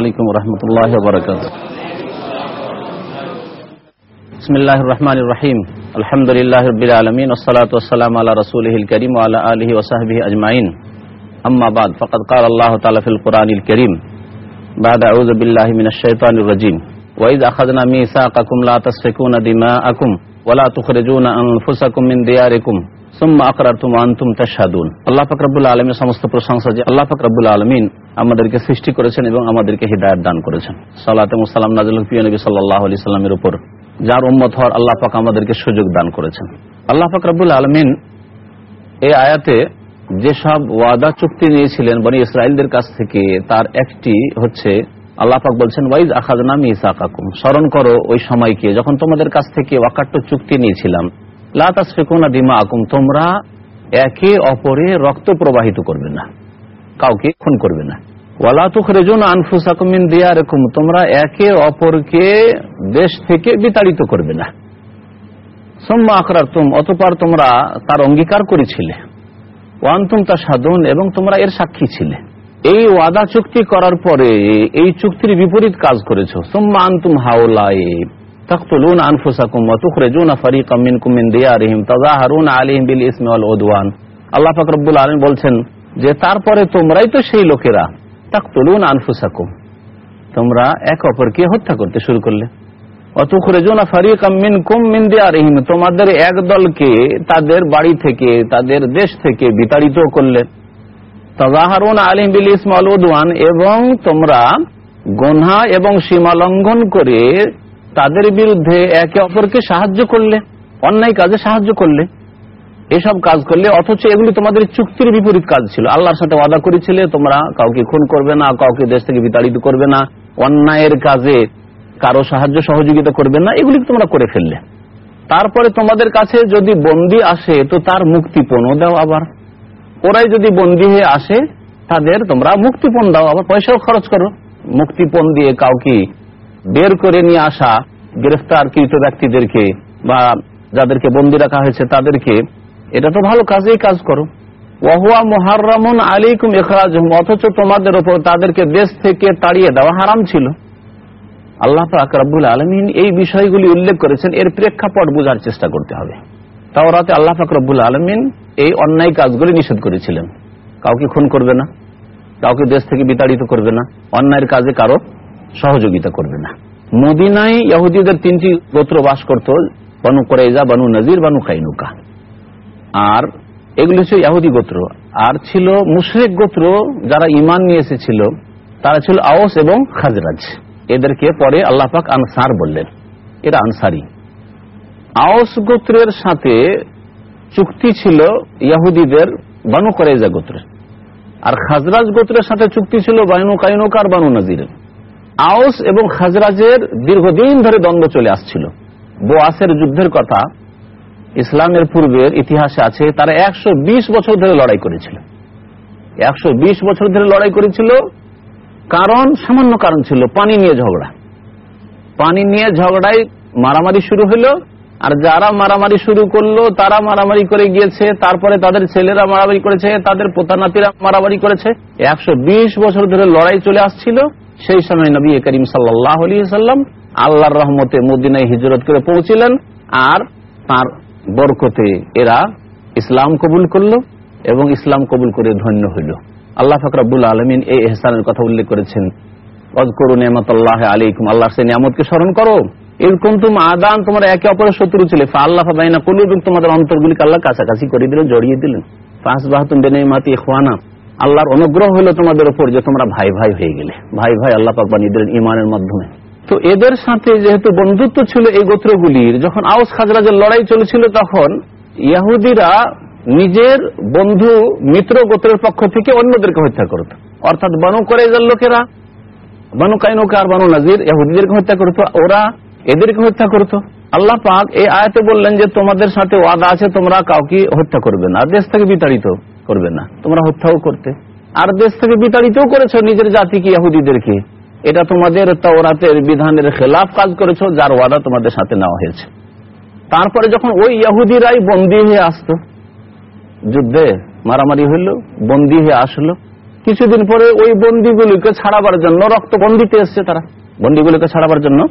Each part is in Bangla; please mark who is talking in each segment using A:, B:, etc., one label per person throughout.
A: عليكم ورحمة الله وبركاته بسم الله الرحمن الرحيم الحمد لله رب العالمين والصلاة والسلام على رسوله الكريم وعلى آله وصحبه أجمعين أما بعد فقد قال الله تعالى في القرآن الكريم بعد أعوذ بالله من الشيطان الرجيم وإذ أخذنا ميثاقكم لا تسفكون دماءكم ولا تخرجون أنفسكم من دياركم আমাদেরকে সৃষ্টি করেছেন এবং আমাদেরকে হিদায়াত দান করেছেন। সাল্লামের উপর, যার উম্মত হওয়ার আল্লাহ পাক আমাদেরকে সুযোগ দান করেছেন। আল্লাহ পাক রব্বুল আলামিন এই আয়াতে যেসব ওয়াদা চুক্তি নিয়েছিলেন বনি ইসরায়েলদের কাছ থেকে, তার একটি হচ্ছে, আল্লাহ পাক বলছেন, ওয়াইজ আখাজনা মিসাকাকুম। স্মরণ করো ওই সময়কে, যখন তোমাদের কাছ থেকে ওয়াকাট্ট চুক্তি নিয়েছিলাম লাতাসফিকুনা দিমা আকুম তোমরা একে অপরে রক্ত প্রবাহিত করবে না, কাউকে খুন করবে না। ওয়ালা তুখরেজুন আনফুসাকুমিন দিয়ারকুম, তোমরা একে অপরকে দেশ থেকে বিতাড়িত করবে না। সোম্মা আকরার তুম অতপর তোমরা তার অঙ্গীকার করেছিলে। ওয়ান্তুম তা সাধন এবং তোমরা এর সাক্ষী ছিলে। এই ওয়াদা চুক্তি করার পরে এই চুক্তির বিপরীত কাজ করেছ। সোম্মা আন্তুম হাওলায় تقتلون أنفسكم وتخرجون فريقا منكم من ديارهم تظاهرون عليهم بالإثم والعدوان আল্লাহ পাক রব্বুল আলামিন বলছেন যে তারপরে তোমরাই তো সেই লোকেরা তাকতুলুন আনফুসাকুম তোমরা এক অপরকে হত্যা করতে শুরু করলে অতুখরেজুনা ফারিকাম মিনকুম মিন দিয়ারিহিম তোমাদের এক দলকে তাদের বাড়ি থেকে তাদের দেশ থেকে বিতাড়িত করলে তাজাহারুন আলিম বিল ইসম আল উদওয়ান এবং তোমরা গনহা এবং সীমা লঙ্ঘন করে তাদের বিরুদ্ধে একে অপরকে সাহায্য করলে, অন্যায় কাজে সাহায্য করলে, এসব কাজ করলে, অথচ এগুলি তোমাদের চুক্তির বিপরীত কাজ ছিল। আল্লাহর সাথে ওয়াদা করেছিলে, তোমরা কাউকে খুন করবে না, কাউকে দেশ থেকে বিতাড়িত করবে না, অন্যায়ের কাজে কারও সাহায্য সহযোগিতা করবে না, এগুলি তোমরা করে ফেললে। তারপরে তোমাদের কাছে যদি বন্দি আসে, তো তার মুক্তিপণ দাও আবার। ওরাই যদি বন্দি হয়ে আসে, তাদের তোমরা মুক্তিপণ দাও আবার। পয়সাও খরচ করো। মুক্তিপণ দিয়ে কাউকে বের করে নিয়ে আসা গ্রেফতারকৃত ব্যক্তিদেরকে বা যাদেরকে বন্দি রাখা হয়েছে তাদেরকে, এটা তো ভালো কাজেই কাজ করো। ওয়াহুয়া মোহারমন আলিকুম এখরাজ অথচ তোমাদের ওপর তাদেরকে দেশ থেকে তাড়িয়ে দেওয়া হারাম ছিল। আল্লাহ পাক আলমিন এই বিষয়গুলি উল্লেখ করেছেন, এর প্রেক্ষাপট বোঝার চেষ্টা করতে হবে। তাও রাতে আল্লাহ পাক আলমিন এই অন্যায় কাজগুলি নিষেধ করেছিলেন। কাউকে খুন করবে না, কাউকে দেশ থেকে বিতাড়িত করবে না। অন্যায়ের কাজে কারও সহযোগিতা করবে না। মদিনায় ইহুদিদের তিনটি গোত্র বাস করত, বানু করাইজা বানু নজির, বানু কাইনুকা। আর এগুলি হচ্ছে ইহুদি গোত্র। আর ছিল মুশরেক গোত্র, যারা ইমান নিয়ে এসেছিল, তারা ছিল আওস এবং খাজরাজ। এদেরকে পরে আল্লাহ পাক আনসার বললেন। এরা আনসারি। আওস গোত্রের সাথে চুক্তি ছিল ইয়াহুদিদের বানু করাইজা গোত্রের। আর খাজরাজ গোত্রের সাথে চুক্তি ছিল বানু কাইনুকা আর বানু নজিরের। আউস এবং খাজরাজের দীর্ঘদিন ধরে দ্বন্দ্ব চলে আসছিল। বোয়াসের যুদ্ধের কথা ইসলামের পূর্বের ইতিহাসে আছে, তারা একশো বিশ বছর ধরে লড়াই করেছিল। একশো বিশ বছর ধরে লড়াই করেছিল, কারণ সামান্য কারণ ছিল, পানি নিয়ে ঝগড়া। পানি নিয়ে ঝগড়ায় মারামারি শুরু হলো, আর যারা মারামারি শুরু করল, তারা মারামারি করে গিয়েছে, তারপরে তাদের ছেলেরা মারামারি করেছে, তাদের পোতানাতিরা মারামারি করেছে। একশো বিশ বছর ধরে লড়াই চলে আসছিল সেই সময় নবী করিম সাল্লাম আল্লাহর রহমতে মদিনায় হিজরত করে পৌঁছিলেন আর তার বরকতে এরা ইসলাম কবুল করল এবং ইসলাম কবুল করে ধন্য হইল। আল্লাহ ফকরাবুল আলমিন এই এহসানের কথা উল্লেখ করেছেন। অজকরু নিয়ামতাল্লাহ আলাইকুম আল্লাহ সে নিয়ামতকে স্মরণ করো। এরকম তুম আদান তোমার একে অপরের শত্রু ছিল। আল্লাহ ফাইনা কুলু এবং তোমাদের অন্তরগুলিকে আল্লাহ কাছাকাছি করে দিলেন, জড়িয়ে দিলেন। পাঁচ বাহাতুম বেনে মাতি খোয়ানা আল্লাহর অনুগ্রহ হলো তোমাদের উপর যে তোমরা ভাই ভাই হয়ে গেলে। ভাই ভাই আল্লাহ পাক বানিয়ে ইমানের মাধ্যমে। তো এদের সাথে যেহেতু বন্ধুত্ব ছিল এই গোত্রগুলির, যখন আউস খাজরাজের লড়াই চলেছিল তখন ইয়াহুদিরা নিজের বন্ধু মিত্র গোত্রের পক্ষ থেকে অন্যদেরকে হত্যা করত। অর্থাৎ বানু করেজার লোকেরা, বানু কাইনুকা আর বানু নাজির ইহুদিদেরকে হত্যা করত, ওরা এদেরকে হত্যা করত। আল্লাহ পাক এই আয়াতে বললেন যে, তোমাদের সাথে ওয়াদা আছে, তোমরা কাউকে হত্যা করবে না। দেশ থেকে বিতাড়িত। করবে না। তোমরা হত্যাও করতে। আর দেশ থেকে বিতাড়িতও করেছ নিজের জাতিকে, ইহুদিদেরকে। এটা তোমাদের তাওরাতের বিধানের খেলাফ কাজ করেছ, যার ওয়াদা তোমাদের সাথে নেওয়া হয়েছে। তারপরে যখন ওই ইহুদিরাই বন্দী হয়ে আসতো, যুদ্ধে মারামারি হইল বন্দী হয়ে আসলো, কিছুদিন পরে ওই বন্দিগুলিকে ছাড়াবার জন্য রক্ত বন্দিতে এসছে তারা। বন্দিগুলিকে ছাড়াবার জন্য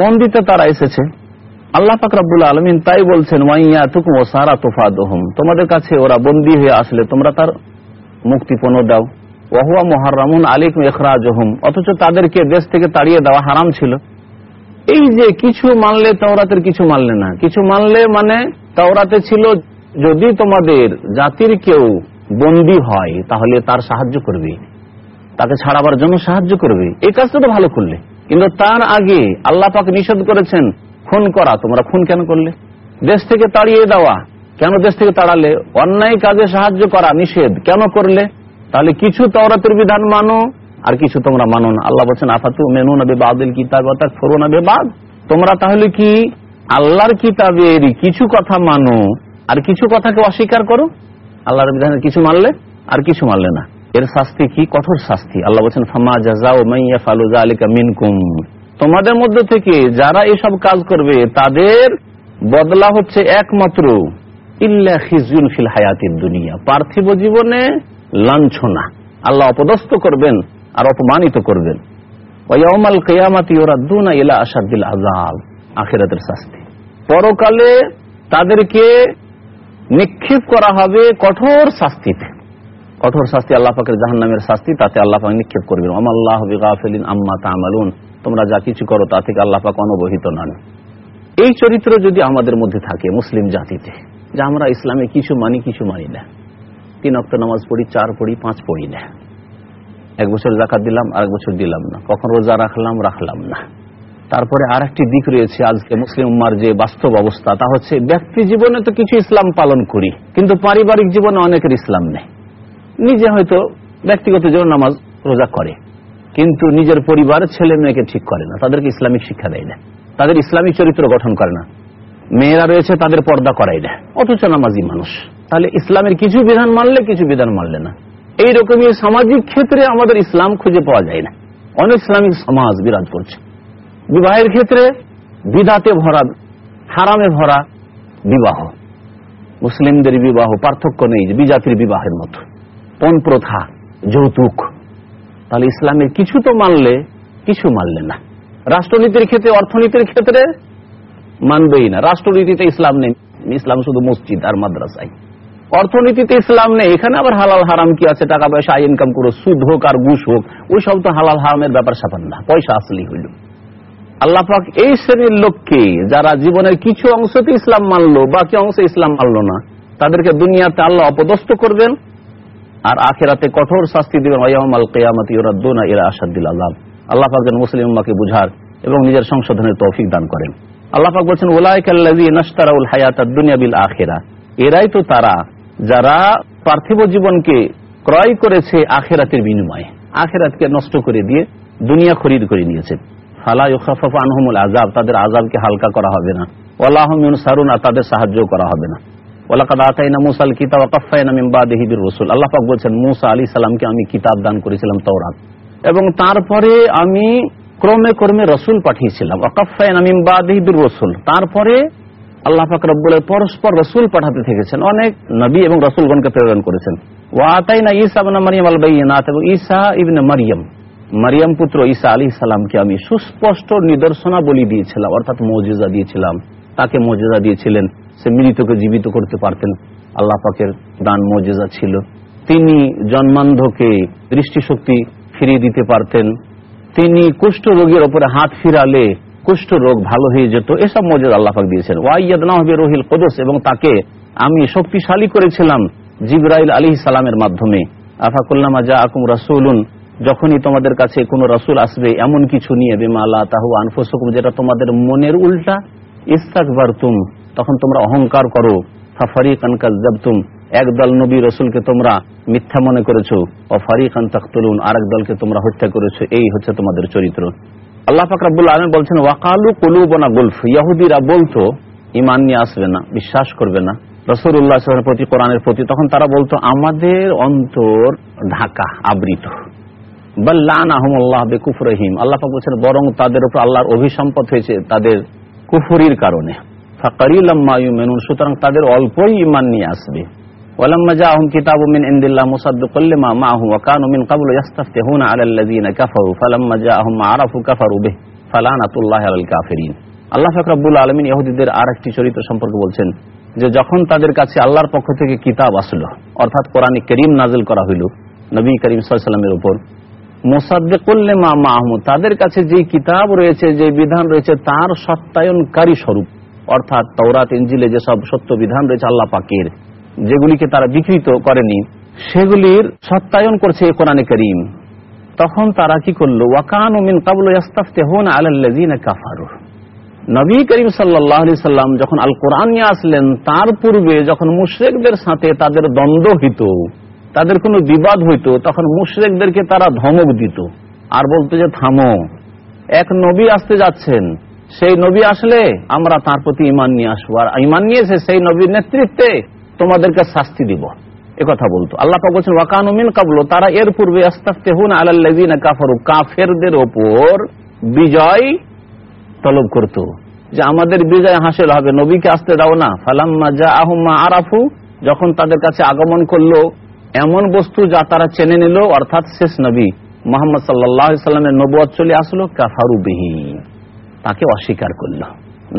A: বন্দিতে তারা এসেছে। আল্লাহ পাক রব্বুল আলমিন তাই বলছেন ওয়াইয়া তুকুম ও সারা তোফা দোহম তোমাদের কাছে ওরা বন্দী হয়ে আসলে তোমরা তার মুক্তিপণ দাও। ওহুয়া মোহারামুন আলিক এখরাজহম অথচ তাদেরকে দেশ থেকে তাড়িয়ে দেওয়া হারাম ছিল। এই যে কিছু মানলে তাওরাতের কিছু মানলে না। কিছু মানলে মানে তাওরাতে ছিল, যদি তোমাদের জাতির কেউ বন্দী হয়, তাহলে তার সাহায্য করবে। তাকে ছাড়াবার জন্য সাহায্য করবে। এই কাজটা তো ভালো করলে। কিন্তু তার আগে আল্লাহ পাক নিষেধ করেছেন খুন করা, তোমরা খুন কেন করলে? দেশ থেকে তাড়িয়ে দেওয়া, কেন দেশ থেকে তাড়ালে? অন্যায় কাজে সাহায্য করা নিষেধ কেন করলে? তাহলে কিছু তওরাতের বিধান মানো, আর কিছু তোমরা মানো না। আল্লাহ বলছেন, আফাতু মেনু নবে বাদিল কিতাব অর্থাৎ ফরো নবে বাদ তোমরা তাহলে কি আল্লাহর কিতাবের কিছু কথা মানো, আর কিছু কথাকে অস্বীকার করো? আল্লাহর বিধানের কিছু মানলে, আর কিছু মানলে না। এর শাস্তি কি? কঠোর শাস্তি। আল্লাহ বলছেন, ফামা জাজা ও মাইয়া ফালুজা আলিকা মিনকুম। তোমাদের মধ্যে থেকে যারা এসব কাজ করবে, তাদের বদলা হচ্ছে একমাত্র ইল্লা খিজুন ফিল হায়াতির দুনিয়া। পার্থিব জীবনে লাঞ্ছনা। আল্লাহ অপদস্থ করবেন আর অপমানিত করবেন। ওয়াউমাল কেয়ামাতি ওরা দুনা ইলা আসাদিল আখেরাতের শাস্তি। পরকালে তাদেরকে নিক্ষেপ করা হবে কঠোর শাস্তিতে। কঠোর শাস্তি আল্লাহ পাকের জাহান নামের শাস্তি, তাতে আল্লাহ পাক নিক্ষেপ করবেন। আল্লাহ বিগাফিলিন আম্মা তামালুন। তোমরা যা কিছু করো, তা থেকে আল্লাহ পাক অনবহিত নন। এই চরিত্র যদি আমাদের মধ্যে থাকে মুসলিম জাতিতে, যে আমরা ইসলামে কিছু মানি কিছু মানি না। তিন অক্ট নামাজ পড়ি, চার পড়ি, পাঁচ পড়ি না। এক বছর জাকাত দিলাম আর এক বছর দিলাম না। কখন রোজা রাখলাম রাখলাম না। তারপরে আর একটি দিক রয়েছে আজকে মুসলিম উম্মার যে বাস্তব অবস্থা, তা হচ্ছে ব্যক্তি জীবনে তো কিছু ইসলাম পালন করি, কিন্তু পারিবারিক জীবনে অনেকের ইসলাম নেই। নিজে হয়তো ব্যক্তিগত জীবন নামাজ রোজা করে। কিন্তু নিজের পরিবার ছেলে মেয়েকে ঠিক করে না, তাদেরকে ইসলামিক শিক্ষা দেয় না। তাদের ইসলামিক চরিত্র গঠন করে না। মেয়েরা রয়েছে, তাদের পর্দা করাই না। অথচ নামাজি মানুষ। তাহলে ইসলামের কিছু বিধান মানলে কিছু বিধান মানলে না। এইরকমই সামাজিক ক্ষেত্রে আমাদের ইসলাম খুঁজে পাওয়া যায় না। অনেক ইসলামিক সমাজ বিরাজ করছে। বিবাহের ক্ষেত্রে বিদাতে ভরা, হারামে ভরা বিবাহ। মুসলিমদের বিবাহ পার্থক্য নেই, বিজাতির বিবাহের মতো। পণ প্রথা, যৌতুক। তাহলে ইসলামের কিছু তো মানলে, কিছু মানলে না। রাষ্ট্রনীতির ক্ষেত্রে, অর্থনীতির ক্ষেত্রে মানবেই না। রাষ্ট্রনীতিতে ইসলাম নেই। ইসলাম শুধু মসজিদ আর মাদ্রাসায় অর্থনীতিতে ইসলাম নেই। এখানে আবার হালাল হারাম কি আছে? টাকা পয়সা ইনকাম করো, সুদ হোক আর ঘুষ হোক, ওই সব তো হালাল হারামের ব্যাপার স্যাপার না। পয়সা আসলেই হইল। আল্লাহ পাক এই শ্রেণির লোককে, যারা জীবনের কিছু অংশতে ইসলাম মানলো, বাকি অংশে ইসলাম মানলো না, তাদেরকে দুনিয়াতে আল্লাহ অপদস্থ করবেন। আর আখেরাতে কঠোর শাস্তি দিবেন। ওয়ামাল কেয়ামতি ইরাদ্দুনা ইলা আসাদ্দিল আযাব। আল্লাহ পাক যেন মুসলিম উম্মাহকে বুঝার এবং নিজের সংশোধনের তৌফিক দান করেন। আল্লাহ পাক বলছেন হায়াতাদ দুনিয়া বিল আখিরা। এরাই তো তারা যারা পার্থিব জীবনকে ক্রয় করেছে আখেরাতের বিনিময়ে। আখেরাতকে নষ্ট করে দিয়ে দুনিয়া খরিদ করে নিয়েছে। ফালা ইউখাফাফু আযাব, তাদের আযাবকে হালকা করা হবে না। ওয়ালাহুম ইউনসারুনা, তাদের সাহায্য করা হবে না। ওয়ালাকাদ আতাইনা মুসাল কিতাব ওয়া মিন বাদিহি রাসূল আল্লাহ পাক মুসা আলাইহিস সালামকে আমি কিতাব দান করেছিলাম তাওরাত। এবং তারপরে আমি ক্রমে ক্রমে পাঠিয়েছিলাম। মিন বাদিহি রাসূল তারপরে আল্লাহ পাক রব্বুল পরস্পর পাঠাতে থেকেছেন। অনেক নবী এবং প্রেরণ করেছেন। ঈসা ইবনে মারইয়াম আল এবং ঈসা ইবনে মারইয়াম মারিয়াম পুত্র ঈসা আলী সালামকে আমি সুস্পষ্ট নিদর্শনা দিয়েছিলাম, অর্থাৎ মৌজিজা দিয়েছিলাম। তাকে মৌজিজা দিয়েছিলেন। সে মৃতকে জীবিত করতে পারতেন। আল্লাহ পাকের দান মৌজিজা ছিল। তিনি জন্মান্ধকে দৃষ্টিশক্তি ফিরিয়ে দিতে পারতেন। তিনি কুষ্ঠ রোগের ওপরে হাত ফিরালে কুষ্ঠ রোগ ভালো হয়ে যেত, এসব মজুদ আল্লাহ পাক দিয়েছেন। ওয়াইয়াদনাহবে রহিল কদস এবং তাকে আমি শক্তিশালী করেছিলাম জিব্রাইল আলী সালামের মাধ্যমে। আফাকুল্লামা যা আকুম রাসুলুন, যখনই তোমাদের কাছে কোনো রাসুল আসবে, এমন কিছু নিয়ে বেমালা তাহু আনফুসুকুম, যেটা তোমাদের মনের উল্টা ইস্তাকবার তুম তখন তোমরা অহংকার করো। ফাফারিক আনকাল জবতুম একদল নবী রসুলকে তোমরা মিথ্যা মনে করেছ। ও ফারিক আন তাকতুলুন, আরেক দলকে তোমরা হত্যা করেছ। এই হচ্ছে তোমাদের চরিত্র। আল্লাহ ফাকরাবুল্লাহ আলম বলছেন, ওয়াকালু কুলুবনা গুলফ। ইয়াহুদিরা বলতো, ইমান নিয়ে আসবে না, বিশ্বাস করবে না। রসুল্লাহ প্রতি, কোরআনের প্রতি তখন তারা বলতো, আমাদের অন্তর ঢাকা, আবৃত। বেকুফরহিম। আল্লাহ পাক বলছেন, বরং তাদের উপর আল্লাহর অভিসম্পদ হয়েছে তাদের কুফুরির কারণে। সুতরাং তাদের অল্পই ইমান নিয়ে আসবে। আল্লাহ আরেকটি চরিত্র বলছেন, যে যখন তাদের কাছে আল্লাহর পক্ষ থেকে কিতাব আসলো, অর্থাৎ কোরআনী করিম নাজিল করা হইল, নবী করিম সাল্লামের উপর মোসাদ্দেকুল্লেমা মাহমুদ, তাদের কাছে যে কিতাব রয়েছে যে বিধান রয়েছে, তার সত্যায়নকারী স্বরূপ। অর্থাৎ তৌরাত ইঞ্জিলে যেসব সত্য বিধান রয়েছে আল্লাহ পাকের, যেগুলিকে তারা বিকৃত করেনি, সেগুলির সত্যায়ন করছে কোরআনে করিম। তখন তারা কি করল? ওয়াকান মিন কাবুল হোন আলাল্লাযিনা কাফারু। নবী করিম সাল্লাহ সাল্লাম যখন আল কোরআন নিয়ে আসলেন, তার পূর্বে যখন মুশরেকদের সাথে তাদের দ্বন্দ্ব হইত, তাদের কোনো বিবাদ হইতো, তখন মুশরেকদেরকে তারা ধমক দিত। আর বলতো যে, থামো, এক নবী আসতে যাচ্ছেন সেই নবী আসলে আমরা তার প্রতি ইমান নিয়ে আসব। আর ইমান নিয়েছে সেই নবীর নেতৃত্বে তোমাদেরকে শাস্তি দিব। এ কথা বলতো। আল্লাহ পাক বলছেন ওয়াকানুমিন কাবলো তারা এর পূর্বে আস্তাফতে হুন আলাল্লাযিনা কাফারু কাফেরদের ওপর বিজয় তলব করত। যে আমাদের বিজয় হাসিল হবে, নবীকে আসতে দাও না। ফালাম্মা যা আহম্মা আরাফু, যখন তাদের কাছে আগমন করল, এমন বস্তু যা তারা চেনে নিল, অর্থাৎ শেষ নবী মোহাম্মদ সাল্লাহ সাল্লামের নবুয়াদ চলে আসলো, কাফারু বিহি। তাকে অস্বীকার করল।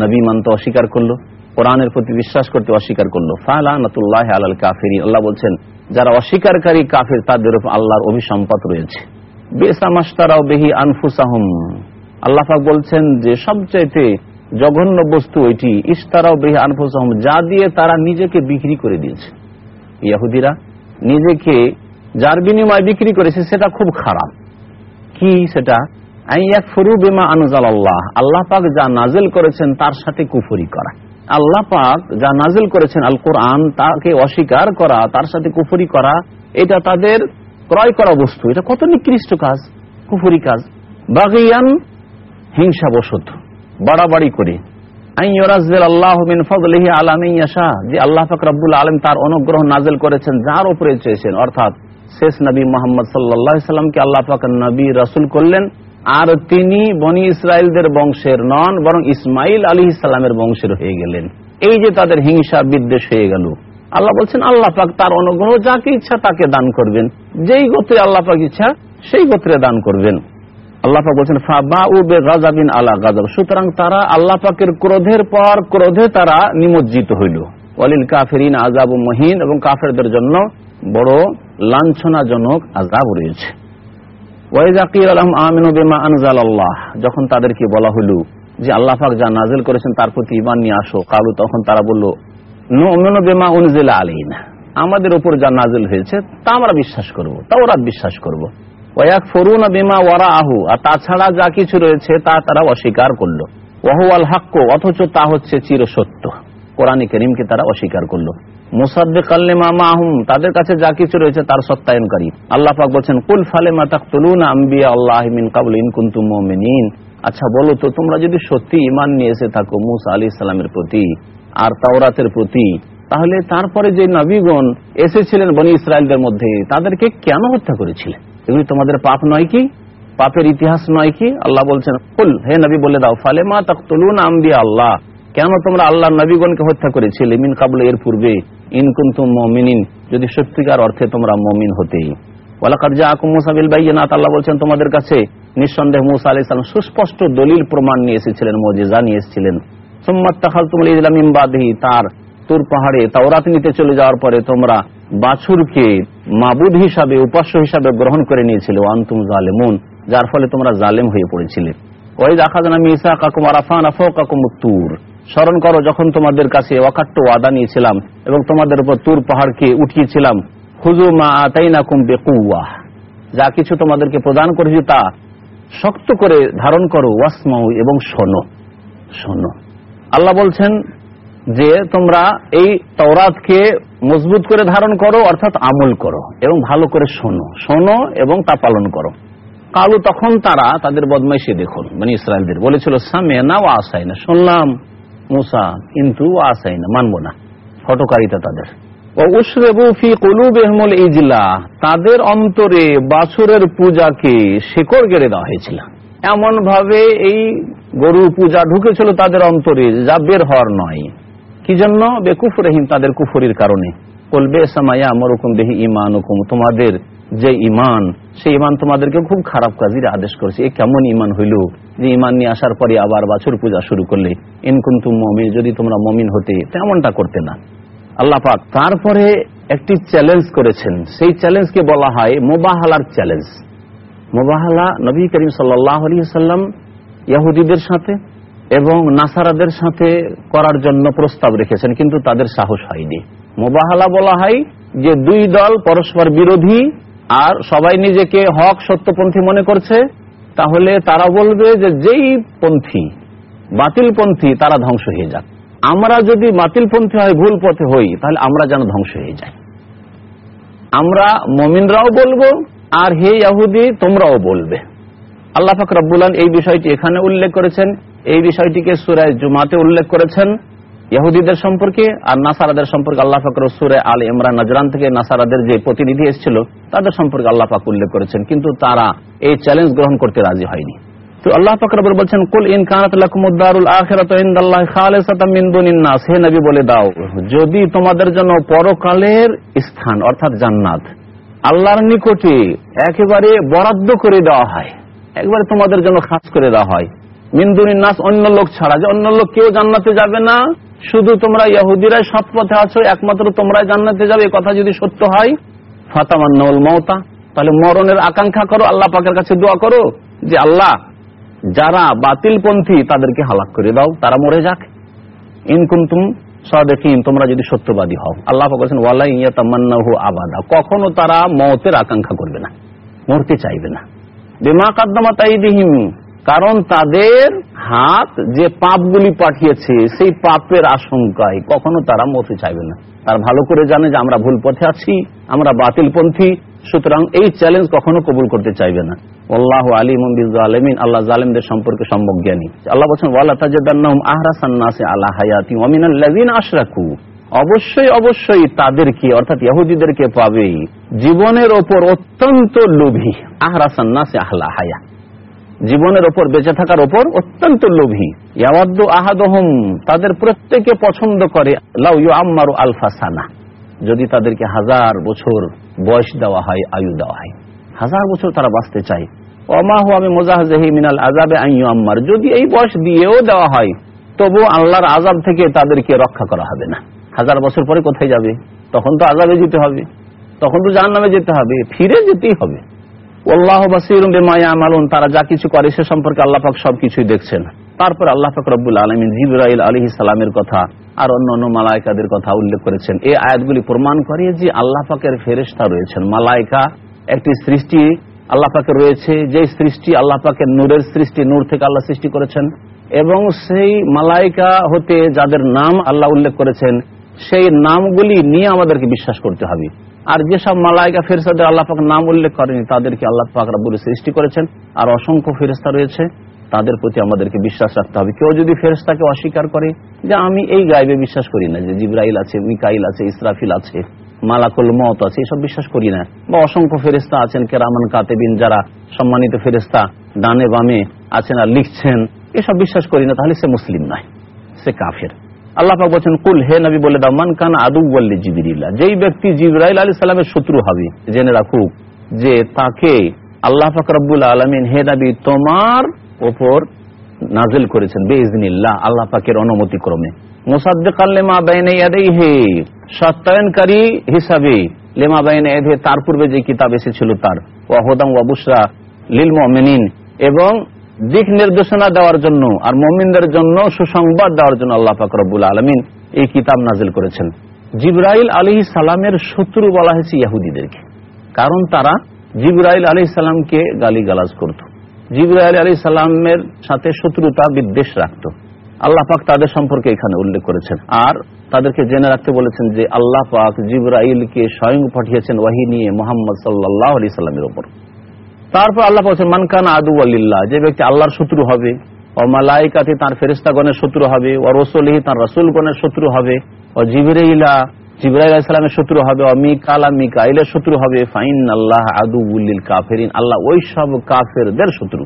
A: নবী মানতে অস্বীকার করল, কোরআনের প্রতি বিশ্বাস করতে অস্বীকার করল। ফালানাতুল্লাহ আলাল কাফির আল্লাহ বলছেন, যারা অস্বীকারী কাফির, তাদের উপর আল্লাহর অভিসম্পদ রয়েছে। বেসামাস্তারাও বেহি আনফুসাহম। আল্লাহাক বলছেন যে, সবচাইতে জঘন্য বস্তু ওইটি ইস্তারাও বেহি আনফুসাহম, যা দিয়ে তারা নিজেকে বিক্রি করে দিয়েছে। ইয়াহুদিরা নিজেকে যার বিনিময় বিক্রি করেছে, সেটা খুব খারাপ। কি সেটা? আল্লাহ আল্লাহ পাক যা নাজেল করেছেন তার সাথে কুফরি করা। আল্লাহ পাক যা নাজেল করেছেন আল কোরআন তাকে অস্বীকার করা, তার সাথে করা, এটা তাদের ক্রয় করা বস্তু। এটা কত নিকৃষ্ট কাজ কাজ। বাগিয়ান বাড়াবাড়ি করে। তার অনুগ্রহ নাজেল করেছেন, যার অর্থাৎ শেষ নবী আল্লাহ করলেন। আর তিনি বনি ইসরায়েলদের বংশের নন, বরং ইসমাইল আলী ইসলামের বংশের হয়ে গেলেন। এই যে তাদের হিংসা বিদ্বেষ হয়ে গেল। আল্লাহ বলছেন, আল্লাহ পাক তার অনুগ্রহ যাকে ইচ্ছা তাকে দান করবেন। যেই গোত্রে আল্লাহ পাক ইচ্ছা, সেই গোত্রে দান করবেন। আল্লাহ পাক বলছেন ফাবা উ বে গাজাবিন আলা গাজাব সুতরাং তারা আল্লাহ পাকের ক্রোধের পর ক্রোধে তারা নিমজ্জিত হইল। অলিল কাফেরিন আজাব মহিন এবং কাফেরদের জন্য বড় লাঞ্ছনাজনক আজাব রয়েছে। যখন তাদেরকে বলা হইল যে আল্লাহ পাক যা নাজেল করেছেন তার প্রতি ইমান নিয়ে আসো, কালু তখন তারা বলল বেমা উনজেলা আলীন আমাদের উপর যা নাজেল হয়েছে, তা আমরা বিশ্বাস করব তা ওরা বিশ্বাস করব। ওয়াক ফরুন বিমা ওয়ারা আহু আর তাছাড়া যা কিছু রয়েছে, তা তারা অস্বীকার করল। ওহু আল হাক্ক, অথচ তা হচ্ছে চির সত্য কোরআন করিমকে তারা অস্বীকার করল। তাদের কাছে যা কিছু রয়েছে তার সত্যায়নকারী। আল্লাহ পাক বলছেন, কুল ফালে আল্লাহ আচ্ছা বলো তো, তোমরা যদি সত্যি ইমান নিয়ে এসে থাকো মুসা আলী ইসলামের প্রতি আর তাওরাতের প্রতি, তাহলে তারপরে যে নবীগণ এসেছিলেন বনি ইসরায়েলদের মধ্যে, তাদেরকে কেন হত্যা করেছিলেন? এগুলি তোমাদের পাপ নয় কি? পাপের ইতিহাস নয় কি? আল্লাহ বলছেন, কুল, হে নবী, বলে দাও ফালে মা তখতুলুন আম্বিয়া আল্লাহ কেন তোমরা আল্লাহ নবীগণকে হত্যা করেছিলে মিন কাবুল এর পূর্বে? যদি সত্যিকার অর্থে তোমরা মমিন হতেই। তোমাদের কাছে নিঃসন্দেহ মুসা সুস্পষ্ট দলিল, প্রমাণ নিয়ে এসেছিলেন নিয়ে এসেছিলেন। তার তুর পাহাড়ে তাওরাত নিতে চলে যাওয়ার পরে তোমরা বাছুরকে মাবুদ হিসাবে, উপাস্য হিসাবে গ্রহণ করে নিয়েছিল আন্তুম জালেমুন, যার ফলে তোমরা জালেম হয়ে পড়েছিলে। ওই দেখা জানা মিসা কাকুম আরাফান কাকুম তুর। স্মরণ করো, যখন তোমাদের কাছে অকাট্য ওয়াদা নিয়েছিলাম এবং তোমাদের উপর তুর পাহাড়কে উঠিয়েছিলাম হুজু মা আতাইনা কুম বেকুয়া যা কিছু তোমাদেরকে প্রদান করেছি তা শক্ত করে ধারণ করো, ওয়াসমাউ এবং শোনো শোনো। আল্লাহ বলছেন যে তোমরা এই তওরাতকে মজবুত করে ধারণ করো, অর্থাৎ আমল করো এবং ভালো করে শোনো শোনো এবং তা পালন করো। কালু তখন তারা তাদের বদমাইশি দেখুন মানে ইসরায়েলদের, বলেছিল সামে না ও আসাই না শুনলাম। মুসা কিন্তু আসাই না মানবো না। ফটোকারিতা তাদের। তাদের অন্তরে বাছুরের পূজাকে শেকড় গেড়ে দেওয়া হয়েছিল। এমন ভাবে এই গরু পূজা ঢুকেছিল তাদের অন্তরে, যা বের হওয়ার নয়। কি জন্য? বেকুফ রহিম তাদের কুফরির কারণে। কলবে সামাইয়া আমার হুকুম দেহি ইমান হুকুম তোমাদের যে ইমান সেই ইমান তোমাদেরকে খুব খারাপ কাজের আদেশ করেছে। এ কেমন ইমান হইল? যে ইমান নিয়ে আসার পরে আবার বাছুর পূজা শুরু করলে। ইনকুম তুম মমিন, যদি তোমরা মমিন হতে, তেমনটা করতে না। আল্লাহ পাক তারপরে একটি চ্যালেঞ্জ করেছেন। সেই চ্যালেঞ্জকে বলা হয় মোবাহালার চ্যালেঞ্জ মোবাহালা নবী করিম সাল্লাম ইয়াহুদিদের সাথে এবং নাসারাদের সাথে করার জন্য প্রস্তাব রেখেছেন, কিন্তু তাদের সাহস হয়নি। মোবাহালা বলা হয় যে দুই দল পরস্পর বিরোধী আর সবাই নিজেকে হক সত্যপন্থী মনে করছে, তাহলে তারা বলবে যে যেই পন্থী, বাতিল পন্থী, তারা ধ্বংস হয়ে যাক। আমরা যদি বাতিল পন্থী হয়, ভুল পথে হই, তাহলে আমরা যেন ধ্বংস হয়ে যাই। আমরা মমিনরাও বলব, আর হে ইয়াহুদি, তোমরাও বলবে। আল্লাহ ফাক রব্বুল্লান এই বিষয়টি এখানে উল্লেখ করেছেন। এই বিষয়টিকে সুরায় জুমাতে উল্লেখ করেছেন। ইহুদিদের সম্পর্কে আর নাসারাদের সম্পর্কে আল্লাহ ফাকর সুরে আল ইমরান নজরান থেকে নাসারাদের যে প্রতিনিধি এসেছিল, তাদের সম্পর্কে আল্লাহ পাক উল্লেখ করেছেন, কিন্তু তারা এই চ্যালেঞ্জ গ্রহণ করতে রাজি হয়নি। তো আল্লাহ ফাকর বলছেন, কুল ইন কানাত লাকুমুদ্দারুল আখিরাতু ইনদাল্লাহি খালিসাতাম মিন দুনিন হে নবী, বলে দাও, যদি তোমাদের জন্য পরকালের স্থান, অর্থাৎ জান্নাত, আল্লাহর নিকটে একেবারে বরাদ্দ করে দেওয়া হয়, একবারে তোমাদের জন্য খাস করে দেওয়া হয় মিন্দুনির নাস, অন্য লোক ছাড়া, যে অন্য লোক কেউ জান্নাতে যাবে না শুধু তোমরা ইহুদিরাই সৎ পথে আছো, একমাত্র তোমরাই জান্নাতে যাবে এই কথা যদি সত্য হয় ফাতামান্নল মৌতা তাহলে মরণের আকাঙ্ক্ষা করো, আল্লাহ পাকের কাছে দোয়া করো, যে আল্লাহ, যারা বাতিল পন্থী তাদেরকে হালাক করে দাও, তারা মরে যাক। ইনকুন্তুম সদেকিন, তোমরা যদি সত্যবাদী হও। আল্লাহ বলেছেন ওয়ালা ইয়া তামান্নাহু আবাদা। কখনো তারা মৌতের আকাঙ্ক্ষা করবে না, মরতে চাইবে না। বেমা কাদ্দামা তাইদিহিম কারণ তাদের হাত যে পাপগুলি পাঠিয়েছে, সেই পাপের আশঙ্কায় কখনো তারা মরতে চাইবে না। তারা ভালো করে জানে যে আমরা ভুল পথে আছি, আমরা বাতিলপন্থী, সুতরাং এই চ্যালেঞ্জ কখনো কবুল করতে চাইবে না। আল্লাহ আলিম আলমিন আল্লাহ জালিমদের সম্পর্কে সম্যক জ্ঞানী। আল্লাহ বলছেন ওয়াল্লা তাজান্নাহুম আহরাসান্নাসে আল্লাহ হায়াতি ওয়ামিনাল্লাযিনা আশরাকু। অবশ্যই অবশ্যই তাদেরকে, অর্থাৎ ইহুদিদেরকে পাবে, জীবনের ওপর অত্যন্ত লোভী আহরাসান্নাসে আহলা হায়া। জীবনের ওপর বেঁচে থাকার ওপর অত্যন্ত লোভী। ইয়াওয়াদ্দু আহাদহম, তাদের প্রত্যেকে পছন্দ করে, লাউ ইউ আম্মারু আলফা সানা। যদি তাদেরকে হাজার বছর বয়স দেওয়া হয়, আয়ু দেওয়া হয়। হাজার বছর তারা বাঁচতে চায়। অমাহু আমি মোজাহি মিনাল আজাবে আইয়ু আম্মার যদি এই বয়স দিয়েও দেওয়া হয় তবু আল্লাহর আজাব থেকে তাদেরকে রক্ষা করা হবে না। হাজার বছর পরে কোথায় যাবে? তখন তো আজাবে যেতে হবে। তখন তো জাহান নামে যেতে হবে। ফিরে যেতেই হবে। আল্লাহ বাসিরুম তারা যা কিছু করে সে সম্পর্কে আল্লাহ পাক সবকিছুই দেখছেন। তারপর আল্লাহ পাক রব্বুল আলমিন জিবরাইল আলী সালামের কথা আর অন্য অন্য মালায়কাদের কথা উল্লেখ করেছেন। এই আয়াতগুলি প্রমাণ করে যে আল্লাহ পাকের ফেরেস্তা রয়েছেন। মালায়কা একটি সৃষ্টি, আল্লাহ পাকের রয়েছে যে সৃষ্টি আল্লাহ পাকের নূরের সৃষ্টি, নূর থেকে আল্লাহ সৃষ্টি করেছেন। এবং সেই মালাইকা হতে যাদের নাম আল্লাহ উল্লেখ করেছেন, সেই নামগুলি নিয়ে আমাদেরকে বিশ্বাস করতে হবে। আর যেসব মালাইকা ফেরেস্তাদের আল্লাহ পাক নাম উল্লেখ করেনি, তাদেরকে আল্লাহ পাক রাবুল সৃষ্টি করেছেন। আর অসংখ্য ফেরেস্তা রয়েছে, তাদের প্রতি আমাদেরকে বিশ্বাস রাখতে হবে। কেউ যদি ফেরেস্তাকে অস্বীকার করে যে আমি এই গাইবে বিশ্বাস করি না, যে জিব্রাইল আছে, মিকাইল আছে, ইসরাফিল আছে, মালাকুল মত আছে, এসব বিশ্বাস করি না। বা অসংখ্য ফেরিস্তা আছেন, কেরামান, কাতেবিন যারা সম্মানিত ফেরিস্তা ডানে বামে আছেন আর লিখছেন, এসব বিশ্বাস করি না, তাহলে সে মুসলিম নয়, সে কাফের। আল্লাহ পাক বলছেন, কুল, হে নবী, বলে দাও, মান কান আদু বললে জিবিরিল্লা। যেই ব্যক্তি জিবরাইল আলী সালামের শত্রু হবে, জেনে রাখুক যে তাকে আল্লাহ পাক রব্বুল আলমিন, হে নবী, তোমার ওপর নাজিল করেছেন বেইজনিল্লাহ আল্লাহ পাকের অনুমতি ক্রমে তার পূর্বে যে কিতাব এসেছিল তার ওয়াহদাম ওয়াবুসরা লিল মমিনিন। এবং দিক নির্দেশনা দেওয়ার জন্য আর মমিনদের জন্য সুসংবাদ দেওয়ার জন্য আল্লাহ ফাকরবুল আলমিন এই কিতাব নাজিল করেছেন। জিব্রাইল আলী সালামের শত্রু বলা হয়েছে ইয়াহুদিদেরকে কারণ তারা জিব্রাইল আলী সালামকে গালি গালাজ করত। জিব্রাইল আলী সালামের সাথে শত্রুতা বিদ্বেষ রাখত। আল্লাহ পাক তাদের সম্পর্কে এখানে উল্লেখ করেছেন। আর তাদেরকে জেনে রাখতে বলেছেন যে আল্লাহ পাক জিব্রাইলকে স্বয়ং পাঠিয়েছেন ওয়াহি নিয়ে মোহাম্মদ সাল্লাহ আলি সাল্লামের ওপর। তারপর আল্লাহ বলছেন মানকান আদু আল্লাহ যে ব্যক্তি আল্লাহর শত্রু হবে ও মালাইকাতে তার ফেরিস্তাগণের শত্রু হবে ও রসুলহি তার রসুলগণের শত্রু হবে ও জিবরাইলা, জিবরাইল শত্রু হবে ও মিকালা মিকাইলের শত্রু হবে ফাইন আল্লাহ আদু উল্লিল কাফেরিন, আল্লাহ ওই সব কাফেরদের শত্রু।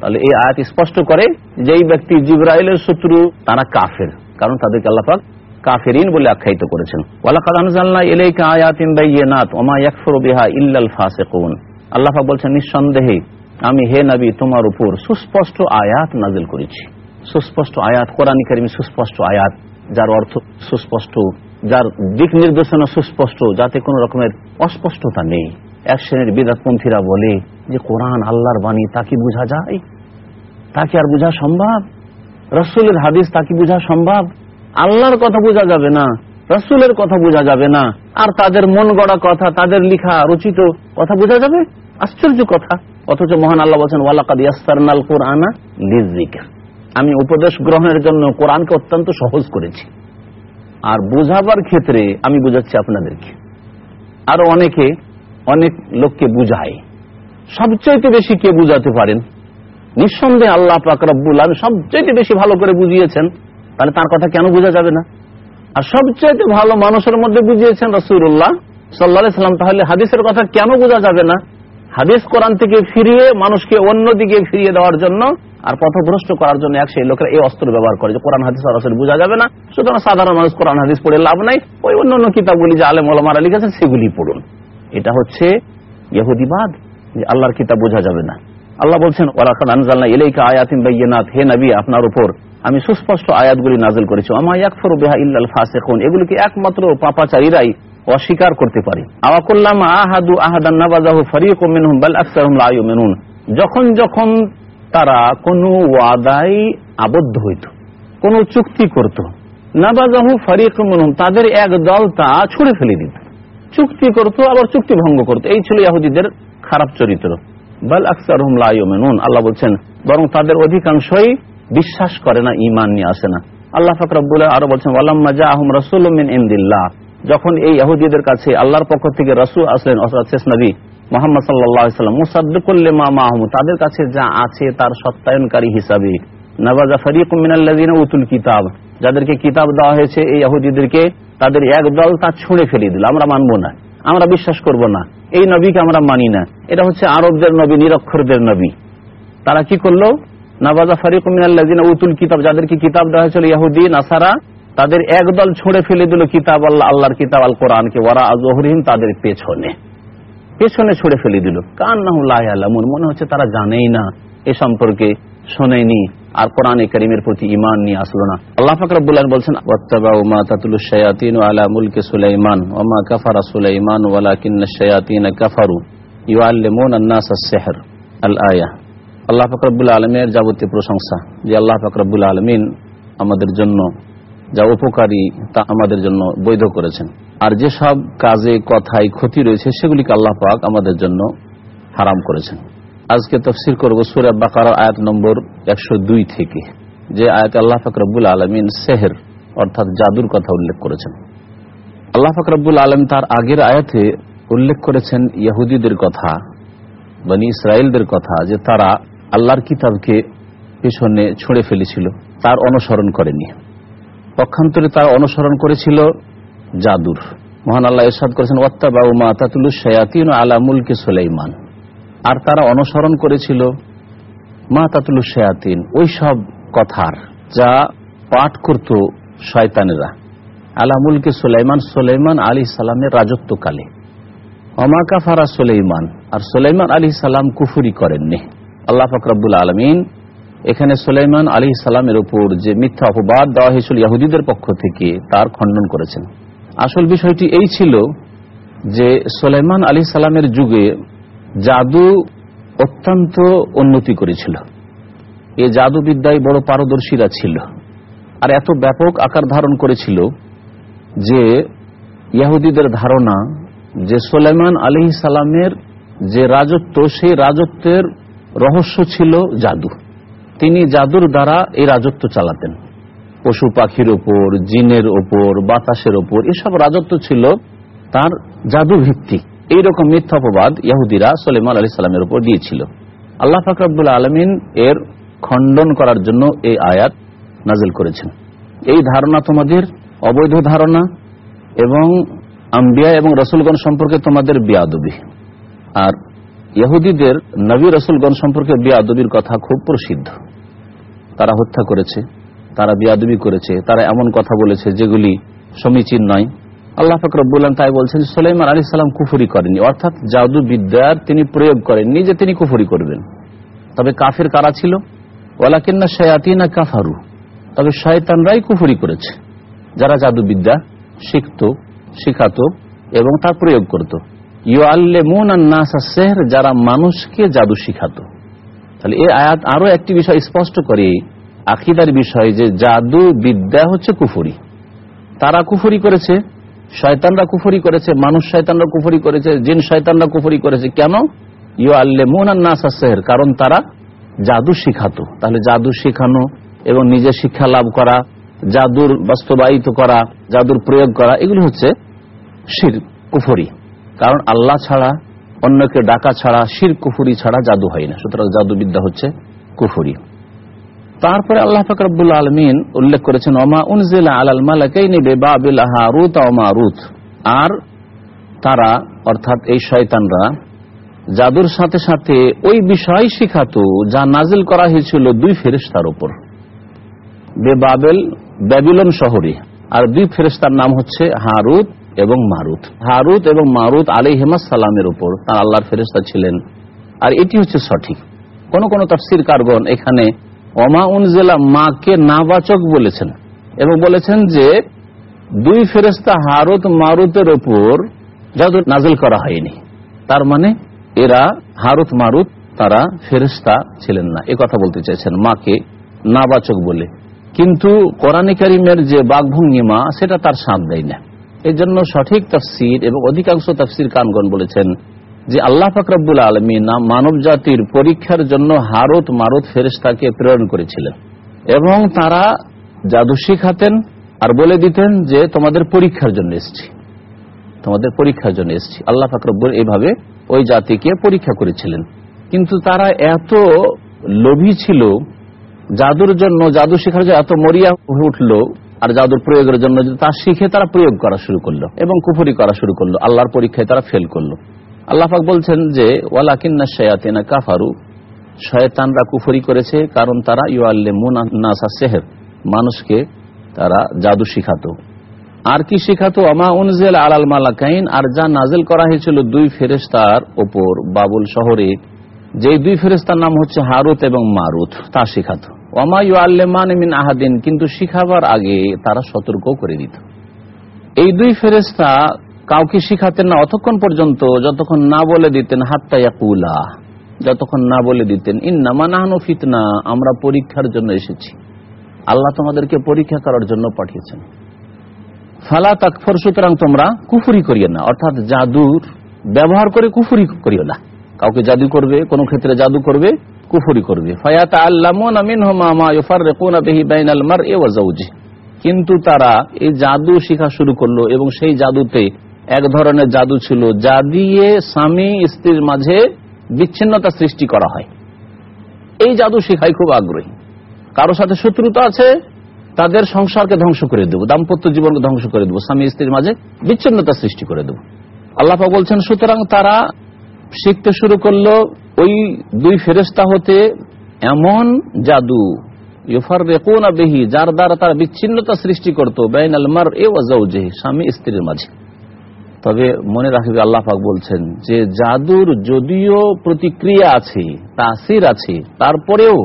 A: তাহলে এই আয়াত স্পষ্ট করে যেই ব্যক্তি জিব্রাইলের শত্রু, তারা কাফের, কারণ তাদেরকে আল্লাহ পাক কাফেরিন বলে আখ্যায়িত করেছেন। ওয়ালাকাদ আনজালনা ইলাইকা আয়াতিন বাইয়িনাত ওমা ইয়াকফুরু বিহা ইল্লাল ফাসিকুন আল্লাহ বলছেন, নিঃসন্দেহে আমি হে নবী, তোমার উপর সুস্পষ্ট আয়াত নাজিল করেছি। সুস্পষ্ট আয়াত, কোরআন কারিম সুস্পষ্ট আয়াত, যার অর্থ সুস্পষ্ট, যার দিক নির্দেশনা সুস্পষ্ট, যাতে কোনো রকমের অস্পষ্টতা নেই। এক শ্রেণির বিদাতপন্থীরা বলে যে, কোরআন আল্লাহর বাণী, তা কি বোঝা যায়? তা কি আর বোঝা সম্ভব? রসুলের হাদিস, তা কি বোঝা সম্ভব? আল্লাহর কথা বোঝা যাবে না। রসুলের কথা বোঝা যাবে না। আর তাদের মন গড়া কথা, তাদের লিখা, রচিত কথা বোঝা যাবে? আশ্চর্য কথা। অথচ মহান আল্লাহ বলছেন, ওয়ালাকাদ কোরআনা লিযিকর। আমি উপদেশ গ্রহণের জন্য কোরআনকে অত্যন্ত সহজ করেছি। আর বোঝাবার ক্ষেত্রে আমি বুঝাচ্ছি আপনাদেরকে। আরও অনেকে, অনেক লোককে বুঝায়। সবচাইতে বেশি কে বুঝাতে পারেন? নিঃসন্দেহে আল্লাহ পাক রব্বুল আলামিন সবচাইতে বেশি ভালো করে বুঝিয়েছেন। তাহলে তার কথা কেন বোঝা যাবে না? আর সবচাইতে ভালো মানুষের মধ্যে বুঝিয়েছেন রসুল্লাহ সাল্লাহ সাল্লাম, তাহলে হাদিসের কথা কেন বোঝা যাবে না? হাদিস কোরআন থেকে ফিরিয়ে মানুষকে অন্যদিকে ফিরিয়ে দেওয়ার জন্য আর পথভ্রষ্ট করার জন্য এক সেই লোকেরা এই অস্ত্র ব্যবহার করে যে কোরআন, হাদিস সরাসরি বোঝা যাবে না। সুতরাং সাধারণ মানুষ কোরআন, হাদিস পড়ে লাভ নাই। ওই অন্য অন্য কিতাবগুলি যে আলেম ওলামারা লিখেছেন, সেগুলি পড়ুন। এটা হচ্ছে ইহুদিবাদ যে আল্লাহর কিতাব বোঝা যাবে না। আল্লাহ বলছেন ওরাকান আনজালনা ইলাইকা আয়াতিন বাইয়িনাত হে নবী, আপনার উপর। আমি সুস্পষ্ট আয়াতগুলি নাজিল করেছি। আমা ইয়াকফুরু বিহা ইল্লাল ফাসিকুন। এগুলিকে একমাত্র পাপাচারীরাই অস্বীকার করতে পারে। আওয়াকুল্লাম আহাদু আহাদান নাবাজাহু ফারিকুম মিনহুম, বাল আকসারুহুম লা ইউমিনুন। যখন যখন তারা কোনো ওয়াদায় আবদ্ধ হইত, কোন চুক্তি করত, নাবাজাহু ফারিকুম মিনহুম, তাদের এক দল তা ছুড়ে ফেলে দিত। চুক্তি করত, আবার চুক্তি ভঙ্গ করত। এই ছিল ইহুদিদের খারাপ চরিত্র। বাল আকসার হুম লাইমেনুন আল্লাহ বলছেন, বরং তাদের অধিকাংশই বিশ্বাস করে না ইমান নিয়ে আসে না। আল্লাহ ফাকরাবুল আরও বলছেন জা আহম যখন এই ইহুদিদের কাছে আল্লাহর পক্ষ থেকে রসুল আসলেন শেষ নবী মোহাম্মদ সাল্লাম মুসাদ্দুল্লে মা মাহমু, তাদের কাছে যা আছে তার সত্যায়নকারী হিসাবে। নবাজা ফরিক মিনাল্লাযিনা উতুল কিতাব, যাদেরকে কিতাব দেওয়া হয়েছে, এই ইহুদিদেরকে তাদের এক দল তা ছুঁড়ে ফেলিয়ে দিল। আমরা মানবো না, আমরা বিশ্বাস করব না, এই নবীকে আমরা মানি না। এটা হচ্ছে আরবদের নবী, নিরক্ষরদের নবী। তারা কি করল? নবাজা ফারিক মিনাল্লাযিনা উতুল কিতাব, যাদেরকে কিতাব দেওয়া হয়েছিল ইহুদি নাসারা, তাদের একদল ছুঁড়ে ফেলে দিল কিতাব আল্লাহ, আল্লাহর কিতাব আল কোরআনকে ওরা আজহরিম তাদের পেছনে পেছনে ছুড়ে ফেলে দিল। কান না কান্নাহুল্লাহমুন মনে হচ্ছে তারা জানেই না, এ সম্পর্কে শোনেনি, আর কোরআন করিমের প্রতি ইমান নিয়ে আসলো না। আল্লাহ ফাকরাবুল্লাহ বলছেন, ওয়াত্তাবাউ মা তাতুলু শায়াতিন আলা মুলকি সুলাইমান কাফারা সুলাইমান ওয়ালাকিন্না শায়াতিন কাফারু, ইউআল্লিমুন আন-নাস আস-সিহর আল আয়া আল্লাহ ফাকরাবুল আলমের যাবতীয় প্রশংসা যে আল্লাহ ফাকরাবুল আলমিন আমাদের জন্য যা উপকারী তা আমাদের জন্য বৈধ করেছেন। আর যেসব কাজে, কথায় ক্ষতি রয়েছে, সেগুলিকে আল্লাহ পাক আমাদের জন্য হারাম করেছেন। আজকে তফসির করব সুরা বাকার আয়াত নম্বর একশো দুই থেকে, যে আয়াত আল্লাহ ফাকরাবুল আলমিন সেহের, অর্থাৎ জাদুর কথা উল্লেখ করেছেন। আল্লাহ ফাকরাবুল আলম তার আগের আয়াতে উল্লেখ করেছেন ইহুদিদের কথা, বনি ইসরায়েলদের কথা, যে তারা আল্লাহর কিতাবকে পেছনে ছুঁড়ে ফেলেছিল, তার অনুসরণ করেনি। পক্ষান্তরে তারা অনুসরণ করেছিল জাদুর। মহান আল্লাহ ইরশাদ করেছেন ওয়াত্তা বাবু মা তাতুলু শায়াতিন আলা মুলকি সুলাইমান। আর তারা অনুসরণ করেছিল, মা তাতুলু শায়াতিন, ওই সব কথার যা পাঠ করত শয়তানেরা। আলা মুলকি সুলাইমান সুলাইমান আলী সালামের রাজত্বকালে। অমাকা ফারা সুলাইমান, আর সুলাইমান আলী সালাম কুফুরি করেননি। আল্লাহ ফকরাবুল আলমিন এখানে সুলাইমান আলী সালামের উপর যে মিথ্যা অপবাদ দেওয়া হয়েছিল ইহুদিদের পক্ষ থেকে তার খণ্ডন করেছেন। আসল বিষয়টি এই ছিল যে সুলাইমান আলী সালামের যুগে জাদু অত্যন্ত উন্নতি করেছিল। এ জাদুবিদ্যায় বড় পারদর্শীরা ছিল। আর এত ব্যাপক আকার ধারণ করেছিল যে ইহুদিদের ধারণা যে সোলেমান আলী সালামের যে রাজত্ব, সেই রাজত্বের রহস্য ছিল জাদু। তিনি জাদুর দ্বারা এই রাজত্ব চালাতেন। পশু পাখির ওপর, জিনের ওপর, বাতাসের ওপর, এসব রাজত্ব ছিল তার জাদু ভিত্তিক এইরকম মিথ্যাপবাদ ইয়াহুদিরা সোলেমান আলী সালামের উপর দিয়েছিল। আল্লাহ ফাকরাবুল আলমিন এর খণ্ডন করার জন্য এই আয়াত নাজিল করেছেন। এই ধারণা তোমাদের অবৈধ ধারণা এবং আম্বিয়া এবং রসুলগণ সম্পর্কে তোমাদের বিয়াদবি। আর ইহুদিদের নবী রসুলগণ সম্পর্কে বিয়াদবির কথা খুব প্রসিদ্ধ। তারা হত্যা করেছে, তারা বিয়াদবি করেছে, তারা এমন কথা বলেছে যেগুলি সমীচীন নয়। আল্লাহ ফকরবুল্লাহ তাই বলছেন, সোলাইমান আলী সাল্লাম কুফুরি করেনি অর্থাৎ জাদু বিদ্যার তিনি প্রয়োগ করেননি যে তিনি কুফুরি করবেন। তবে কাফের কারা ছিল? ওয়ালাকিন্না শয়াতিনা কাফারু। তবে শয়তানরাই কুফুরি করেছে। যারা জাদুবিদ্যা শিখত, শিখাতো এবং তার প্রয়োগ করত। যারা মানুষকে জাদু শিখাতো। তাহলে এই আয়াত আরও একটি বিষয় স্পষ্ট করে, আকিদার বিষয় যে জাদু বিদ্যা হচ্ছে কুফুরি। তারা কুফুরি করেছে, শয়তানরা কুফুরি করেছে, মানুষ শয়তানরা কুফুরি করেছে, জিন শয়তানরা কুফুরি করেছে। কেন? ইউ আল্লেমুন সেহর, কারণ তারা জাদু শিখাতো। তাহলে জাদু শিখানো এবং নিজে শিক্ষা লাভ করা, জাদুর বাস্তবায়িত করা, জাদুর প্রয়োগ করা, এগুলি হচ্ছে শির, কুফরি। কারণ আল্লাহ ছাড়া, অন্যকে ডাকা ছাড়া, শির কুফুরি ছাড়া জাদু হয় না। সুতরাং জাদুবিদ্যা হচ্ছে কুফুরি। তারপরে আল্লাহ ফকরবুল আলমিন উল্লেখ করেছেন, ওমা উনজিলা আলাল মালাকাইনি বেবাবিল হারুত ওমারুত আর তারা, অর্থাৎ এই শয়তানরা, জাদুর সাথে সাথে ওই বিষয় শিখাতো, যা নাজিল করা হয়েছিল দুই ফেরিস্তার উপর। বেবাবেল ব্যাবিলন শহরে আর দুই ফেরিস্তার নাম হচ্ছে হারুত এবং মারুত। হারুত এবং মারুত আলী সালামের উপর তার আল্লাহর ফেরিস্তা ছিলেন। আর এটি হচ্ছে সঠিক। কোন কোন তফসির কারগন এখানে অমা মাকে নাবাচক বলেছেন এবং বলেছেন যে দুই ফেরেস্তা হারুত মারুতের উপর জাদু নাজিল করা হয়নি। তার মানে এরা হারুত মারুত তারা ফেরেস্তা ছিলেন না। এ কথা বলতে চাইছেন মাকে নাবাচক বলে। কিন্তু কোরআনে কারিমের যে বাঘভঙ্গিমা সেটা তার সাথ দেয় না এর জন্য সঠিক তফসির এবং অধিকাংশ তফসির কানগণ বলেছেন যে আল্লাহ ফাকরাবুল আলমী মানব জাতির পরীক্ষার জন্য হারত মারত ফেরেস্তাকে প্রেরণ করেছিলেন এবং তারা জাদু শিখাতেন আর বলে দিতেন যে তোমাদের পরীক্ষার জন্য এসছি। তোমাদের পরীক্ষার জন্য এসছি। আল্লাহ ফাকরবুল এইভাবে ওই জাতিকে পরীক্ষা করেছিলেন। কিন্তু তারা এত লোভী ছিল, জাদুর জন্য, জাদু শেখার জন্য এত মরিয়া হয়ে উঠল আর জাদুর প্রয়োগের জন্য তা শিখে তারা প্রয়োগ করা শুরু করল এবং কুফুরি করা শুরু করল, আল্লাহর পরীক্ষায় তারা ফেল করল। আল্লাহাক বলছেন যে, ওয়ালাকিন্না শয়াতিনা কাফারু। শয়তানরা কুফরি করেছে কারণ তারা ইউআল্লে মুনাসা সেহের, মানুষকে তারা জাদু শিখাতো। আর কি শিখাতো? আমা উনজেল আলাল মালাকাইন। আর যা নাজেল করা হয়েছিল দুই ফেরেস্তার ওপর বাবুল শহরে যে দুই ফেরেস্তার নাম হচ্ছে হারুত এবং মারুত, তা শিখাতো। ইউ আল্লেমান মিন আহাদিন, কিন্তু শিখাবার আগে তারা সতর্ক করে দিত। এই দুই ফেরেস্তা কাউকে শিখাতেন না, অতক্ষণ পর্যন্ত যতক্ষণ না বলে দিতেন হাত্তায়াকুলা যতক্ষণ না বলে দিতেন, ইন্নামা নাহানো ফিতনা, আমরা পরীক্ষার জন্য এসেছি। আল্লাহ তোমাদেরকে পরীক্ষা করার জন্য পাঠিয়েছেন। ফালা তাকফর, সুতরাং তোমরা কুফুরি করিও না। অর্থাৎ জাদুর ব্যবহার করে কুফুরি করিও না। কাউকে জাদু করবে, কোন ক্ষেত্রে জাদু করবে কুফুরি করবে। বাইনাল কিন্তু তারা এই জাদু শিখা শুরু করল এবং সেই জাদুতে এক ধরনের জাদু ছিল যা দিয়ে স্বামী স্ত্রীর মাঝে বিচ্ছিন্নতা সৃষ্টি করা হয়। এই জাদু শিখাই খুব আগ্রহী। কারও সাথে শত্রুতা আছে, তাদের সংসারকে ধ্বংস করে দেবো, দাম্পত্য জীবনকে ধ্বংস করে দেবো, স্বামী স্ত্রীর মাঝে বিচ্ছিন্নতা সৃষ্টি করে দেবো। আল্লাহ বলছেন, সুতরাং তারা শিখতে শুরু করল ওই দুই ফেরেস্তা হতে এমন জাদু ইউফার রেকুনা বেহি, যার দ্বারা তারা বিচ্ছিন্নতা সৃষ্টি করতো বেন আলমার এ ওয়াজাউজেহি স্বামী স্ত্রীর মাঝে। তবে মনে রাখবে আল্লাহ পাক বলছেন যে জাদুর যদিও প্রতিক্রিয়া আছে, তাসির আছে, তারপরেও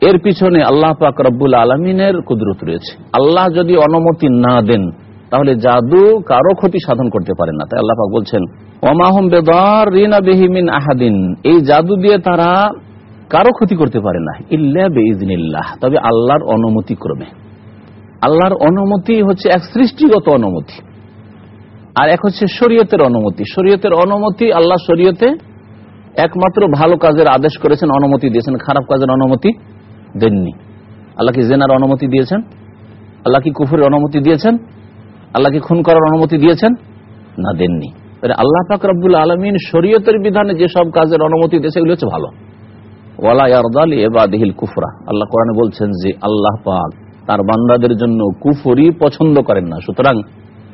A: এর পিছনে আল্লাহ পাক রব্বুল আলমিনের কুদরত রয়েছে। আল্লাহ যদি অনুমতি না দেন তাহলে জাদু কারও ক্ষতি সাধন করতে পারে না। তাই আল্লাহ বলছেন, ওমাহম বেদার রিনা বেহিমিন আহাদিন। এই জাদু দিয়ে তারা কারও ক্ষতি করতে পারে না, ইল্লা বেইজনিল্লাহ তবে আল্লাহর অনুমতি ক্রমে আল্লাহর অনুমতি হচ্ছে এক সৃষ্টিগত অনুমতি, আর এক হচ্ছে শরীয়তের অনুমতি। শরীয়তের অনুমতি আল্লাহ শরীয়তে একমাত্র ভালো কাজের আদেশ করেছেন, অনুমতি দিয়েছেন। খারাপ কাজের অনুমতি দেননি। আল্লাহ কি জেনার অনুমতি দিয়েছেন? আল্লাহ কি কুফুরের অনুমতি দিয়েছেন? আল্লাহ কি খুন করার অনুমতি দিয়েছেন? না, দেননি। আল্লাহ পাক রব্বুল আলমিন শরীয়তের বিধানে যেসব কাজের অনুমতি দিয়েছে, এগুলো হচ্ছে ভালো। আল্লাহ কোরআনে বলছেন যে, আল্লাহ পাক তার বান্দাদের জন্য কুফরি পছন্দ করেন না। সুতরাং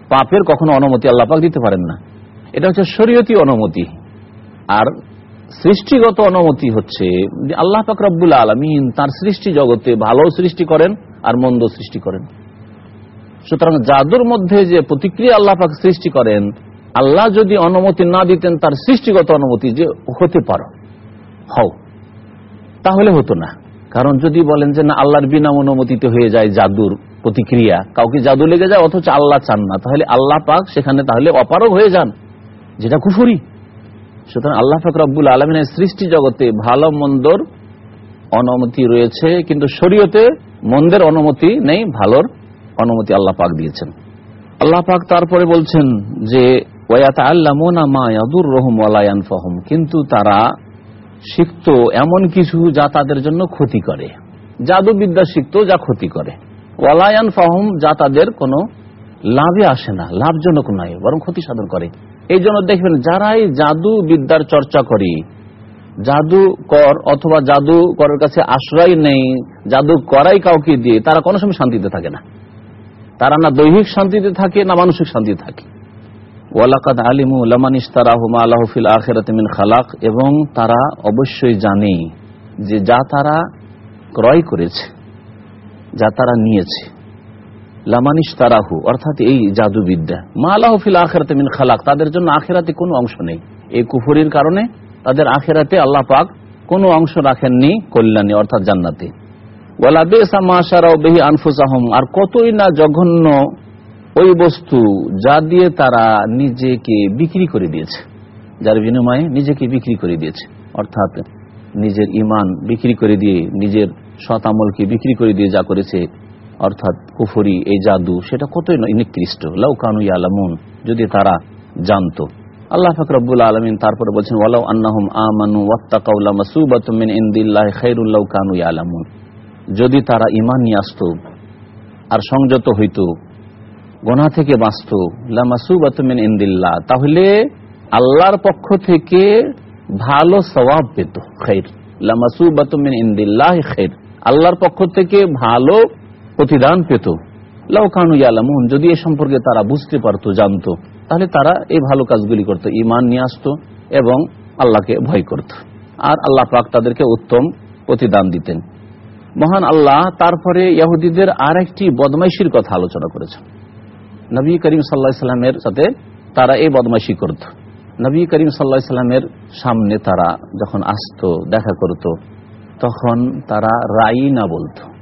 A: পাপের কখনো অনুমতি আল্লাহ পাক দিতে পারেন না। এটা হচ্ছে শরীয়তি অনুমতি। আর সৃষ্টিগত অনুমতি হচ্ছে আল্লাহ পাক আলমিন তার সৃষ্টি জগতে ভালো সৃষ্টি করেন আর মন্দ সৃষ্টি করেন। সুতরাং জাদুর মধ্যে যে প্রতিক্রিয়া আল্লাহ পাক সৃষ্টি করেন, আল্লাহ যদি অনুমতি না দিতেন, তার সৃষ্টিগত অনুমতি যে হতে পারো। হও। তাহলে হতো না। কারণ যদি বলেন যে না, আল্লাহর বিনা অনুমতিতে হয়ে যায় জাদুর প্রতিক্রিয়া, কাউকে জাদু লেগে যায়, অথচ আল্লাহ চান না, তাহলে আল্লাহ পাক সেখানে তাহলে অপারগ হয়ে যান, যেটা কুফুরি। সুতরাং আল্লাহ পাক রব্বুল আলমিনের সৃষ্টি জগতে ভালো, মন্দর অনুমতি রয়েছে, কিন্তু শরীয়তে মন্দের অনুমতি নেই, ভালোর অনুমতি আল্লাহ পাক দিয়েছেন। আল্লাহ পাক তারপরে বলছেন যে কিন্তু তারা শিখত এমন কিছু যা তাদের জন্য ক্ষতি করে। জাদুবিদ্যা শিখত যা ক্ষতি করে। ওয়ালায়ান ফাহম যা তাদের কোনো লাভে আসে না, লাভজনক নয়, বরং ক্ষতি সাধন করে। এই জন্য দেখবেন যারাই জাদু বিদ্যার চর্চা করে জাদু কর অথবা জাদু করার কাছে আশ্রয় নেই জাদু করাই কাউকে দিয়ে, তারা কোনো সময় শান্তিতে থাকে না। তারা না দৈহিক শান্তিতে থাকে, না মানসিক শান্তিতে থাকে। ওয়ালাকাদ আলিমু লামান ইস্তারাহুমা আল্লাহফিল আখেরাতমিন খালাক, এবং তারা অবশ্যই জানে যে যা তারা ক্রয় করেছে, যা তারা নিয়েছে। লামানিস তারাহু অর্থাৎ এই জাদুবিদ্যা। মা আল্লাহফিল আখেরাতমিন খালাক, তাদের জন্য আখেরাতে কোনো অংশ নেই। এই কুফুরির কারণে তাদের আখেরাতে আল্লাহ পাক কোনো অংশ রাখেননি, কল্যাণী, অর্থাৎ জান্নাতে। ওয়ালা বেসা মাশারাও বেহি আর কতই না জঘন্য ওই বস্তু যা দিয়ে তারা নিজেকে বিক্রি করে দিয়েছে। যার বিনিময়ে নিজেকে বিক্রি করে দিয়েছে। অর্থাৎ নিজের ইমান বিক্রি করে দিয়ে, নিজের শতামলকে বিক্রি করে দিয়ে যা করেছে, অর্থাৎ কুফরি, এই জাদু, সেটা কতই নিকৃষ্ট। লাউকানু আলামুন যদি তারা জানতো। আল্লাহ ফাকরাবুল আলমিন তারপরে বলছেন, ওয়ালাউ আন্নাহুম আমানু ওয়াত্তাকাউলা মাসুবাতুম মিন ইনদিল্লাহি খায়রুল লাউ কানু ইয়ালামুন। যদি তারা ইমান নিয়ে আসতো আর সংযত হইতো, গোনা থেকে বাঁচত লামাসুবাতুমিন ইন্দিল্লাহ, তাহলে আল্লাহর পক্ষ থেকে ভালো সওয়াব পেত, খৈর। লামাসুবাতুমিন ইন্দিল্লাহ, খৈর। আল্লাহর পক্ষ থেকে ভালো প্রতিদান পেত। লাউকানু ইয়ালামুন, যদি এ সম্পর্কে তারা বুঝতে পারতো, জানতো, তাহলে তারা এই ভালো কাজগুলি করত ইমান নিয়ে আসতো এবং আল্লাহকে ভয় করত। আর আল্লাহ পাক তাদেরকে উত্তম প্রতিদান দিতেন। মহান আল্লাহ তারপরে ইয়াহুদিদের আর একটি বদমাইশির কথা আলোচনা করেছেন। নবী করিম সাল্লা সাল্লামের সাথে তারা এই বদমাইশি করত। নবী করিম সাল্লা সাল্লামের সামনে তারা যখন আসতো, দেখা করত, তখন তারা রাইনা বলতো।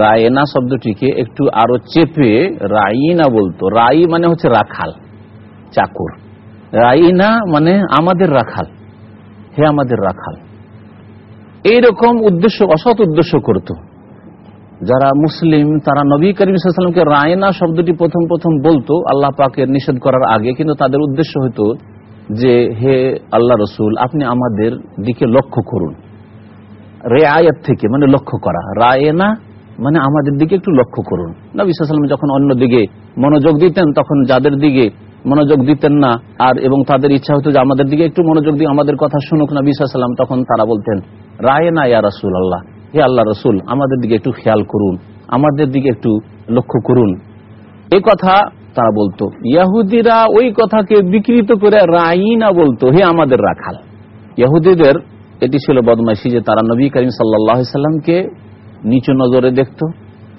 A: রায়না শব্দটিকে একটু আরও চেপে রাইনা বলতো। রাই মানে হচ্ছে রাখাল, চাকুর। রাইনা মানে আমাদের রাখাল। হে আমাদের রাখাল। এইরকম উদ্দেশ্য, অসৎ উদ্দেশ্য করত। যারা মুসলিম, তারা নবী করিম রায়না শব্দটি প্রথম প্রথম বলতো, আল্লাহ পাকের নিষেধ করার আগে, কিন্তু তাদের উদ্দেশ্য হতো যে, হে আল্লাহ রসুল, আপনি আমাদের দিকে লক্ষ্য করুন। রে আয়াত থেকে মানে লক্ষ্য করা। রায়না মানে আমাদের দিকে একটু লক্ষ্য করুন। নবী সাল্লাম যখন অন্য দিকে মনোযোগ দিতেন, তখন যাদের দিকে মনোযোগ দিতেন না, আর এবং তাদের ইচ্ছা হতো যে, আমাদের দিকে একটু মনোযোগ দিয়ে আমাদের কথা শুনুক না সাল্লাম তখন তারা বলতেন রায় না, ইয়া রসুল আল্লাহ হে আল্লাহ রসুল, আমাদের দিকে একটু খেয়াল করুন। আমাদের দিকে একটু লক্ষ্য করুন। এ কথা তারা বলতো। ইয়াহুদিরা ওই কথাকে বিকৃত করে রাইনা বলতো। হে আমাদের রাখাল। ইয়াহুদিদের, এটি ছিল বদমাইশি যে তারা নবী করিম সাল্লাহ সাল্লামকে নিচু নজরে দেখত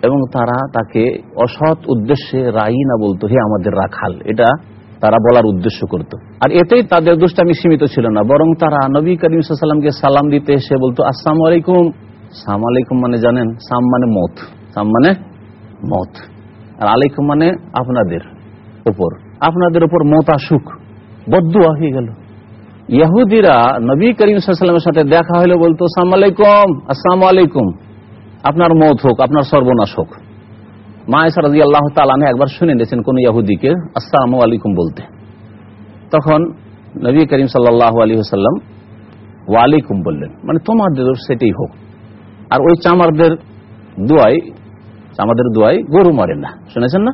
A: এবং তারা তাকে অসৎ উদ্দেশ্যে রাইনা বলতো। হে আমাদের রাখাল, এটা তারা বলার উদ্দেশ্য করত। আর এতেই তাদের দুষ্টামি সীমিত ছিল না, বরং তারা নবী করিম সাল্লামকে সালাম দিতে এসে বলতো, আসসালাম আলাইকুম। সাম আলাইকুম মানে জানেন সাম মানে মত। সাম মানে মত। আর আলাইকুম মানে আপনাদের উপর আপনাদের উপর মত আসুক বদুয়া হয়ে গেল। ইয়াহুদিরা নবী করিম সাল্লামের সাথে দেখা হলে বলতো সাম আলাইকুম, আসসালাম আলাইকুম। আপনার মত হোক, আপনার সর্বনাশ হোক। মায়েসা রাজি আল্লাহ তালানে একবার শুনে নিয়েছেন কোন ইয়াহুদিকে, আসসালাম আলাইকুম বলতে। তখন নবী করিম সাল্লাহ আলী সাল্লাম ওয়ালাইকুম বললেন। মানে তোমাদের সেটাই হোক। আর ওই চামারদের দুয়াই চামারদের দুয়াই গরু মরে না। শুনেছেন না?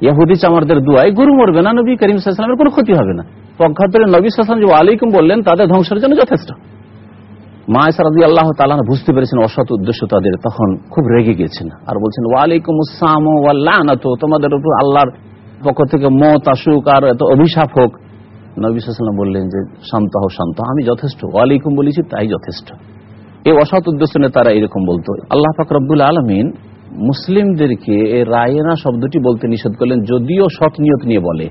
A: ইয়াহুদি চামারদের দুয়াই গরু মরবে না, নবী করিম সাল্লামের কোনো ক্ষতি হবে না। পক্ষান্তরে নবী সাল্লাম যে ওয়ালাইকুম বললেন, তাদের ধ্বংসের জন্য যথেষ্ট। মায়েসারাদি আল্লাহ তালা বুঝতে পেরেছেন অসৎ উদ্দেশ্য তাদের, তখন খুব রেগে গেছেন আর বলছেন ওয়ালাইকুম আসসালাম তো তোমাদের উপর আল্লাহর পক্ষ থেকে মত আসুক আর এত অভিশাপ হোক। নবী সাল্লাম বললেন যে, শান্ত হও, শান্ত আমি যথেষ্ট। ওয়ালাইকুম বলেছি, তাই যথেষ্ট। এই অসৎ উদ্দেশ্য নিয়ে তারা এরকম বলতো। আল্লাহ পাক রব্দুল আলমিন মুসলিমদেরকে এই রায়না শব্দটি বলতে নিষেধ করলেন, যদিও সৎ নিয়ত নিয়ে বলে,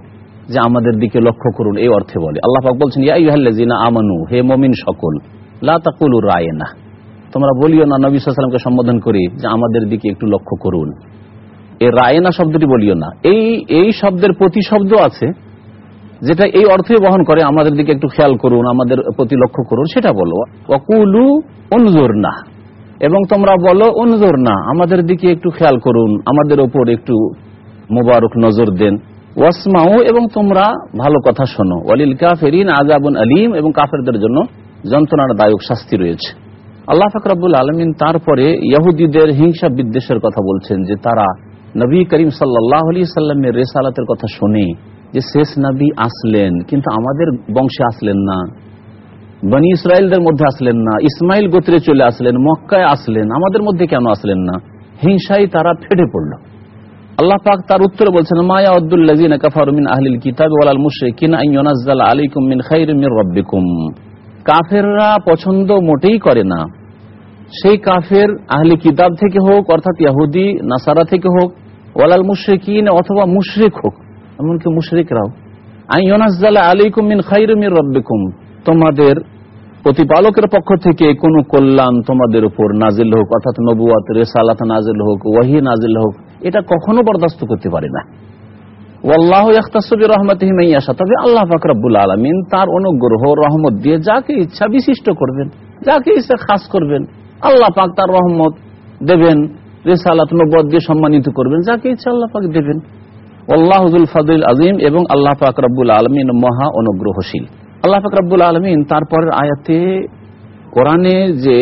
A: যে আমাদের দিকে লক্ষ্য করুন, এই অর্থে বলে। আল্লাহ পাক বলছেন ইয়াইহাল্লাজিনা আমানু, হে মমিন সকল লা তাকুলু রায়না। তোমরা বলিও না, নবী সাল্লামকে সম্বোধন করি যে আমাদের দিকে একটু লক্ষ্য করুন। এই রায়না শব্দটি বলিও না। এই এই শব্দের প্রতি শব্দ আছে, যেটা এই অর্থে বহন করে আমাদের দিকে একটু খেয়াল করুন, আমাদের প্রতি লক্ষ্য করুন, সেটা বলো অকুলু অনজোর না এবং তোমরা বলো অনজোর না আমাদের দিকে একটু খেয়াল করুন, আমাদের ওপর একটু মোবারক নজর দেন। ওয়াসমাও এবং তোমরা ভালো কথা শোনো। ওয়ালিল কাফেরিন আজাবুন আলিম, এবং কাফেরদের জন্য যন্ত্রণার দায়ক শাস্তি রয়েছে। আল্লাহ ফাকরাবুল আলমিন তারপরে ইহুদিদের হিংসা বিদ্বেষের কথা বলছেন যে তারা নবী করিম সাল্লাহ আলি সাল্লামের রেসালাতের কথা শুনে যে শেষ নবী আসলেন, কিন্তু আমাদের বংশে আসলেন না। বনি ইসরায়েলদের মধ্যে আসলেন না, ইসমাইল গোত্রে চলে আসলেন, মক্কায় আসলেন, আমাদের মধ্যে কেন আসলেন না? হিংসাই তারা ফেটে পড়ল। আল্লাহ পাক তার উত্তরে বলছেন মায়া আব্দুল্লাজিনা কাফারুমিন আহলিল কিতাব ওয়ালাল মুশরিকিন আন ইউনাজ্জাল আলাইকুম মিন খাইরিন মির কাফেররা পছন্দ মোটেই করে না। সেই কাফের আহলি কিতাব থেকে হোক, অর্থাৎ ইয়াহুদি, নাসারা থেকে হোক, ওয়ালাল মুশরিকিন অথবা মুশরিক হোক, এমনকি মুশরিকরাও। আন ইউনাজ্জাল আলাইকুম মিন খাইরিন মির রাব্বিকুম, তোমাদের প্রতিপালকের পক্ষ থেকে কোনো কল্যাণ তোমাদের উপর নাজিল হোক, অর্থাৎ নবুয়াত, রেসালাত নাজিল হোক, ওয়াহি নাজিল হোক, এটা কখনো বরদাস্ত করতে পারে না। ওয়াল্লাহ ইয়াখতাসবি রহমতিহি মাইয়াশা তবে আল্লাহ পাক রব্বুল আলামিন তার অনুগ্রহ, রহমত দিয়ে যাকে ইচ্ছা বিশিষ্ট করবেন, যাকে ইচ্ছা খাস করবেন, আল্লাহ পাক তার রহমত দেবেন, রেসালাত নবুয়াত দিয়ে সম্মানিত করবেন, যাকে ইচ্ছা আল্লাহ পাক দেবেন। আল্লাহুল ফাদুল আজিম এবং আল্লাহ পাক আলমিন মহা অনুগ্রহশীল। আল্লাহ পাক আলমিন তারপরের আয়াতে কোরআনে যে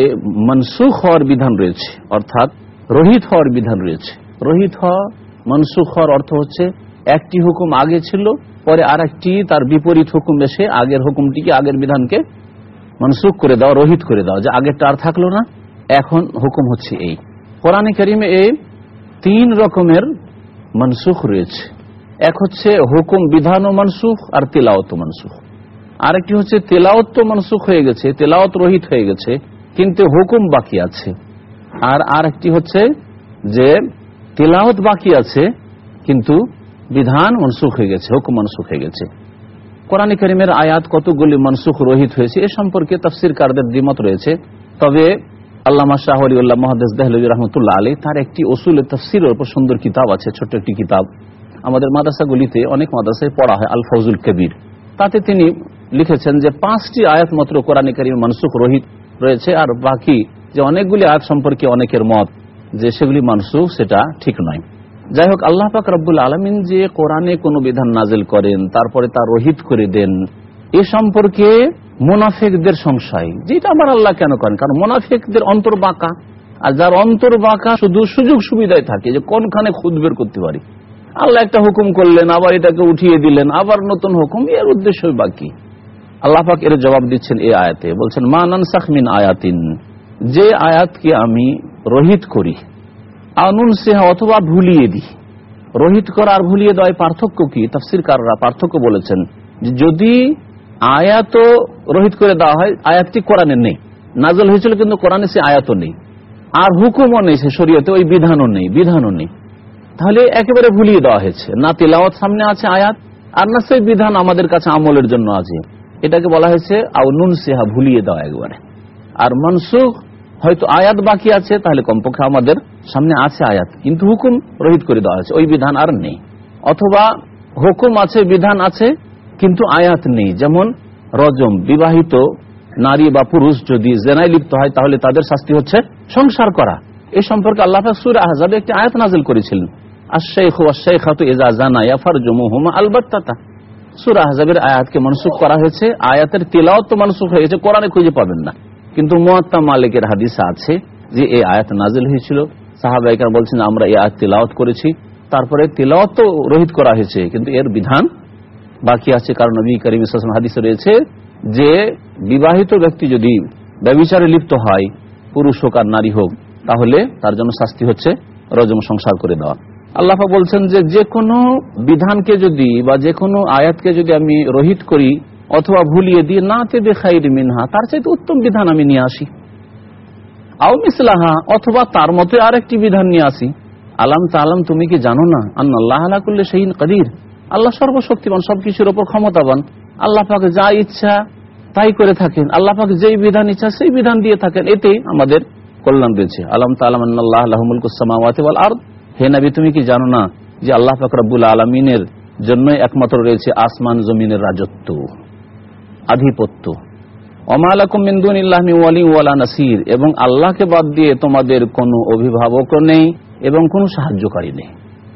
A: মনসুখ হওয়ার বিধান রয়েছে, অর্থাৎ রোহিত হওয়ার বিধান রয়েছে। রোহিত হওয়া, মনসুখ হওয়ার অর্থ হচ্ছে একটি হুকুম আগে ছিল, পরে আর একটি তার বিপরীত হুকুম এসে আগের হুকুমটিকে, আগের বিধানকে মনসুখ করে দেওয়া, রোহিত করে দেওয়া, যে আগেরটা আর থাকল না, এখন হুকুম হচ্ছে এই। কোরআনে করিমে এই তিন রকমের মনসুখ রয়েছে। এক হচ্ছে হুকুম বিধান ও মনসুখ আর তেলাওত মনসুখ। আরেকটি হচ্ছে তেলাওত তো মনসুখ হয়ে গেছে তেলাওত রহিত হয়ে গেছে, কিন্তু হুকুম বাকি আছে। আর আরেকটি হচ্ছে যে তেলাওত বাকি আছে, কিন্তু বিধান মনসুখ হয়ে গেছে, হুকুম মনসুখ হয়ে গেছে। কোরআন করিমের আয়াত কতগুলি মনসুখ রহিত হয়েছে, এ সম্পর্কে তফসির কারদের দ্বিমত রয়েছে। তবে আল্লামা শাহ আলিউল্লাহ মহাদেস দেহলবী রহমতুল্লাহ আলী তার একটি ওসুল তফসিরের উপর সুন্দর কিতাব আছে, ছোট্ট একটি কিতাব। আমাদের মাদ্রাসাগুলিতে অনেক মাদ্রাসায় পড়া হয় আল ফজুল কবির। তাতে তিনি লিখেছেন যে, পাঁচটি আয়াত মাত্র কোরআন করিম মনসুখ রহিত রয়েছে, আর বাকি যে অনেকগুলি আয়াত সম্পর্কে অনেকের মত যে সেগুলি মনসুখ, সেটা ঠিক নয়। যাই হোক আল্লাহ পাক রব্বুল আলমিন যে কোরআনে কোনো বিধান নাজেল করেন, তারপরে তা রহিত করে দেন, এ সম্পর্কে মোনাফেকদের সংশয়। যেটা আমার আল্লাহ কেন করেন? কারণ মোনাফেকদের অন্তর বাঁকা। আর যার অন্তর বাঁকা, শুধু সুযোগ সুবিধায় থাকে যে কোনখানে খুদ বের করতে পারি। আল্লাহ একটা হুকুম করলেন, আবার এটাকে উঠিয়ে দিলেন, আবার নতুন হুকুম, এর উদ্দেশ্য বাকি। আল্লাহ পাক এর জবাব দিচ্ছেন এই আয়াতে। বলছেন, মা নানসাখমিন আয়াতিন, যে আয়াতকে আমি রহিত করি। আনুন সেহা অথবা ভুলিয়ে দিই। রোহিত করা আর ভুলিয়ে দেওয়ায় পার্থক্য কি? তফসির কাররা পার্থক্য বলেছেন যদি আয়াত রোহিত করে দেওয়া হয়, আয়াতটি কোরআনে নেই। নাজল হয়েছিল কিন্তু কোরআনে সে আয়াতও নেই। আর হুকুমও নেই সে শরীয়তে, ওই বিধানও নেই বিধানও নেই। তাহলে একেবারে ভুলিয়ে দেওয়া হয়েছে। না তেলাওয়াত সামনে আছে আয়াত, আর না সেই বিধান আমাদের কাছে আমলের জন্য আছে। এটাকে বলা হয়েছে আউ নুন সেহা ভুলিয়ে দেওয়া একবারে। আর মনসুখ হয়তো আয়াত বাকি আছে, তাহলে কমপক্ষে আমাদের সামনে আছে আয়াত, কিন্তু হুকুম রহিত করে দেওয়া হয়েছে। ওই বিধান আর নেই। অথবা হুকুম আছে, বিধান আছে, কিন্তু আয়াত নেই। যেমন রজম, বিবাহিত নারী বা পুরুষ যদি জেনায় লিপ্ত হয়, তাহলে তাদের শাস্তি হচ্ছে সংসার করা। এ সম্পর্কে আল্লাহ সুর আহজাবে একটি আয়াত নাজিল করেছিলেন। আয়াতকে মনসুখ করা হয়েছে। আয়াতের তেলাওয়াত তো মনসুখ হয়েছে কোরআনে খুঁজে পাবেন না। কিন্তু মোয়াত্তা মালিকের হাদিসা আছে যে এই আয়াত নাজিল হয়েছিল। সাহাবাইকার বলছেন, আমরা এই আয়াত তেলাওয়াত করেছি। তারপরে তেলাওয়াত রহিত করা হয়েছে। কিন্তু এর বিধান বাকি আছে। কারণ নবী করিম ইসলাম হাদিসে রয়েছে যে বিবাহিত ব্যক্তি যদি ব্যবিচারে লিপ্ত হয়, পুরুষ হোক আর নারী হোক, তাহলে তার জন্য শাস্তি হচ্ছে রজম সংসার করে দেওয়া। আল্লাহ বলছেন যে যে কোনো বিধানকে যদি বা যে কোনো আয়াতকে যদি আমি রহিত করি অথবা ভুলিয়ে দিয়ে, না তেবে খাইর মিনহা তার চাইতে উত্তম বিধান আমি নিয়ে আসি। আও মিসলাহা, অথবা তার মতে আরেকটি বিধান নিয়ে আসি। আলাম তা আলাম তুমি কি জানো না? আল্লাহ আলা করলে সেই কাদির আল্লাহ সর্বশক্তিমান সবকিছুর ওপর ক্ষমতাবান। আল্লাহ পাকে যা ইচ্ছা তাই করে থাকেন। আল্লাহ পাকে যেই বিধান ইচ্ছা সেই বিধান দিয়ে থাকেন। এতে আমাদের কল্যাণ রয়েছে। আলম তালাম ওয়াল আরদ হে নবী, তুমি কি জানো না যে আল্লাহ পাক রব্বুল আলমিনের জন্যই একমাত্র রয়েছে আসমান জমিনের রাজত্ব? আধিপত্য। ওয়ালি ওয়ালা নাসির, এবং আল্লাহকে বাদ দিয়ে তোমাদের কোনো অভিভাবক নেই এবং কোনো সাহায্যকারী নেই।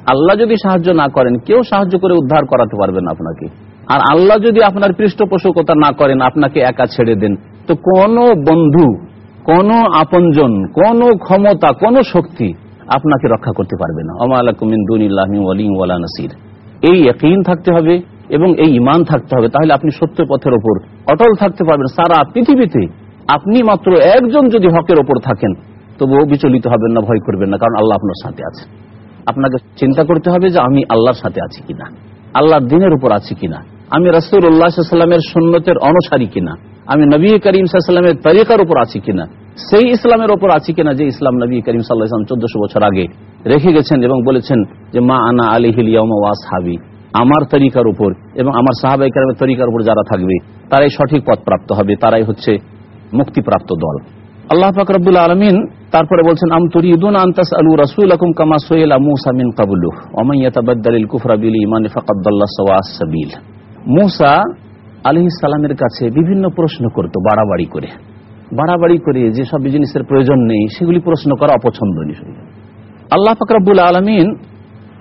A: আল্লাহ যদি সাহায্য না করেন, কেউ সাহায্য করে উদ্ধার করাতে পারবেন আপনাকে। আর আল্লাহ যদি আপনার পৃষ্ঠপোষকতা না করেন, আপনাকে একা ছেড়ে দেন। তো কোন বন্ধু, কোন আপনজন, কোন ক্ষমতা, কোন শক্তি আপনাকে রক্ষা করতে পারবে না। ওয়ালা নাসির। এই একইন থাকতে হবে। এবং এই ইমান থাকতে হবে, তাহলে আপনি সত্য পথের ওপর অটল থাকতে পারবেন। সারা পৃথিবীতে আপনি মাত্র একজন যদি হকের ওপর থাকেন, তবুও বিচলিত হবেন না, ভয় করবেন না, কারণ আল্লাহ আপনার সাথে আছে। আপনাকে চিন্তা করতে হবে যে আমি আল্লাহর সাথে আছি কিনা, আল্লাহর দিনের উপর আছি কিনা, আমি রসুল উল্লাহামের সন্ন্যতের অনুসারী কিনা, আমি নবী করিম সাল্লামের তরিকার উপর আছি কিনা, সেই ইসলামের ওপর আছি কিনা যে ইসলাম নবী করিম সাল্লাহাম চোদ্দশো বছর আগে রেখে গেছেন এবং বলেছেন যে, মা আনা আলী ওয়াস হাবি আমার তরিকার উপর এবং আমার সাহাবাই কালামের তরিকার উপর যারা থাকবে, তারাই সঠিক পথ প্রাপ্ত হবে, তারাই হচ্ছে মুক্তিপ্রাপ্ত দল। আল্লাহ ফাকরুল আলমিন তারপরে বলছেন, আম কাছে বিভিন্ন প্রশ্ন করত, বাড়াবাড়ি করে। বাড়াবাড়ি করে যে সব জিনিসের প্রয়োজন নেই, সেগুলি প্রশ্ন করা অপছন্দনীয়। আল্লাহ ফাকরাবুল আলমিন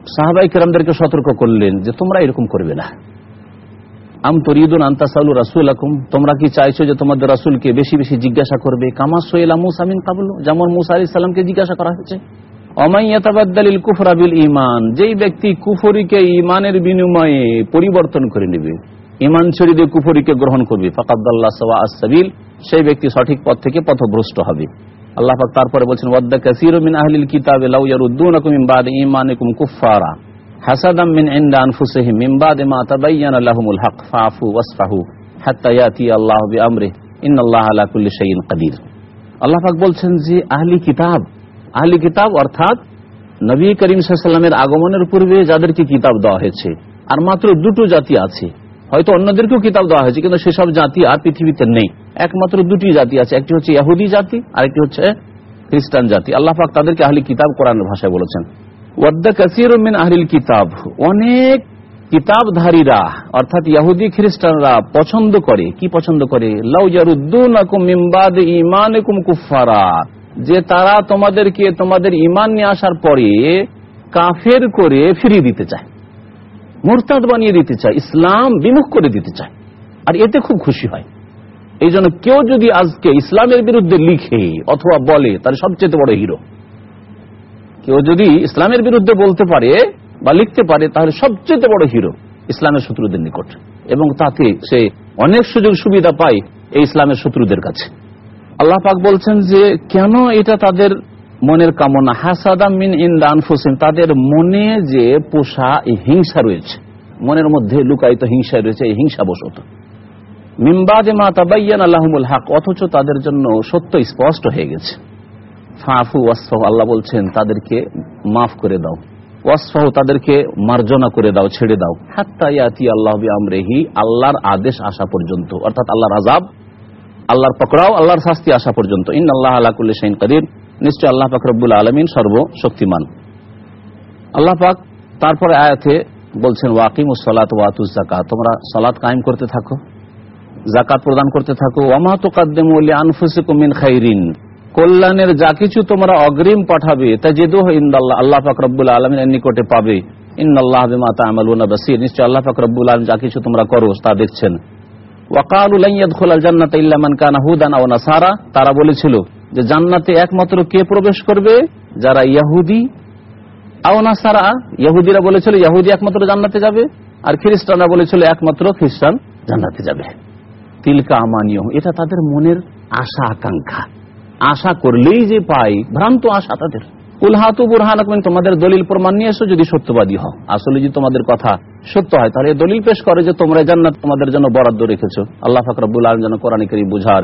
A: সাহাবাই কেরামদেরকে সতর্ক করলেন যে তোমরা এরকম করবে না। আম তরিদুন আন্তাসালু রাসুল আকুম তোমরা কি চাইছো যে তোমাদের রাসুলকে বেশি বেশি জিজ্ঞাসা করবে? কামা সোয়েলা মুসামিন কাবুল, যেমন মুসা আলি সাল্লামকে জিজ্ঞাসা করা হয়েছে। অমাইয়াতাবাদ্দালিল কুফরাবিল ইমান যেই ব্যক্তি কুফরিকে ইমানের বিনিময়ে পরিবর্তন করে নেবে ইমান দিয়ে কুফরিকে গ্রহণ করবে ফাকাদ্দাল্লাহ আসাবিল সেই ব্যক্তি সঠিক পথ থেকে পথভ্রষ্ট হবে। আল্লাহ পাক তারপরে বলছেন, ওয়াদ্দা কাসীরু মিন আহলিল কিতাবে লাউ ইয়ারুদ্দুনাকুম মিন বাদি ঈমানিকুম কুফফারা হাসাদাম মিন ইনদা আনফুসিহিম মিন বাদি মা তাবায়্যানা লাহুমুল হক ফাফু ওয়াসফাহু হাত্তা ইয়াতি আল্লাহু বিআমরিহি, ইন্নাল্লাহা আলা কুল্লি শাইইন কাদির আল্লাহ পাক বলছেন যে, আহলি কিতাব আহলি কিতাব অর্থাৎ নবী করিম সাল্লামের আগমনের পূর্বে যাদেরকে কিতাব দেওয়া হয়েছে, আর মাত্র দুটো জাতি আছে হয়তো অন্যদেরকেও কিতাব দেওয়া হয়েছে, কিন্তু সেসব জাতি আর পৃথিবীতে নেই। একমাত্র দুটি জাতি আছে, একটি হচ্ছে ইয়াহুদি জাতি, আরেকটি হচ্ছে খ্রিস্টান জাতি। আল্লাহ পাক তাদেরকে আহলি কিতাব কোরআনের ভাষায় বলেছেন। ওয়াদ্দা কাসির মিন আহলিল কিতাব। অনেক কিতাবধারীরা, অর্থাৎ ইয়াহুদি খ্রিস্টানরা পছন্দ করে। কি পছন্দ করে? কুফফারা। যে তারা তোমাদেরকে তোমাদের ইমান নিয়ে আসার পরে কাফের করে ফিরিয়ে দিতে চায়। মোরতাদ বানিয়ে দিতে চায়, ইসলাম বিমুখ করে দিতে চায়। আর এতে খুব খুশি হয়। এই জন্য কেউ যদি আজকে ইসলামের বিরুদ্ধে লিখে অথবা বলে তাহলে সবচেয়ে বড় হিরো। কেউ যদি ইসলামের বিরুদ্ধে বলতে পারে বা লিখতে পারে, তাহলে সবচেয়ে বড় হিরো ইসলামের শত্রুদের নিকট। এবং তাতে সে অনেক সুযোগ সুবিধা পায় এই ইসলামের শত্রুদের কাছে। আল্লাহ পাক বলছেন যে, কেন এটা তাদের মনের কামনা, হাসাদা মিন ইন্দা আনফুসিন, তাদের মনে যে পোষা এই হিংসা রয়েছে, মনের মধ্যে লুকায়িত হিংসা রয়েছে, এই হিংসা বসত মিম্বাদে মা তাবাইয়ান আল্লাহমুল হক, অথচ তাদের জন্য সত্য স্পষ্ট হয়ে গেছে। ফাফু ওয়াসফাহ, আল্লাহ বলছেন, তাদেরকে মাফ করে দাও। ওয়াসফাহ, তাদেরকে মার্জনা করে দাও, ছেড়ে দাও। হাত্তা ইয়াতি আল্লাহ আমরেহি আল্লাহর আদেশ আসা পর্যন্ত, অর্থাৎ আল্লাহর আজাব আল্লাহর পকড়াও, আল্লাহর শাস্তি আসা পর্যন্ত। ইন আল্লাহ আল্লাহ শাইন কাদির। নিশ্চয় আল্লাহ পাক রব্বুল আলমিন সর্বশক্তিমান। আল্লাহ পাক তারপরে আয়াতে বলছেন ওয়াকিম সালাত ওয়াতুজ জাকাত তোমরা সালাত কায়েম করতে থাকো জাকাত প্রদান করতে থাকো। ওয়ামা তোকাদ্দেম আনফুসিকুম মিন খাইরিন। কল্যাণের যা কিছু তোমরা অগ্রিম পাঠাবে তা যে যেদু ইন্দাল্লাহ, আল্লাহ পাক রব্বুল আলমিনের নিকটে পাবে। নিশ্চয় আল্লাহ যা কিছু তোমরা করো, তা দেখছেন। ওয়াকালু মান কানা নাসারা। তারা বলেছিল যে জান্নাতে একমাত্র কে প্রবেশ করবে? যারা ইয়াহুদি আও নাসারা। ইহুদিরা বলেছিল ইহুদি একমাত্র জান্নাতে যাবে। আর খ্রিস্টানরা বলেছিল, একমাত্র খ্রিস্টান জান্নাতে যাবে। তিলকা আমানীয় এটা তাদের মনের আশা আকাঙ্ক্ষা। আশা করলেই যে পাই, ভ্রান্ত আশা তাদের। উলহাতু বুরহান তোমাদের দলিল প্রমাণ নিয়ে এসো যদি সত্যবাদী হও। আসলে যদি তোমাদের কথা সত্য হয়, তাহলে দলিল পেশ করে যে তোমরা জান্নাত তোমাদের জন্য বরাদ্দ রেখেছো। আল্লাহ ফাকরাবুল আলম যেন কোরআন করি বুঝার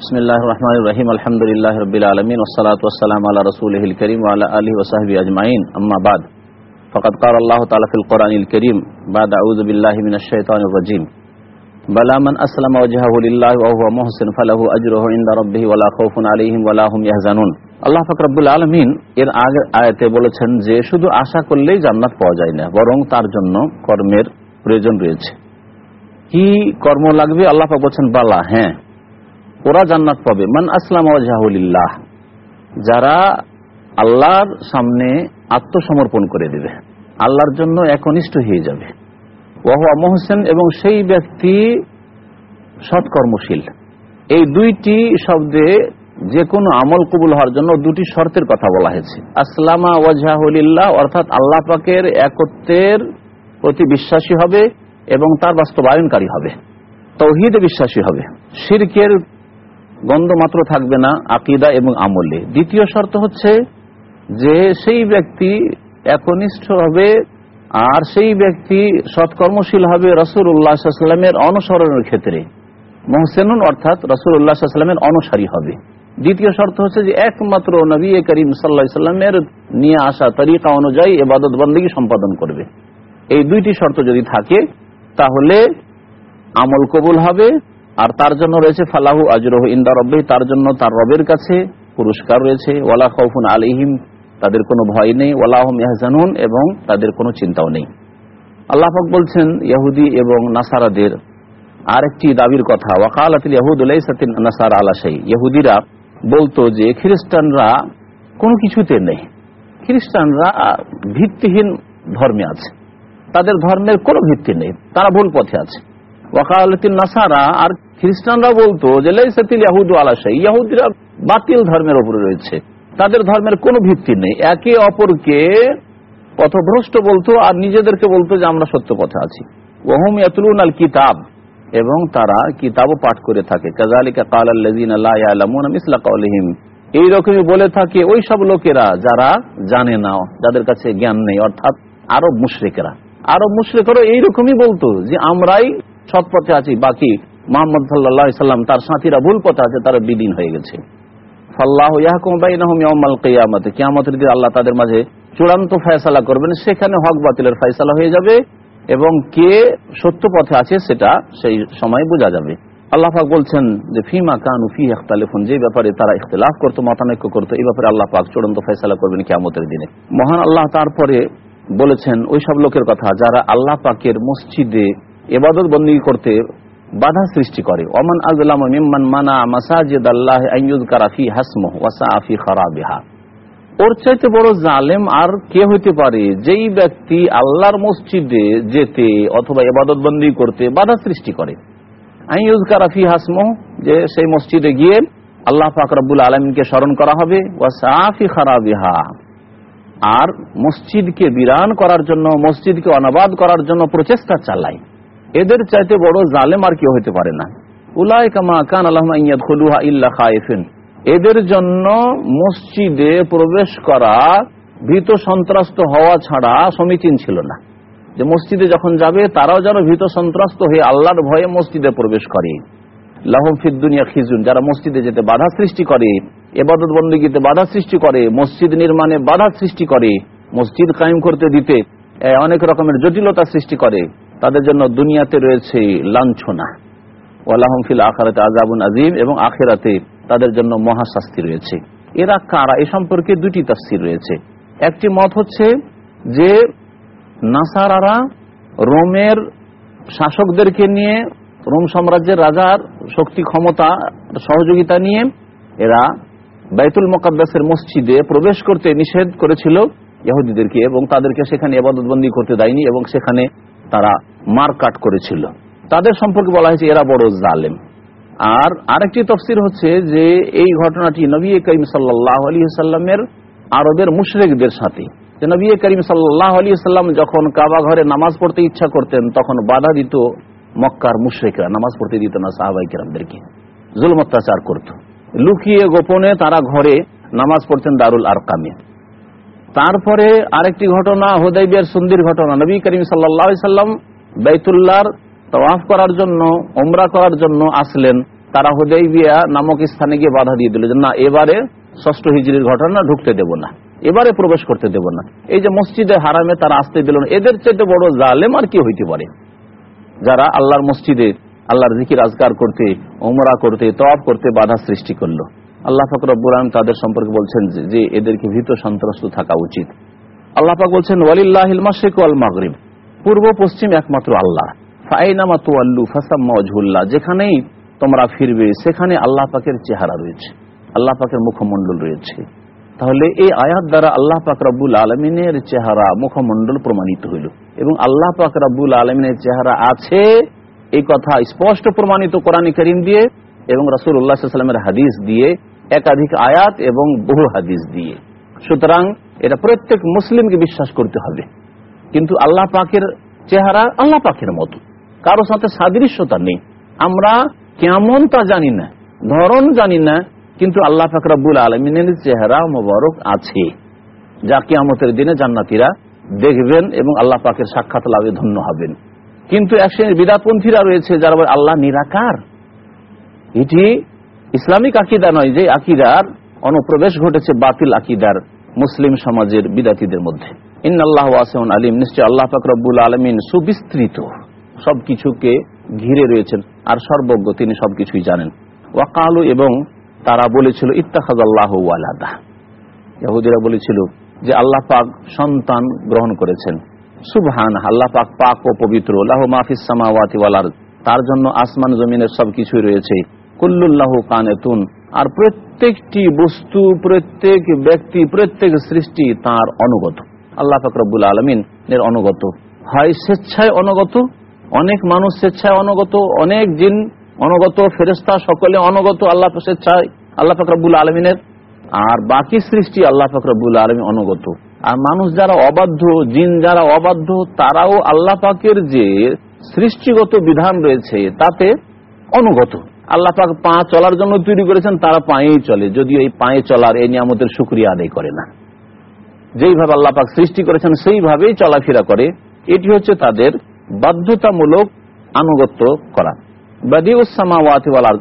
A: الرحيم الحمد لله رب العالمين والصلاة والسلام على رسوله الكريم وعلى آله وصحبه أجمعين أما بعد فقد قال الله تعالى في القرآن الكريم بعد أعوذ بالله من الشيطان الرجيم بلى من أسلم وجهه لله وهو محسن فله أجره عند ربه ولا خوف عليهم ولا هم يحزنون আল্লাহ ফাকরাবুল আলমিন এর আগের আয়াতে বলেছেন যে শুধু আশা করলেই জান্নাত পাওয়া যায় না বরং তার জন্য কর্মের প্রয়োজন রয়েছে কি কর্ম লাগবে আল্লাহ পাক বলছেন বালা হ্যাঁ ওরা জান্নাত পাবে। মান আসলাম ওয়াজাহুলিল্লাহ যারা আল্লাহর সামনে আত্মসমর্পণ করে দেবে, আল্লাহর জন্য একনিষ্ঠ হয়ে যাবে। ওয়াহুয়া মোহসেন এবং সেই ব্যক্তি সৎকর্মশীল। এই দুইটি শব্দে যে কোনো আমল কবুল হওয়ার জন্য দুটি শর্তের কথা বলা হয়েছে। আসলামা ওয়াজাহুলিল্লাহ অর্থাৎ আল্লাহ পাকের একত্বের প্রতি বিশ্বাসী হবে এবং তার বাস্তবায়নকারী হবে। তৌহিদে বিশ্বাসী হবে। শিরকের গন্ধ মাত্র থাকবে না, আকিদা এবং আমলে। দ্বিতীয় শর্ত হচ্ছে যে সেই ব্যক্তি একনিষ্ঠ হবে আর সেই ব্যক্তি সৎকর্মশীল হবে রসুল উল্লাহামের অনুসরণের ক্ষেত্রে। মোহসেনুন অর্থাৎ রসুল উল্লাহামের অনুসারী হবে। দ্বিতীয় শর্ত হচ্ছে যে একমাত্র নবী করিম সাল্লা সাল্লামের নিয়ে আসা তরিকা অনুযায়ী এবাদত বন্দী সম্পাদন করবে। এই দুইটি শর্ত যদি থাকে, তাহলে আমল কবুল হবে আর তার জন্য রয়েছে ফালাহু আজরহ ইন্দা রব্বে তার জন্য তার রবের কাছে পুরস্কার রয়েছে। ওয়ালা খৌফুন আলিহিম তাদের কোনো ভয় নেই। ওয়ালাহম ইয়াহজানুন, এবং তাদের কোনো চিন্তাও নেই। আল্লাহাক বলছেন, ইয়াহুদি এবং নাসারাদের আরেকটি দাবির কথা ওয়াকাল আতিল ইয়াহুদ নাসার আলাশাই ইহুদিরা বলতো যে, খ্রিস্টানরা কোনো কিছুতে নেই। খ্রিস্টানরা ভিত্তিহীন ধর্মে আছে। তাদের ধর্মের কোনো ভিত্তি নেই। তারা ভুল পথে আছে। ওয়াকালতিল নাসারা, আর খ্রিস্টানরা বলতো যে, লাইসাতিল ইয়াহুদ আলাশাই ইয়াহুদিরা বাতিল ধর্মের উপরে রয়েছে। তাদের ধর্মের কোনো ভিত্তি নেই। একে অপরকে পথভ্রষ্ট বলতো, আর নিজেদেরকে বলতো যে, আমরা সত্য পথে আছি। ওহম ইয়াতুলুন আল কিতাব, এবং তারা কিতাবও পাঠ করে থাকে। কাজালিকা কাল আল্লাযিন লা ইয়ালামুন মিসলা কাওলিহিম এই রকমই বলে থাকে ওই সব লোকেরা যারা জানে না, যাদের কাছে জ্ঞান নেই, অর্থাৎ আরব মুশরিকেরা। আরব মুশরিকেরা এইরকমই বলতো যে, আমরাই সৎ পথে আছি, বাকি মোহাম্মদ সাল্লাহ সাল্লাম, তার সাথীরা ভুল পথে আছে, তারা বিলীন হয়ে গেছে। আল্লাহ তাদের মাঝে চূড়ান্ত ফয়সালা করবেন, সেখানে হক বাতিলের ফয়সালা হয়ে যাবে এবং কে সত্য পথে আছে সেটা সেই সময় বোঝা যাবে। আল্লাহ পাক বলছেন যে, ফিমা কানু ফি ইখতালিফুন, যে ব্যাপারে তারা ইখতিলাফ করতো, মতানৈক্য করতো, এই ব্যাপারে আল্লাহ পাক চূড়ান্ত ফয়সালা করবেন কিয়ামতের দিনে। মহান আল্লাহ তারপরে বলেছেন ওই সব লোকের কথা যারা আল্লাহ পাকের মসজিদে এবাদত বন্দী করতে বাধা সৃষ্টি করে। অমান আজলাম মিম্মান মানা মাসাজিদ আল্লাহ আইয়ুদ কারাফি হাসমহ ওয়াসা আফি খারাবিহা। ওর চাইতে বড় জালেম আর কে হইতে পারে? যেই ব্যক্তি আল্লাহর মসজিদে যেতে অথবা এবাদত বন্দী করতে বাধা সৃষ্টি করে। আইয়ুজ কারাফি হাসমহ, যে সেই মসজিদে গিয়ে আল্লাহ ফাকরাবুল আলমিনকে স্মরণ করা হবে ওয়াসা আফি খারাবিহা। আর মসজিদকে বিরান করার জন্য, মসজিদকে অনাবাদ করার জন্য প্রচেষ্টা চালায়। এদের চাইতে বড় জালেম আর কেউ হতে পারে না। উলাই এদের জন্য মসজিদে প্রবেশ করা, ভীত সন্ত্রাস্ত হওয়া ছাড়া সমীচীন ছিল না। যে মসজিদে যখন যাবে, তারাও যেন ভীত সন্ত্রাস্ত হয়ে আল্লাহর ভয়ে মসজিদে প্রবেশ করে। লাহম ফিদ্দুনিয়া খিজুন, যারা মসজিদে যেতে বাধা সৃষ্টি করে, এবাদত বন্দীগীতে বাধা সৃষ্টি করে, মসজিদ নির্মাণে বাধা সৃষ্টি করে, মসজিদ কায়েম করতে দিতে অনেক রকমের জটিলতা সৃষ্টি করে। তাদের জন্য দুনিয়াতে রয়েছে লাঞ্ছনা। ওয়ালাহম ফিল আখারাতে আজাবুন আজিম এবং আখেরাতে তাদের জন্য মহাশাস্তি রয়েছে। এরা কারা? এ সম্পর্কে দুটি তাফসির রয়েছে। একটি মত হচ্ছে যে নাসারারা রোমের শাসকদেরকে নিয়ে, রোম সাম্রাজ্যের রাজার শক্তি ক্ষমতা, সহযোগিতা নিয়ে এরা বাইতুল মোকাদ্দাসের মসজিদে প্রবেশ করতে নিষেধ করেছিল ইহুদিদেরকে এবং তাদেরকে সেখানে এবাদতবন্দি করতে দেয়নি এবং সেখানে তারা মারকাট করেছিল। তাদের সম্পর্কে বলা হয়েছে, এরা বড় জালেম। আর আরেকটি তফসির হচ্ছে যে, এই ঘটনাটি নবী করিম সাল্লাহ আলী সাল্লামের আরবের মুশরেকদের সাথে। নবী করিম সাল্লাহ আলী সাল্লাম যখন কাবা ঘরে নামাজ পড়তে ইচ্ছা করতেন, তখন বাধা দিত মক্কার মুশরেকরা, নামাজ পড়তে দিত না সাহাবাই কিরামদেরকে। জুল অত্যাচার করত। লুকিয়ে গোপনে তারা ঘরে নামাজ পড়তেন দারুল আরকামে। তারপরে আরেকটি ঘটনা, হোদাইবিয়ার সন্ধির ঘটনা। নবী করিম সাল্লাহ সাল্লাম বেতুল্লাহর তওয়াফ করার জন্য ওমরা করার জন্য আসলেন। তারা হুদাইবিয়া নামক স্থানে গিয়ে বাধা দিয়ে দিল যে, না, এবারে ষষ্ঠ হিজড়ির ঘটনা ঢুকতে দেব না। এবারে প্রবেশ করতে দেব না। এই যে মসজিদে হারামে তারা আসতে দিল না। এদের চাইতে বড় জালেম আর কি হইতে পারে? যারা আল্লাহর মসজিদে আল্লাহর জিকির আজগার করতে ওমরা করতে, তওয়াফ করতে বাধা সৃষ্টি করল। আল্লাহ ফকরবুল আলম তাদের সম্পর্কে বলছেন যে, এদেরকে ভীত সন্ত্রস্ত থাকা উচিত। আল্লাহ পাক বলছেন, ওয়ালিল্লাহিল মাশরিক ওয়াল মাগরিব। পূর্ব পশ্চিম একমাত্র আল্লাহ। ফাইনামা ফাসাম্মা ওয়াজহুল্লাহ, যেখানেই তোমরা ফিরবে, সেখানে আল্লাহ পাকের চেহারা রয়েছে, আল্লাহ পাকের মুখমণ্ডল রয়েছে। তাহলে এই আয়াত দ্বারা আল্লাহ পাক রব্বুল আলমিনের চেহারা মুখমণ্ডল প্রমাণিত হইল। এবং আল্লাহ পাক রব্বুল আলমিনের চেহারা আছে, এই কথা স্পষ্ট প্রমাণিত কোরআন করিম দিয়ে এবং রসুল উল্লাহামের হাদিস দিয়ে, একাধিক আয়াত এবং বহু হাদিস দিয়ে। সুতরাং এটা প্রত্যেক মুসলিমকে বিশ্বাস করতে হবে। কিন্তু আল্লাহ পাকের চেহারা আল্লাহ পাকের মতো। কারও সাথে সাদৃশ্যতা নেই। আমরা কেমন তা জানি না, ধরন জানি না, কিন্তু আল্লাহ ফাকরাবুল আলমিনের চেহারা মোবারক আছে। যা কিয়ামতের দিনে জান্নাতিরা দেখবেন এবং আল্লাহ পাকের সাক্ষাৎ লাভে ধন্য হবেন। কিন্তু এক শ্রেণির বিদাতপন্থীরা রয়েছে যারা আল্লাহ নিরাকার। এটি ইসলামিক আকিদা নয় যে আকিদার অনুপ্রবেশ ঘটেছে বাতিল আকিদার মুসলিম সমাজের বিদাতিদের মধ্যে। ইন্নআল্লাহ ওয়াসেউন আলিম। নিশ্চয় আল্লাহ ফাকরবুল আলমিন সুবিস্তৃত সবকিছুকে ঘিরে রয়েছেন আর সর্বজ্ঞ, তিনি সবকিছুই জানেন। ওয়াকালু এবং তারা বলেছিল ইত্তাখাজ আল্লাহ ওয়ালাদা। ইহুদিরা বলেছিল যে, আল্লাহ পাক সন্তান গ্রহণ করেছেন। সুবহান আল্লাহ পাক পাক ও পবিত্র। লাহ মাহফিস সামাওয়াতি তার জন্য আসমান জমিনের সবকিছুই রয়েছে। কুল্লুল্লাহ কানেতুন। আর প্রত্যেকটি বস্তু, প্রত্যেক ব্যক্তি, প্রত্যেক সৃষ্টি তার অনুগত। আল্লাহ ফাকরবুল আলমিন এর অনুগত। হয় স্বেচ্ছায় অনুগত, অনেক মানুষ স্বেচ্ছায় অনুগত, অনেক জিন অনুগত ফেরেস্তা সকলে অনুগত আল্লাহ স্বেচ্ছায়, আল্লাহ ফাকরবুল আলমিনের। আর বাকি সৃষ্টি আল্লাহ ফাকরবুল আলমী অনুগত। আর মানুষ যারা অবাধ্য, জিন যারা অবাধ্য, তারাও আল্লাহ পাকের যে সৃষ্টিগত বিধান রয়েছে, তাতে অনুগত। আল্লাহ পাক পা চলার জন্য তৈরি করেছেন, তারা পায়েই চলে, যদিও এই পায়ে চলার এই নিয়ামতের সুক্রিয়া আদায় করে না। যেইভাবে আল্লাহ পাক সৃষ্টি করেছেন, সেইভাবেই চলাফেরা করে। এটি হচ্ছে তাদের বাধ্যতামূলক আনুগত্য করা।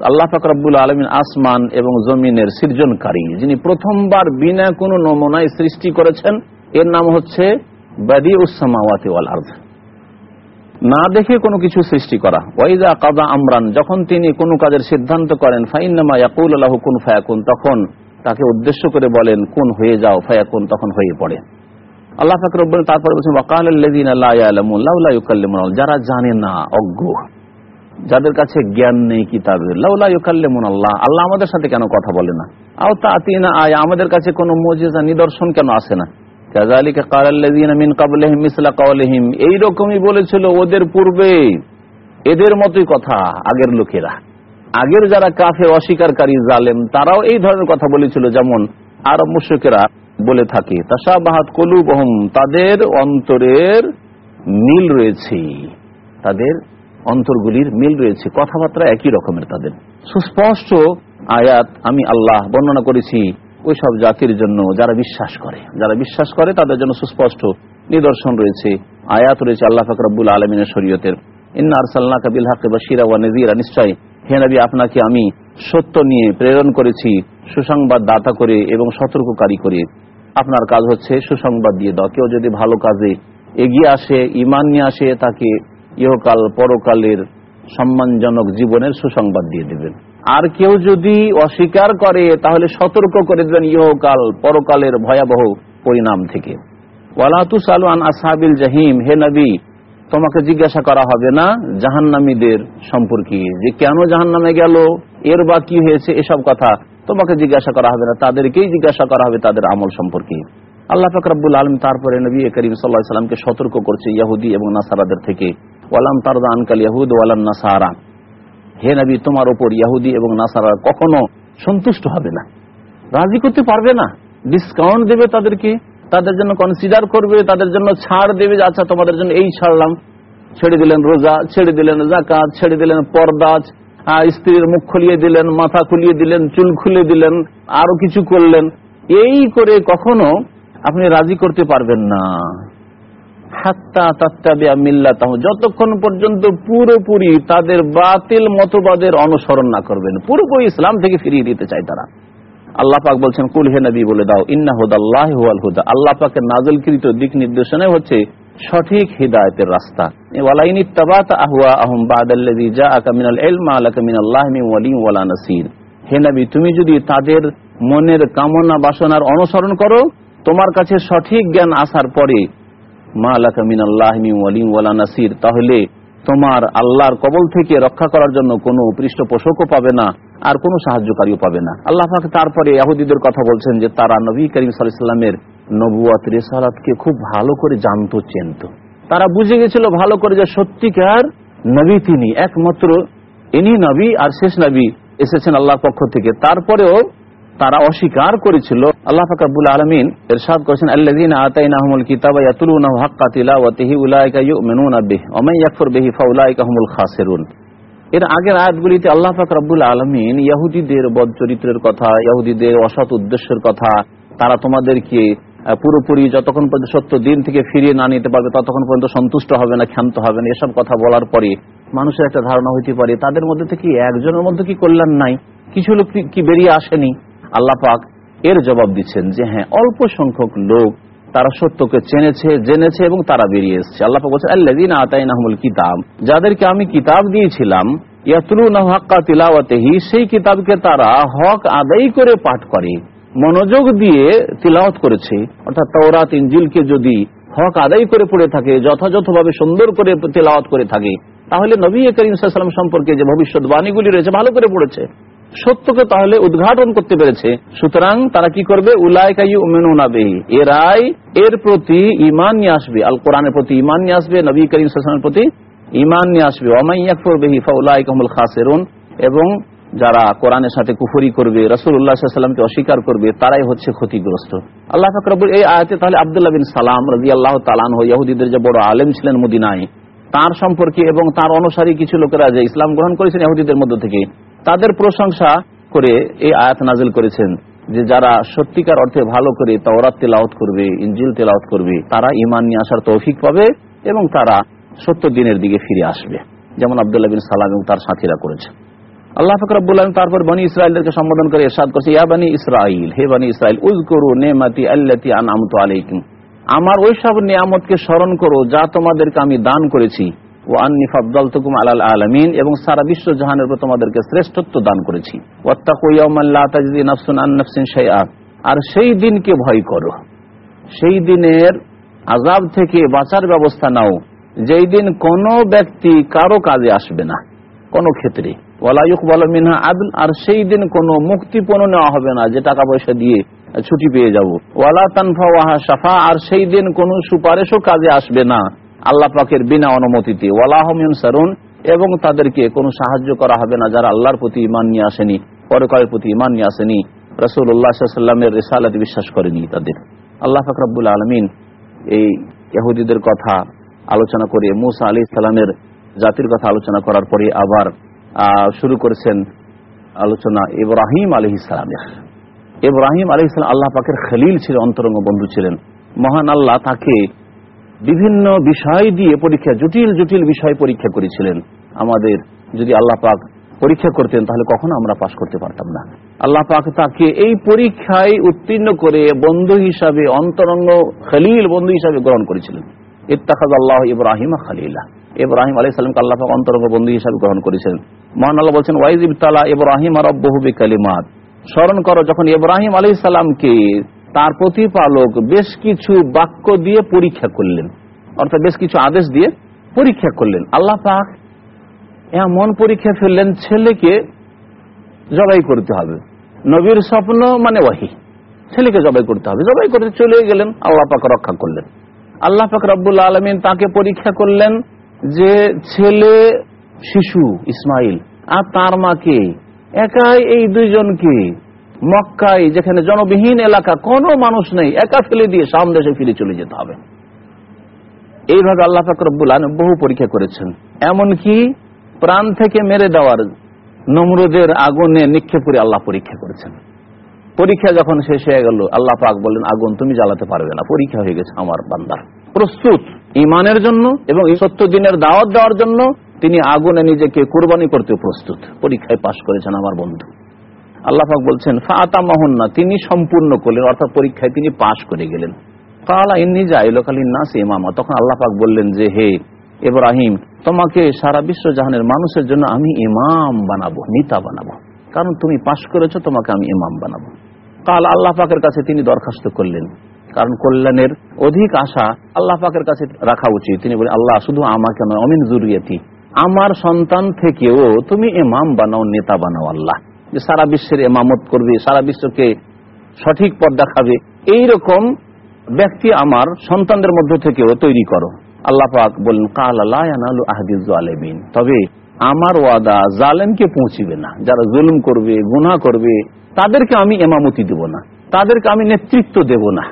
A: আল্লাহ আলমিন আসমান এবং জমিনের সৃজনকারী, যিনি প্রথমবার বিনা কোনো নমুনায় সৃষ্টি করেছেন, এর নাম হচ্ছে না দেখে কোনো কিছু সৃষ্টি করা। ওয়াইদা কাদা আমরান, যখন তিনি কোনো কাজের সিদ্ধান্ত করেন ফাইনামা ইয়াকুল আল্লাহ কুন ফায়াকুন, তখন তাকে উদ্দেশ্য করে বলেন, কোন হয়ে যাও ফায়া কোন তখন হয়ে পড়ে। আল্লাহ ফাকর তারপরে বলছেন, ওয়াকাল যারা জানে না, অজ্ঞ, যাদের কাছে জ্ঞান নেই কিতাবের লাউলা ইউকাল্লেমুন আল্লাহ আল্লাহ আমাদের সাথে কেন কথা বলে না? আও তাতিনা আয় আমাদের কাছে কোনো মজিজা, নিদর্শন কেন আসে না? এইরকমই বলেছিল ওদের পূর্বে। এদের মতোই কথা আগের লোকেরা। আগের যারা কাফের, অস্বীকারী, জালেম, তারাও এই ধরনের কথা বলেছিল, যেমন আরব মুশরিকেরা বলে থাকে, তাশাবাহাত কুলুবহুম তাদের অন্তরের মিল রয়েছে। তাদের অন্তরগুলির মিল রয়েছে। কথাবার্তা একই রকমের তাদের। সুস্পষ্ট আয়াত আমি আল্লাহ বর্ণনা করেছি ওই সব জাতির জন্য যারা বিশ্বাস করে। যারা বিশ্বাস করে, তাদের জন্য সুস্পষ্ট নিদর্শন রয়েছে। আয়াত রয়েছে আল্লাহ ফাকরাবুল আলমিনের শরীয়তের। ইন্না আরসাল্লাহ কাবিল হাকে বা শিরা ওয়া নজিরা নিশ্চয় হে নবী, আপনাকে আমি সত্য নিয়ে প্রেরণ করেছি, সুসংবাদ দাতা করে এবং সতর্ককারী করে। আপনার কাজ হচ্ছে সুসংবাদ দিয়ে দাও। কেউ যদি ভালো কাজে এগিয়ে আসে ইমান নিয়ে আসে, তাকে ইহকাল পরকালের সম্মানজনক জীবনের সুসংবাদ দিয়ে দেবেন। আর কেউ যদি অস্বীকার করে, তাহলে সতর্ক করে দেবেন ইহকাল পরকালের ভয়াবহ পরিণাম থেকে। ওয়ালাতুস আলু আন আসাবিল জাহিম। হে নবী তোমাকে জিজ্ঞাসা করা হবে না, জাহান্নামীদের সম্পর্কে। যে কেন জাহান্নামে গেল, এর বা কি হয়েছে, এসব কথা তোমাকে জিজ্ঞাসা করা হবে না, তাদেরকেই জিজ্ঞাসা করা হবে তাদের আমল সম্পর্কে। আল্লাহ ফাকরাবুল আলম তারপরে নবী করিম সাল্লাহ সাল্লামকে সতর্ক করছে ইয়াহুদি এবং নাসারাদের থেকে। ওয়ালাম তারদা আনকাল ইয়াহুদ ওয়ালাম নাসারা। হে নবী, তোমার ওপর ইয়াহুদি এবং নাসারা কখনো সন্তুষ্ট হবে না। রাজি করতে পারবে না। ডিসকাউন্ট দেবে তাদেরকে। তাদের জন্য কনসিডার করবে, তাদের জন্য ছাড় দেবে যে আচ্ছা তোমাদের জন্য এই ছাড়লাম। ছেড়ে দিলেন রোজা, ছেড়ে দিলেন জাকাত ছেড়ে দিলেন পর্দা স্ত্রীর মুখ খুলিয়ে দিলেন, মাথা খুলিয়ে দিলেন, চুল খুলে দিলেন, আরও কিছু করলেন। এই করে কখনো আপনি রাজি করতে পারবেন না। হাত্তা তাত্তাবিয়া মিল্লাতাহু, যতক্ষণ পর্যন্ত পুরোপুরি তাদের বাতিল মতবাদের অনুসরণ না করবেন, পুরোপুরি ইসলাম থেকে ফিরিয়ে দিতে চায় তারা। আল্লাহ পাক বলছেন, কুল হে নবী, বলে দাও। ইন্না হুদাল্লাহ হুয়াল হুদা। আল্লাহ পাকের নাজলকৃত দিক নির্দেশনাই হচ্ছে সঠিক হিদায়তের রাস্তা। ওয়ালাইন ইত্তাবাত আহুয়া আহম বাদাল্লাযী জাআকা মিনাল ইলমা লাকা মিনাল্লাহি মিন ওয়ালিয়্যিন ওয়ালা নাসির। হে নবী, তুমি যদি তাদের মনের কামনা বাসনার অনুসরণ করো, তোমার কাছে সঠিক জ্ঞান আসার পরে, মা আলাকা মিন আল্লাহ ওয়ালিম ওয়ালা নাসির, তাহলে তোমার আল্লাহর কবল থেকে রক্ষা করার জন্য কোনো পৃষ্ঠপোষকও পাবে না। আর কোনো সাহায্যকারীও পাবে না। আল্লাহ পাক তারপরে ইয়াহুদিদের কথা বলছেন যে, তারা নবী করিম সাল্লামের নবুয়াত, রেসালাতকে খুব ভালো করে জানতো, চেনত। তারা বুঝে গেছিল ভালো করে যে সত্যিকার নবী তিনি, একমাত্র ইনি নবী আর শেষ নবী এসেছেন আল্লাহর পক্ষ থেকে। তারপরেও তারা অস্বীকার করেছিল, আল্লাহ ফাকাবুল আলমিন এরশাদ করেছেন, আল্লাযীনা আতাইনাহুমুল কিতাবা উলাইকা ইউমিনুনা বিহি, ওয়া বিহি ফাউলাইকা হুমুল খাসিরুন। এর আগের আয়াতগুলিতে আল্লাহ পাক আলমিন ইহুদিদের বদ চরিত্রের কথা, ইহুদিদের অসৎ উদ্দেশ্যের কথা, তারা তোমাদেরকে পুরোপুরি যতক্ষণ পর্যন্ত সত্য দিন থেকে ফিরিয়ে না নিতে পারবে, ততক্ষণ পর্যন্ত সন্তুষ্ট হবে না, ক্ষান্ত হবে না। এসব কথা বলার পরে মানুষের একটা ধারণা হইতে পারে, তাদের মধ্যে থেকে একজনের মধ্যে কি কল্যাণ নাই? কিছু লোক কি বেরিয়ে আসেনি? আল্লাহ পাক এর জবাব দিচ্ছেন যে হ্যাঁ অল্প সংখ্যক লোক তারা সত্যকে চেনেছে, জেনেছে এবং তারা বেরিয়ে এসেছে। আল্লাহ পাক বলছেন, আল্লাযীনা আতাইনাহুমুল কিতাব যাদেরকে আমি কিতাব দিয়েছিলাম ইয়াতলুনা হাক্কা তিলাওয়াতিহি, সেই কিতাবকে তারা হক আদায় করে পাঠ করে, মনোযোগ দিয়ে তিলাওয়াত করেছে। অর্থাৎ তাওরাত, ইনজিলকে যদি হক আদায় করে পড়ে থাকে, যথাযথভাবে সুন্দর করে তেলাওয়াত করে থাকে, তাহলে নবী করিম সাল্লাম সম্পর্কে যে ভবিষ্যৎবাণীগুলি রয়েছে, ভালো করে পড়েছে। সত্যকে তাহলে উদ্ঘাটন করতে পেরেছে। সুতরাং তারা কি করবে? উলায়কাই উমেনুনাবেহি এরাই এর প্রতি ইমান নিয়ে আসবে। আল কোরআনের প্রতি ইমান নিয়ে আসবে, নবী করিম সাল্লামের প্রতি ইমান নিয়ে আসবে। ওমাইয়াকফর বেহি ফাউলাইকাহুমুল খাসিরুন। এবং যারা কোরআনের সাথে কুফরি করবে রসুল্লাহ সাল্লামকে অস্বীকার করবে, তারাই হচ্ছে ক্ষতিগ্রস্ত। আল্লাহ ফাকরাবুল এই আয়াতে তাহলে আব্দুল্লাহ বিন সালাম রাজি আল্লাহ তালান ইয়াহুদিদের যে বড় আলেম ছিলেন মদিনায়, তার সম্পর্কে এবং তার অনুসারী কিছু লোকেরা যে ইসলাম গ্রহণ করেছেন ইহুদিদের মধ্য থেকে তাদের প্রশংসা করে এই আয়াত নাজিল করেছেন যে যারা সত্যিকার অর্থে ভালো করে তাওরাত তেলাওত করবে ইঞ্জিল তেলাওত করবে, তারা ইমান নিয়ে আসার তৌফিক পাবে এবং তারা সত্য দিনের দিকে ফিরে আসবে, যেমন আবদুল্লাহ বিন সালাম এবং তার সাথীরা করেছে আল্লাহ ফকরাবুল আলম তারপর বনি ইসরায়েলদেরকে সম্বোধন করে এরশাদ করছে, ইয়া বানি ইসরাইল হে বানি ইসরাইল উজ করু নেমাতি আল্লাতি আনআমতু আলাইকুম। আমার ওই সব নিয়ামতকে স্মরণ করো যা তোমাদেরকে আমি দান করেছি। ও ফাদ্দালতুকুম আলাল আলামিন, এবং সারা বিশ্ব জাহানের উপর তোমাদেরকে শ্রেষ্ঠত্ব দান করেছি। আর সেই দিনকে ভয় করো। সেই দিনের আজাব থেকে বাঁচার ব্যবস্থা নাও। যেই দিন কোনো ব্যক্তি কারও কাজে আসবে না, কোনো ক্ষেত্রে। ওয়ালায়ুক মিনহা আদল, আর সেই দিন কোনো মুক্তিপণ নেওয়া হবে না, যে টাকা পয়সা দিয়ে ছুটি পেয়ে যাব। ওয়ালা তানফা ওয়াহা সাফা আর সেই দিন কোনো সুপারিশও কাজে আসবে না। আল্লাহ পাকের বিনা অনুমতিতে। ওয়ালাহমিন সারুন এবং তাদেরকে কোনো সাহায্য করা হবে না যারা আল্লাহর প্রতি ইমান নিয়ে আসেনি, পরকালের প্রতি ইমান নিয়ে আসেনি। রসুল্লাহ সাল্লামের রেসালাতে বিশ্বাস করেনি তাদের। আল্লাহ ফাকরাবুল আলমিন এই ইহুদিদের কথা আলোচনা করে, মুসা আলি ইসলামের জাতির কথা আলোচনা করার পরে আবার শুরু করেছেন আলোচনা ইব্রাহিম আলী ইসলামের ইব্রাহিম আলী ইসলাম আল্লাহ পাকের খলিল ছিল অন্তরঙ্গ বন্ধু ছিলেন। মহান আল্লাহ তাকে বিভিন্ন বিষয় দিয়ে পরীক্ষা, জটিল জটিল বিষয় পরীক্ষা করেছিলেন। আমাদের যদি আল্লাহ পাক পরীক্ষা করতেন, তাহলে কখনো আমরা পাশ করতে পারতাম না। আল্লাহ পাক তাকে এই পরীক্ষায় উত্তীর্ণ করে বন্ধু হিসাবে, অন্তরঙ্গ খলিল বন্ধু হিসাবে গ্রহণ করেছিলেন। ইত্তাখাজ আল্লাহ ইব্রাহিম খালিলা। ইব্রাহিম আলী সালামকে আল্লাহ পাক অন্তরঙ্গ বন্ধু হিসাবে গ্রহণ করেছেন মহান আল্লাহ বলছেন ওয়াইজ ইবতালা ইব্রাহিম রব্বহু বিকালিমাত। স্মরণ করো, যখন ইব্রাহিম আলী সালামকে তার প্রতিপালক বেশ কিছু বাক্য দিয়ে পরীক্ষা করলেন। অর্থাৎ বেশ কিছু আদেশ দিয়ে পরীক্ষা করলেন। আল্লাহ পাক এমন পরীক্ষা ফেললেন, ছেলেকে জবাই করতে হবে। নবীর স্বপ্ন মানে ওয়াহি। ছেলেকে জবাই করতে হবে। জবাই করতে চলে গেলেন, আল্লাহ পাক রক্ষা করলেন। আল্লাহ পাক রব্বুল আলমিন তাকে পরীক্ষা করলেন যে ছেলে শিশু ইসমাইল আর তার মাকে, একাই এই দুইজনকে মক্কায় যেখানে জনবিহীন এলাকা, কোনো মানুষ নেই, একা ফেলে দিয়ে সাম দেশে ফিরে চলে যেতে হবে। এইভাবে আল্লাহ ফাকরবুল বহু পরীক্ষা করেছেন। এমনকি প্রাণ থেকে মেরে দেওয়ার নমরুদের আগুনে নিক্ষেপ করে আল্লাহ পরীক্ষা করেছেন। পরীক্ষা যখন শেষ হয়ে গেল, আল্লাহ পাক বললেন, আগুন তুমি জ্বালাতে পারবে না, পরীক্ষা হয়ে গেছে আমার বান্দার প্রস্তুত ইমানের জন্য এবং সত্য দিনের দাওয়াত দেওয়ার জন্য তিনি আগুনে নিজেকে কোরবানি করতে প্রস্তুত। পরীক্ষায় পাশ করেছেন আমার বন্ধু। আল্লাহ পাক বলছেন ফাতা মহন্না তিনি সম্পূর্ণ করলেন, অর্থাৎ পরীক্ষায় তিনি পাশ করে গেলেন। তখন আল্লাহ পাক বললেন যে, হে ইব্রাহিম, তোমাকে সারা বিশ্ব জাহানের মানুষের জন্য আমি ইমাম বানাবো, নেতা বানাবো। কারণ তুমি পাশ করেছ, তোমাকে আমি ইমাম বানাবো। কাল আল্লাহ পাকের কাছে তিনি দরখাস্ত করলেন। কারণ কল্যাণের অধিক আশা আল্লাহ পাকের কাছে রাখা উচিত। তিনি বলেন আল্লাহ, শুধু আমাকে নয়, অমিন জুরিয়াতি। আমার সন্তান থেকেও তুমি ইমাম বানাও, নেতা বানাও, আল্লাহ। যে সারা বিশ্বের এমামত করবে, সারা বিশ্বকে সঠিক পথ দেখাবে, এইরকম ব্যক্তি আমার সন্তানদের মধ্য থেকেও তৈরি করো। আল্লাহ পাক বলেন কাল আল্লাহ আহদিজ আলমিন তবে আমার ওয়াদা, জালেমকে পৌঁছিবে না। যারা জুলুম করবে গুনা করবে, তাদেরকে আমি এমামতি দেব না। তাদেরকে আমি নেতৃত্ব দেব না।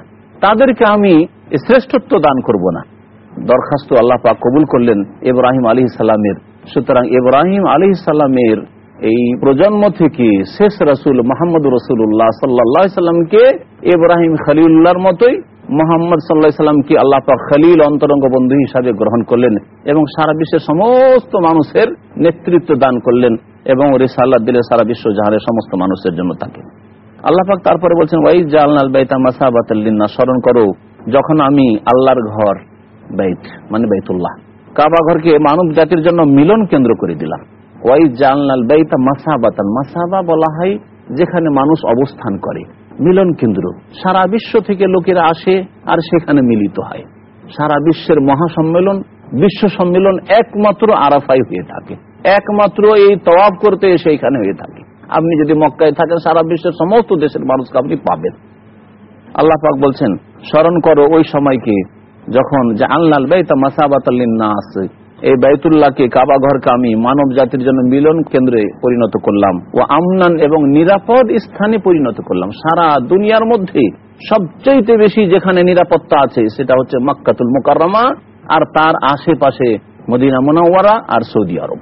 A: তাদেরকে আমি শ্রেষ্ঠত্ব দান করব না। দরখাস্ত আল্লাহ পাক কবুল করলেন ইব্রাহিম আলী সাল্লামের সুতরাং ইব্রাহিম আলী সাল্লামের এই প্রজন্ম থেকে শেষ রাসুল মোহাম্মদ রসুল্লাহ সাল্লাহ সাল্লামকে ইব্রাহিম খালিউল্লাহর মতোই মোহাম্মদ সাল্লাহ সাল্লামকে আল্লাহ খালিল অন্তরঙ্গ বন্ধু হিসাবে গ্রহণ করলেন এবং সারা বিশ্বের সমস্ত মানুষের নেতৃত্ব দান করলেন এবং রিসাল্লাহ দিলে সারা বিশ্ব জাহারের সমস্ত মানুষের জন্য তাকে। আল্লাহ পাক তারপরে বলছেন ওয়াই জালনাল বাইতা মাসাবাতাল্লিন্না স্মরণ করো, যখন আমি আল্লাহর ঘর, বাইত মানে বাইতুল্লাহ, কাবা ঘরকে মানব জাতির জন্য মিলন কেন্দ্র করে দিলাম। ওয়াই জালনাল বাইতা মাসাবাতান। মাসাবা বলা হয় যেখানে মানুষ অবস্থান করে। মিলন কেন্দ্র। সারা বিশ্ব থেকে লোকেরা আসে আর সেখানে মিলিত হয়। সারা বিশ্বের মহাসম্মেলন, বিশ্ব সম্মেলন একমাত্র আরাফাই হয়ে থাকে। একমাত্র এই তওয়াব করতে এসে এখানে হয়ে থাকে। আপনি যদি মক্কায় থাকেন, সারা বিশ্বের সমস্ত দেশের মানুষকে আপনি পাবেন। আল্লাহ পাক বলছেন, স্মরণ করো ওই সময়কে যখন যে আল্লাহ বেতা মাসাবাতাল্লিনা আছে এই বাইতুল্লাহকে কাবা ঘরকে আমি মানব জাতির জন্য মিলন কেন্দ্রে পরিণত করলাম। ও আমনান এবং নিরাপদ স্থানে পরিণত করলাম। সারা দুনিয়ার মধ্যে সবচেয়ে বেশি যেখানে নিরাপত্তা আছে, সেটা হচ্ছে মক্কাতুল মোকাররমা আর তার আশেপাশে মদিনা মোনাওয়ারা আর সৌদি আরব।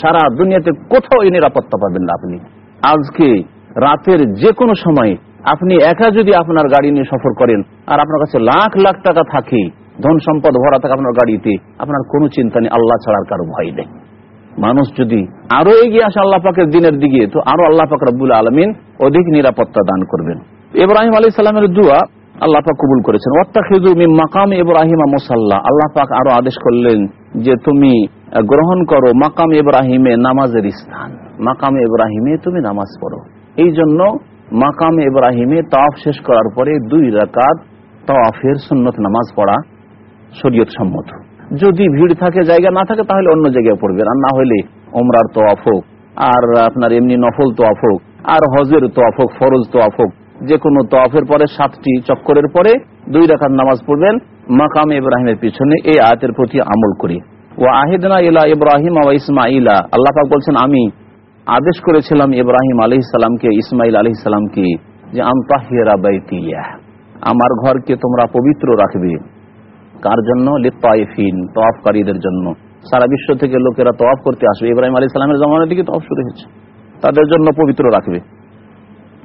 A: সারা দুনিয়াতে কোথাও এই নিরাপত্তা পাবেন না আপনি। আজকে রাতের যে কোনো সময় আপনি একা যদি আপনার গাড়ি নিয়ে সফর করেন আর আপনার কাছে লাখ লাখ টাকা থাকে ধন সম্পদ ভরা থাকে আপনার গাড়িতে, আপনার কোনো চিন্তা নেই, আল্লাহ ছাড়ার কারও ভয় নেই। মানুষ যদি আরও এগিয়ে আসে আল্লাহ পাকের দিনের দিকে, তো আরও আল্লাহ পাক রব্বুল আলমিন অধিক নিরাপত্তা দান করবেন। ইব্রাহিম আলী সাল্লামের দোয়া আল্লাহ পাক কবুল করেছেন। মিন মাকাম ইব্রাহিম মুসাল্লা। আল্লাহ পাক আরও আদেশ করলেন যে তুমি গ্রহণ করো মাকাম ইব্রাহিমে নামাজের স্থান। মাকাম ইব্রাহিমে তুমি নামাজ পড়ো। এই জন্য মাকাম ইব্রাহিমে তাওয়াফ শেষ করার পরে দুই রাকাত তাওয়াফের সুন্নত নামাজ পড়া শরীয়ত সম্মত যদি ভিড় থাকে, জায়গা না থাকে, তাহলে অন্য জায়গায় পড়বেন। আর না হলে ওমরার তোয়াফ হোক, আর আপনার এমনি নফল তোয়াফ হোক, আর হজের তোয়াফ হোক, ফরজ তোয়াফ হোক, যে কোনো তোয়াফের পরে সাতটি চক্করের পরে দুই রাখার নামাজ পড়বেন। মাকাম ইব্রাহিমের পিছনে এই আয়াতের প্রতি আমল করি। ও আহিদনা ইলা ইব্রাহিম ইসমাইলা আল্লাহ বলছেন, আমি আদেশ করেছিলাম ইব্রাহিম আলহ সালামকে ইসমাইল আলহ সালামকে যে বাইতিয়া, আমার ঘরকে তোমরা পবিত্র রাখবে। কার জন্য? তফকারীদের জন্য। সারা বিশ্ব থেকে লোকেরা তফ করতে আসবে। ইব্রাহিম আলী সালামের জমানের দিকে তফ শুরু হয়েছে। তাদের জন্য পবিত্র রাখবে।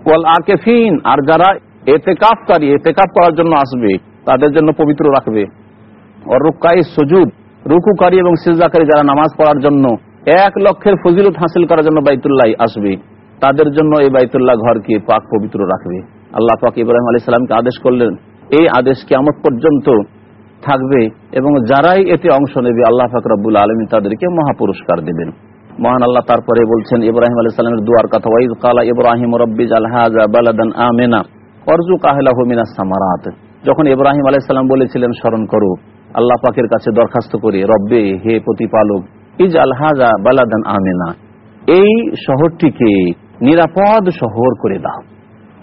A: ওয়াল আকেফিন, আর যারা এতেকাফকারী, এতেকাফ করার জন্য আসবে, তাদের জন্য পবিত্র রাখবে। ওর রুকাই সজুদ, রুকুকারী এবং সিজাকারী যারা নামাজ পড়ার জন্য এক লক্ষের ফজিলত হাসিল করার জন্য বাইতুল্লাহ আসবে, তাদের জন্য এই বাইতুল্লাহ ঘরকে পাক পবিত্র রাখবে। আল্লাহ পাক ইব্রাহিম আলী সালামকে আদেশ করলেন, এই আদেশ কেমন পর্যন্ত থাকবে এবং যারাই এতে অংশ নেবে, আল্লাহ ফাকরাবুল আলমী তাদেরকে মহাপুরস্কার দেবেন। মহান আল্লাহ তারপরে বলছেন, ইব্রাহিম আলী সালামের দুয়ার কথা ওয়াইদ কালা ইব্রাহিম রব্বিজ আলহাজা আমেনা অরজু কাহলাহ মিনা সামারাত। যখন ইব্রাহিম আলাই সাল্লাম বলেছিলেন, স্মরণ করো, আল্লাহ পাকের কাছে দরখাস্ত করে, রব্বে হে প্রতিপালক ইজ আলহাজা বালাদান আমেনা, এই শহরটিকে নিরাপদ শহর করে দাও,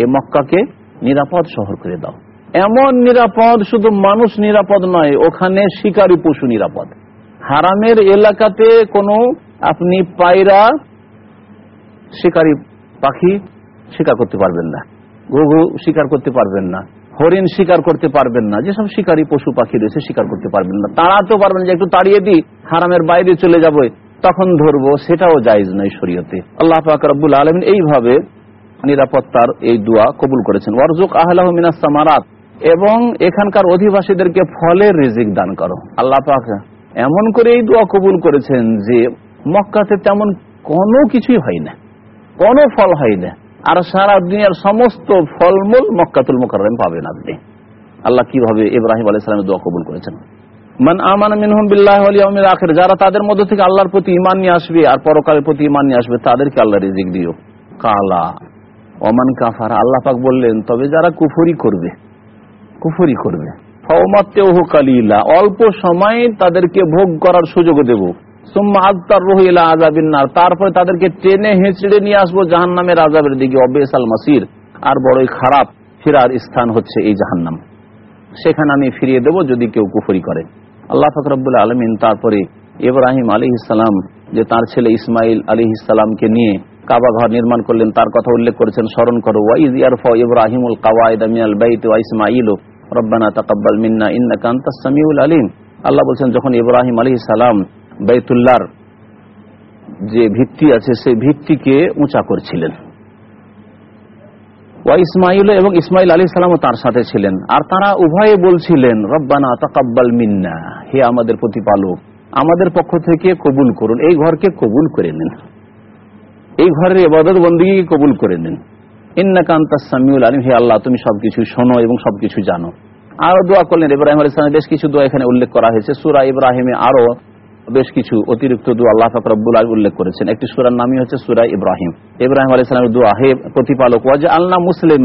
A: এ মক্কাকে নিরাপদ শহর করে দাও। এমন নিরাপদ, শুধু মানুষ নিরাপদ নয়, ওখানে শিকারী পশু নিরাপদ। হারামের এলাকাতে কোনো আপনি পায়রা শিকারী পাখি শিকার করতে পারবেন না। ঘুঘু শিকার করতে পারবেন না। হরিণ শিকার করতে পারবেন না। যেসব শিকারী পশু পাখি রয়েছে, শিকার করতে পারবেন না। তাড়াতেও পারবেন যে একটু তাড়িয়ে দিই, হারামের বাইরে চলে যাব, তখন ধরবো, সেটাও জায়জ নয় শরীয়তে। আল্লাহ পাক আলমিন এইভাবে নিরাপত্তার এই দোয়া কবুল করেছেন। ওয়ারজুক আহলাহ মিনাস সামারাত। এবং এখানকার অধিবাসীদেরকে ফলের রিজিক দান করো। আল্লাহ পাক এমন করে এই দোয়া কবুল করেছেন যে, মক্কাতে তেমন কোনো কিছুই হয় না। কোনো ফল হয় না। আর সারা দুনিয়ার সমস্ত ফলমূল মক্কাতুল মোকাররম পাবেন আপনি। আল্লাহ কীভাবে ইব্রাহিম আলাইহিস সালামের দোয়া কবুল করেছেন? বিল্লাহি যারা তাদের মধ্য থেকে আল্লাহর প্রতি ঈমান নিয়ে আসবে আর পরকালের প্রতি ঈমান নিয়ে আসবে, তাদেরকে আল্লাহ রিজিক দিও। কালা, ওমান কাফার, আল্লাহ পাক বললেন, তবে যারা কুফরি করবে কুফরি করবে। অল্প সময় তাদেরকে ভোগ করার সুযোগ দেব। সুম্মা আত্তার রহিলা আযাবিন নার, তারপরে তাদেরকে টেনে হেঁচড়ে নিয়ে আসব জাহান্নামের আযাবের দিকে অবেসাল মাসির। আর বড়ই খারাপ ফেরার স্থান হচ্ছে এই জাহান্নাম। সেখানে আমি ফিরিয়ে দেব যদি কেউ কুফরি করে। আল্লাহ ফকরবুল আলমিন তারপরে ইব্রাহিম আলী ইসালাম যে তার ছেলে ইসমাইল আলী ইসালামকে নিয়ে কাবা ঘর নির্মাণ করলেন, তার কথা উল্লেখ করেছেন, স্মরণ করো ওয়াইজ ইয়ারফ ইব্রাহিমুল কাওয়াইদ মিনাল বাইত ওয়া ইসমাইল রব্বানা তাকাব্বাল মিন্না ইন্নাকা আনতাস সামিউল আলিম। আল্লাহ বলছেন, যখন ইব্রাহিম আলী সালাম বাইতুল্লাহর যে ভিত্তি আছে, সেই ভিত্তিকে উঁচা করছিলেন। ইসমাইল এবং ইসমাইল আলী সালামও তার সাথে ছিলেন। আর তারা উভয়ে বলছিলেন, রব্বানা তাকাব্বাল মিন্না, হে আমাদের প্রতিপালক, আমাদের পক্ষ থেকে কবুল করুন। এই ঘরকে কবুল করে নেন। এই ঘরের এবাদত বন্দীকে কবুল করে নেন। ইন্না কান্তা সামিউল আলিম, হে আল্লাহ, তুমি সবকিছু শোনো এবং সবকিছু জানো। আরও দোয়া করলেন ইব্রাহিম আলী বেশ কিছু দোয়া এখানে উল্লেখ করা হয়েছে। সুরা ইব্রাহিমে আরও বেশ কিছু অতিরিক্ত আল্লাহ উল্লেখ করেছেন। একটি সুরার নামই হচ্ছে সুরা ইব্রাহিম। ইব্রাহিম আলী দোয়া, হে প্রতিপালক ওয়াজ আল্লাহ মুসলিম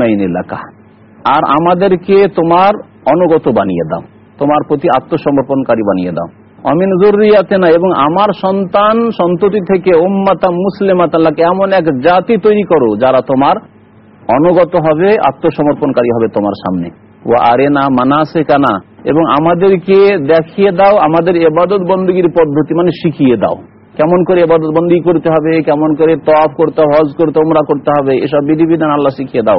A: আর আমাদেরকে তোমার অনুগত বানিয়ে দাও, তোমার প্রতি আত্মসমর্পণকারী বানিয়ে দাও। অমিন জরুরিয়াতে না এবং আমার সন্তান সন্ততি থেকে উম্মাতা মুসলিমাত আল্লাহকে এমন এক জাতি তৈরি করো যারা তোমার অনুগত হবে, আত্মসমর্পণকারী হবে তোমার সামনে। ও আরে না মানাসে কানা এবং আমাদেরকে দেখিয়ে দাও, আমাদের এবাদত বন্দীগীর পদ্ধতি মানে শিখিয়ে দাও। কেমন করে এবাদত বন্দী করতে হবে, কেমন করে তফ করতে হজ করতে, উমরা করতে হবে, এসব বিধিবিধান আল্লাহ শিখিয়ে দাও।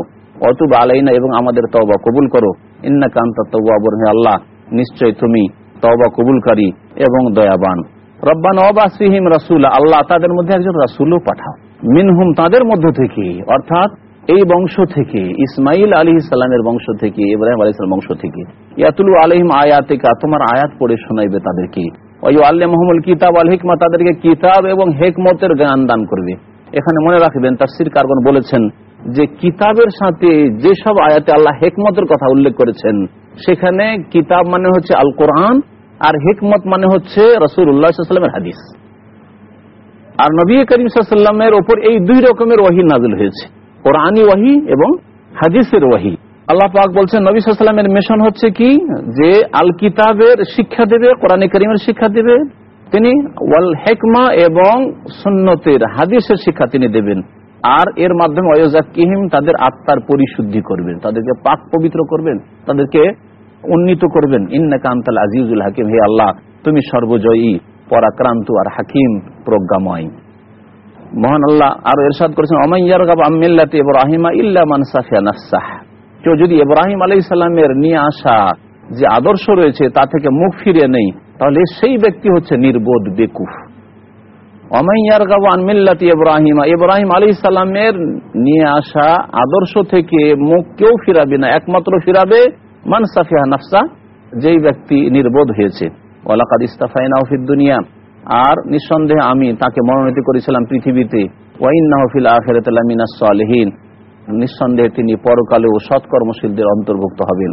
A: অতুব আলাইনা, এবং আমাদের তওবা কবুল করো। ইন্না কান্তা আল্লাহ, নিশ্চয় তুমি তওবা কবুলকারী এবং দয়াবান। রব্বান অবাসিহিম রাসুল, আল্লাহ তাদের মধ্যে একজন রাসুলও পাঠাও। মিনহুম, তাদের মধ্য থেকে। অর্থাৎ এই বংশ থেকে, ইসমাইল আলী ইসলামের বংশ থেকে, ইব্রাহিম আলী ইসলাম বংশ থেকে, ইয়াতুল আলহিম আয়াতিকা, তোমার আয়াত পড়ে শোনাইবে তাদেরকে। ওই আল্লাহ মোহাম্মদ কিতাব আল হিকমা তাদেরকে কিতাব এবং হেকমতের জ্ঞান দান করবে। এখানে মনে রাখবেন, তাফসির কারবন বলেছেন যে কিতাবের সাথে যেসব আয়াতে আল্লাহ হেকমতের কথা উল্লেখ করেছেন, সেখানে কিতাব মানে হচ্ছে আল কোরআন আর হেকমত মানে হচ্ছে রসুল উল্লাহামের হাদিস। আর নবী করিম ওপর এই দুই রকমের ওয়াহি নাজিল হয়েছে। কোরআনী ওয়াহি এবং হাদিসের ওয়াহি। আল্লাহ পাক বলছেন, নবী সাল্লামের মিশন হচ্ছে কি? যে আল কিতাবের শিক্ষা দেবে, কোরআনী করিমের শিক্ষা দেবে, তিনি ওয়াল হেকমা এবং সুন্নতের হাদিসের শিক্ষা তিনি দেবেন। আর এর মাধ্যমে অয়োজাকিহিম তাদের আত্মার পরিশুদ্ধি করবেন, তাদেরকে পাক পবিত্র করবেন, তাদেরকে উন্নীত করবেন। ইন্নাকা আন্তাল আজিজুল হাকিম, হে আল্লাহ, তুমি সর্বজয়ী, পরাক্রান্ত আর হাকিম, প্রজ্ঞাময়। মহান আল্লাহ আরও এরশাদ করেছেন অমাইয়ার গাব আমিল্লাতে ইব্রাহিমা ইল্লা মানসাফিয়া নাসাহ কেউ যদি ইব্রাহিম আলাই সাল্লামের নিয়ে আসা যে আদর্শ রয়েছে, তা থেকে মুখ ফিরিয়ে নেই, তাহলে সেই ব্যক্তি হচ্ছে নির্বোধ, বেকুফ। অমাইয়ার গাব আনমিল্লাতি ইব্রাহিমা, ইব্রাহিম আলী সাল্লামের নিয়ে আসা আদর্শ থেকে মুখ কেউ ফিরাবে না, একমাত্র ফিরাবে মানসাফিয়া নাফসা যেই ব্যক্তি নির্বোধ হয়েছে। ওয়ালাকাদ ইস্তাফাইনা ফিদ দুনিয়া। আর নিঃসন্দেহে আমি তাকে মনোনীত করেছিলাম পৃথিবীতে। সালেহীন। নিঃসন্দেহে তিনি পরকালেও সৎকর্মশীলদের অন্তর্ভুক্ত হবেন।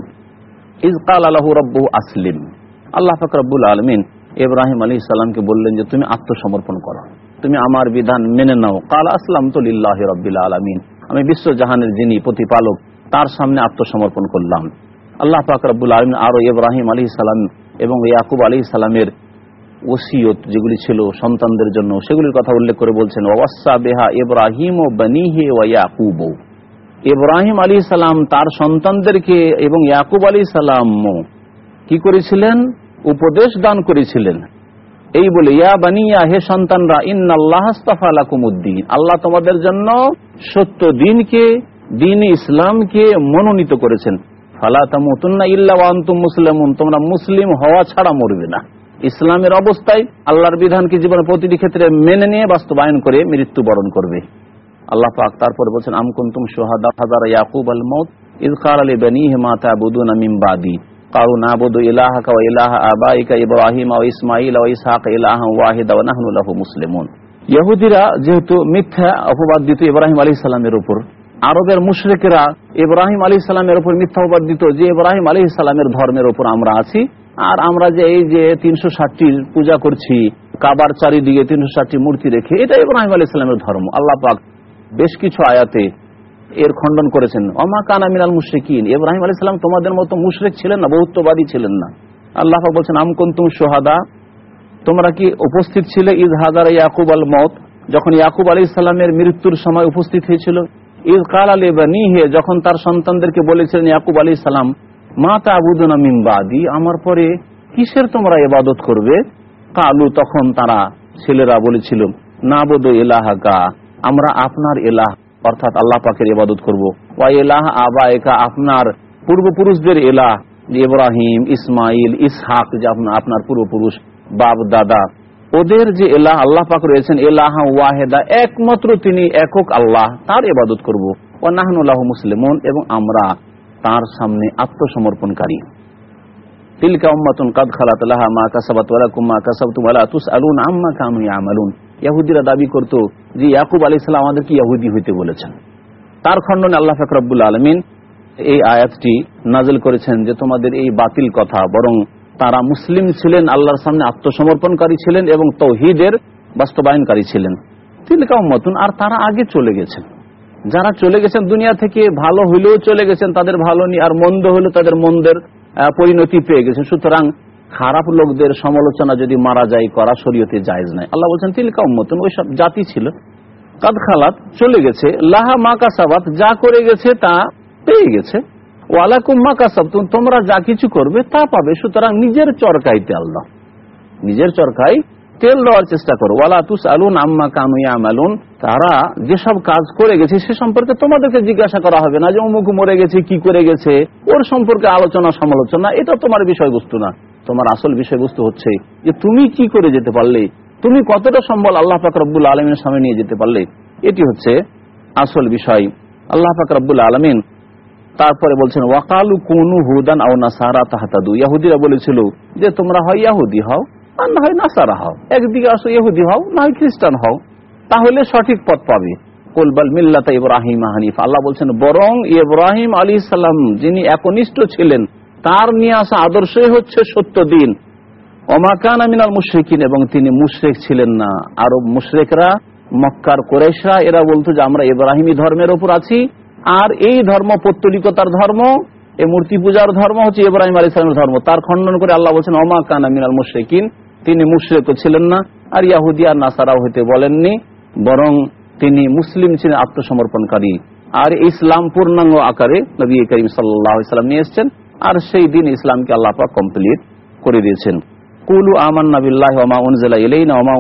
A: ইজকাল আল্লাহ রব্বু আসলিম। আল্লাহ ফকরবুল আলমিন ইব্রাহিম আলী ইসলামকে বললেন যে, তুমি আত্মসমর্পণ করো। তুমি আমার বিধান মেনে নাও। কাল আসলাম তো লিল্লাহ রব্বিল আলমিন। আমি বিশ্ব জাহানের যিনি প্রতিপালক, তার সামনে আত্মসমর্পণ করলাম। আল্লাহ ফাকরাবুল আলমিন আরও ইব্রাহিম আলী সালাম এবং ইয়াকুব আলী সালামের ওসিয়ত যেগুলি ছিল সন্তানদের জন্য, সেগুলির কথা উল্লেখ করে বলছেন ওয়াসা বেহা ইব্রাহিম ও বানিহে ওয়া ইয়াকুব। ইব্রাহিম আলী সালাম তার সন্তানদেরকে এবং ইয়াকুব আলী সালাম কি করেছিলেন? উপদেশ দান করেছিলেন। এই বলে, ইয়া বানিয়া, হে সন্তানরা, ইন্নাল্লাহ আলাকুমুদ্দিন আল্লাহ তোমাদের জন্য সত্য দিনকে, দিন ইসলামকে মনোনীত করেছেন। ফালা তামুতুন্না ইল্লা ওয়া আনতুম মুসলিমুন। তোমরা মুসলিম হওয়া ছাড়া মরবে না। ইসলামের অবস্থায় আল্লাহর বিধানকে জীবনের প্রতিটি ক্ষেত্রে মেনে নিয়ে বাস্তবায়ন করে মৃত্যুবরণ করবে আল্লাহ পাক তারপরে বলছেন আম কুনতুম শুহাদা হাদারা ইয়াকুব আল মউত ইয ক্বালা লিবানিহি মা তা'বুদুনা মিন বাদি قالوا نعبد إلهك وإله آبائك إبراهيم وإسماعيل وإسحاق إلها واحدا ونحن له مسلمون ইহুদিরা যেহেতু মিথ্যা অপবাদ দিত ইব্রাহিম আলী সালামের উপর আরবের মুশরিকেরা ইব্রাহিম আলী সালামের উপর মিথ্যা অপবাদ দিত যে ইব্রাহিম আলী সালামের ধর্মের উপর আমরা আছি আর আমরা যে এই যে তিনশো ষাটটির পূজা করছি, কাবার চারিদিকে তিনশো ষাটটি মূর্তি রেখে এটা ইব্রাহিম আলী সালামের ধর্ম। আল্লাহ পাক বেশ কিছু আয়াতে এর খণ্ডন করেছেন। অমা কানা মিনাল মুশরিকিন। ইব্রাহিম আলী সালাম তোমাদের মতো মুশরিক ছিলেন না, বহুত্ববাদী ছিলেন না। আল্লাহ পাক বলছেন, আম কুনতুম সোহাদা তোমরা কি উপস্থিত ছিলে? ইদ হাজার ইয়াকুব আল মত যখন ইয়াকুব আলী সালামের মৃত্যুর সময় উপস্থিত হয়েছিল। ইদ কাল আলী বা নিহে যখন তার সন্তানদেরকে বলেছিলেন, ইয়াকুব আলী সালাম মা তা আবুদনা মিমবাদি আমার পরে কিসের তোমরা ইবাদত করবে? কালু, তখন তারা ছেলেরা বলেছিল না বোধ এলাহাকা আমরা আপনার এলাহ অর্থাৎ আল্লাহ পাকের ইবাদত করব। এলাহ আবা একা আপনার পূর্বপুরুষদের এলাহ ইব্রাহিম, ইসমাইল, ইসহাক, যে আপনার পূর্বপুরুষ, বাপ, দাদা। ওদের যে এলাহ আল্লাহ পাক রয়েছেন এলাহ ওয়াহেদা, একমাত্র তিনি একক আল্লাহ, তার ইবাদত করব। ও নাহনুল্লাহ মুসলিমন, এবং আমরা তার সামনে আত্মসমর্পণকারী। তিলকা উম্মাতুন কাদ খালাত লাহা মা কাসাবাত ওয়া লাকুম মা কাসাবতুম ওয়া লা তুসআলুন আম্মা কানু ইয়ামালুন। ইহুদিরা দাবি করত যে ইয়াকুব আলাইহিস সালাম আমাদেরকে ইহুদি হইতে বলেছেন। তার খণ্ডনে আল্লাহ পাক রব্বুল আলামিন এই আয়াতটি নাজিল করেছেন যে তোমাদের এই বাতিল কথা, বরং তারা মুসলিম ছিলেন, আল্লাহর সামনে আত্মসমর্পণকারী ছিলেন এবং তৌহিদের বাস্তবায়নকারী ছিলেন। তিলকা উম্মাতুন, আর তারা আগে চলে গেছেন। যারা চলে গেছেন দুনিয়া থেকে, ভালো হইলেও চলে গেছেন, তাদের ভালো নিয়ে আর মন্দ হলে তাদের মন্দের পরিণতি পেয়ে গেছে সুতরাং খারাপ লোকদের সমালোচনা যদি মারা যায়, করা শরীয়তে জায়েজ নাই। আল্লাহ বলছেন, তিলকা উম্মতুন, ওই সব জাতি ছিল। কাদ খালাত, চলে গেছে। লাহা মা কাসাবাত, যা করে গেছে তা পেয়ে গেছে। ওয়ালাকুম মা কাসাব তোমরা যা কিছু করবে তা পাবে। সুতরাং নিজের চরকাইতে আল্লাহ। নিজের চরকায় তেল দেওয়ার চেষ্টা করো। ওয়ালা তুস আলুন আম্মা কানুয়া আমালুন তারা যেসব কাজ করে গেছে, সে সম্পর্কে তোমাদেরকে জিজ্ঞাসা করা হবে না যে অমুক মরে গেছে, কি করে গেছে। ওর সম্পর্কে আলোচনা, সমালোচনা, এটা তোমার বিষয়বস্তু না। তোমার আসল বিষয়বস্তু হচ্ছে যে তুমি কি করে যেতে পারলে? তুমি কতটা সম্বল আল্লাহ পাক রব্বুল আলমিনের সামনে নিয়ে যেতে পারলে? এটি হচ্ছে আসল বিষয়। আল্লাহ পাক আলমিন তারপরে বলছেন, ওয়াকালু কুনু হুদান আও নাসারা তাহাতাদু। ইয়াহুদিরা বলেছিল যে, তোমরা হয় ইয়াহুদি হও। আর না হয় নাসারা হও। একদিকে আসো ইহুদি হও, না হয় খ্রিস্টান হও। তাহলে সঠিক পথ পাবে। কোলবাল মিল্লাতা ইব্রাহিম হানিফ। আল্লাহ বলছেন, বরং ইব্রাহিম আলী সাল্লাম যিনি একনিষ্ঠ ছিলেন, তার নিয়ে আসা আদর্শই হচ্ছে সত্য দিন। অমাকান আমিনাল মুশরিকিন, এবং তিনি মুশরেক ছিলেন না। আরব মুশরেকরা, মক্কার কোরেশরা এরা বলতো যে আমরা ইব্রাহিমী ধর্মের ওপর আছি, আর এই ধর্ম পত্তলিকতার ধর্ম, এই মূর্তি পূজার ধর্ম হচ্ছে ইব্রাহিম আলী ইসলামের ধর্ম। তার খণ্ডন করে আল্লাহ বলছেন অমা কানা মিনাল মুশরিকিন। তিনি মুশরেক ছিলেন না, আর ইয়াহুদি আর নাসারাও হইতে বলেননি, বরং তিনি মুসলিম ছিলেন আত্মসমর্পণকারী। আর ইসলাম পূর্ণাঙ্গ আকারে নবী করিম সাল্লাম নিয়ে এসছেন, আর সেই দিন ইসলামকে আল্লাহ পাক কমপ্লিট করে দিয়েছেন। কুলু আমান্না বিল্লাহি ওয়া মা ইলাইনা ওয়া মা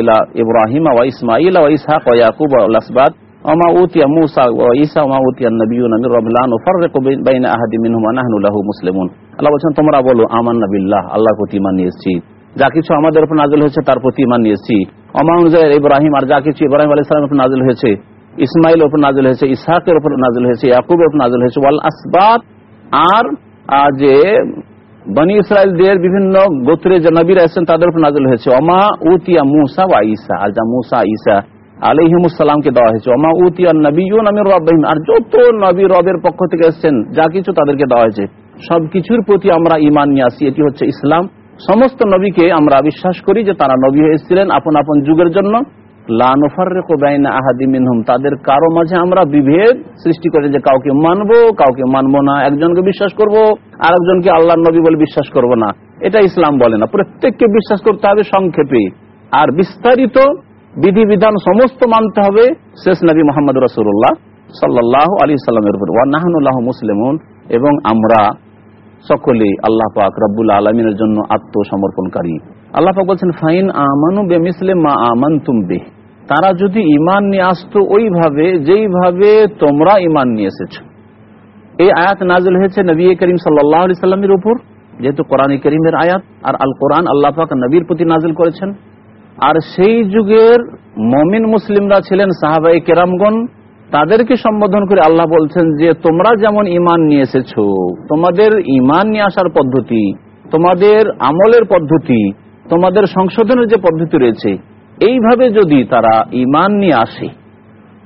A: ইলা ইব্রাহিম ওয়া ইসমাঈল ওয়া ইসহাক ওয়া ইয়াকুব ওয়া আল-আসবাত উতিয়া মূসা ওয়া ঈসা ওয়া উতিয়া আন-নাবিয়্যুনা মির রাব্বিল ফাররিকু বাইনা আহাদিন মিনহুম ওয়া নাহনু লাহু মুসলিমুন। আল্লাহ বলেন তোমরা বলো, আমান্না বিল্লাহ, আল্লাহর প্রতি ঈমান নিয়ে এসেছি। যা কিছু আমাদের উপর নাজিল হয়েছে, তার প্রতি ঈমান নিয়ে এসেছি ওয়া মা উনজিলা ইব্রাহিম আর যা কিছু ইব্রাহিম আলাইহিস সালামের উপর নাজিল হয়েছে, ইসমাইলের উপর নাজিল হয়েছে, ইসহাকের উপর নাজিল হয়েছে, ইয়াকুবের উপর নাজিল হয়েছে, ওয়াল আসবাত আর যে বনি ইসরায়েলদের বিভিন্ন গোত্রে যে নবীরা এসেছেন, তাদের উপর নাজিল হয়েছে। অমা উতিয়া মুসা ওয়া ঈসা, আর যা মুসা, ঈসা আলাইহিমুসালামকে দেওয়া হয়েছে। অমা উতিয়া নবী নামের রব্বাহিম, আর যত নবী রবের পক্ষ থেকে এসেছেন, যা কিছু তাদেরকে দেওয়া হয়েছে। সবকিছুর প্রতি আমরা ইমান নিয়ে আসি, এটি হচ্ছে ইসলাম। সমস্ত নবীকে আমরা বিশ্বাস করি যে তারা নবী হয়ে এসেছিলেন আপন আপন যুগের জন্য। তাদের কারও মাঝে আমরা বিভেদ সৃষ্টি করে যে কাউকে মানবো কাউকে মানবো না। একজনকে বিশ্বাস করব আর একজনকে আল্লাহ নবী বলে বিশ্বাস করব না। এটা ইসলাম বলে না। প্রত্যেককে বিশ্বাস করতে হবে সংক্ষেপে। আর বিস্তারিত বিধিবিধান সমস্ত মানতে হবে শেষ নবী মোহাম্মদ রসুল্লাহ সাল্লাহ আলী সাল্লামের উপর। ওয়ানাহানুল্লাহ মুসলিমুন। এবং আমরা সকলে আল্লাহ পাক রব্বুল আলমিনের জন্য আত্মসমর্পণকারী। আল্লাহ পাক বলছেন, ফাইন আমানু বেমিসলে মা আমান তুমবে তারা যদি ইমান নিয়ে আসতো ওইভাবে, যেইভাবে তোমরা ইমান নিয়ে এসেছ। এই আয়াত নাজিল হয়েছে নবী করিম সাল্লাহ সাল্লামের উপর, যেহেতু কোরআন করিমের আয়াত, আর আল কোরআন আল্লাহ পাক নবীর প্রতি নাজিল করেছেন। আর সেই যুগের মমিন মুসলিমরা ছিলেন সাহাবাই কেরামগণ তাদেরকে সম্বোধন করে আল্লাহ বলছেন যে, তোমরা যেমন ইমান নিয়ে এসেছ, তোমাদের ইমান নিয়ে আসার পদ্ধতি, তোমাদের আমলের পদ্ধতি, তোমাদের সংশোধনের যে পদ্ধতি রয়েছে, এইভাবে যদি তারা ইমান নিয়ে আসে,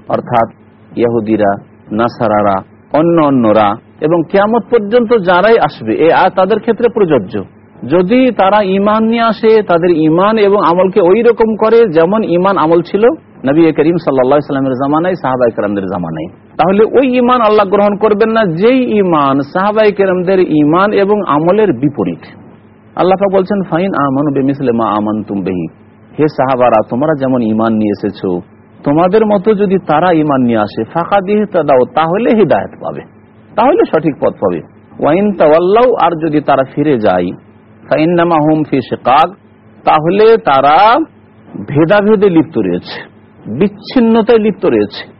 A: অর্থাৎ ইয়াহুদিরা নাসারারা, অন্য অন্যরা, এবং কেয়ামত পর্যন্ত যারাই আসবে, এ আর তাদের ক্ষেত্রে প্রযোজ্য। যদি তারা ইমান নিয়ে আসে, তাদের ইমান এবং আমলকে ওই রকম করে যেমন ইমান আমল ছিল নবী করিম সাল্লামের জামানায় সাহাবাই কেরামদের জামানায়। তাহলে ওই ইমান আল্লাহ গ্রহণ করবেন না, যেই ইমান সাহাবাই কেরামদের ইমান এবং আমলের বিপরীত। আল্লাহ বলছেন, ফাইন আমান বেমিসলে আমান তুমবেহি হে সাহাবারা, তোমরা যেমন ইমান নিয়ে এসেছ, তোমাদের মতো যদি তারা ইমান নিয়ে আসে ফাঁকা দিয়ে দাও তাহলে হৃদায়ত পাবে। তাহলে সঠিক পথ পাবে। ওয়াইন তাওয়াল্লাও আর যদি তারা ফিরে যায় ফাইন্নামা হুম ফি শেকাক, তাহলে তারা ভেদাভেদে লিপ্ত রয়েছে। বিচ্ছিন্নতায় লিপ্ত রয়েছে।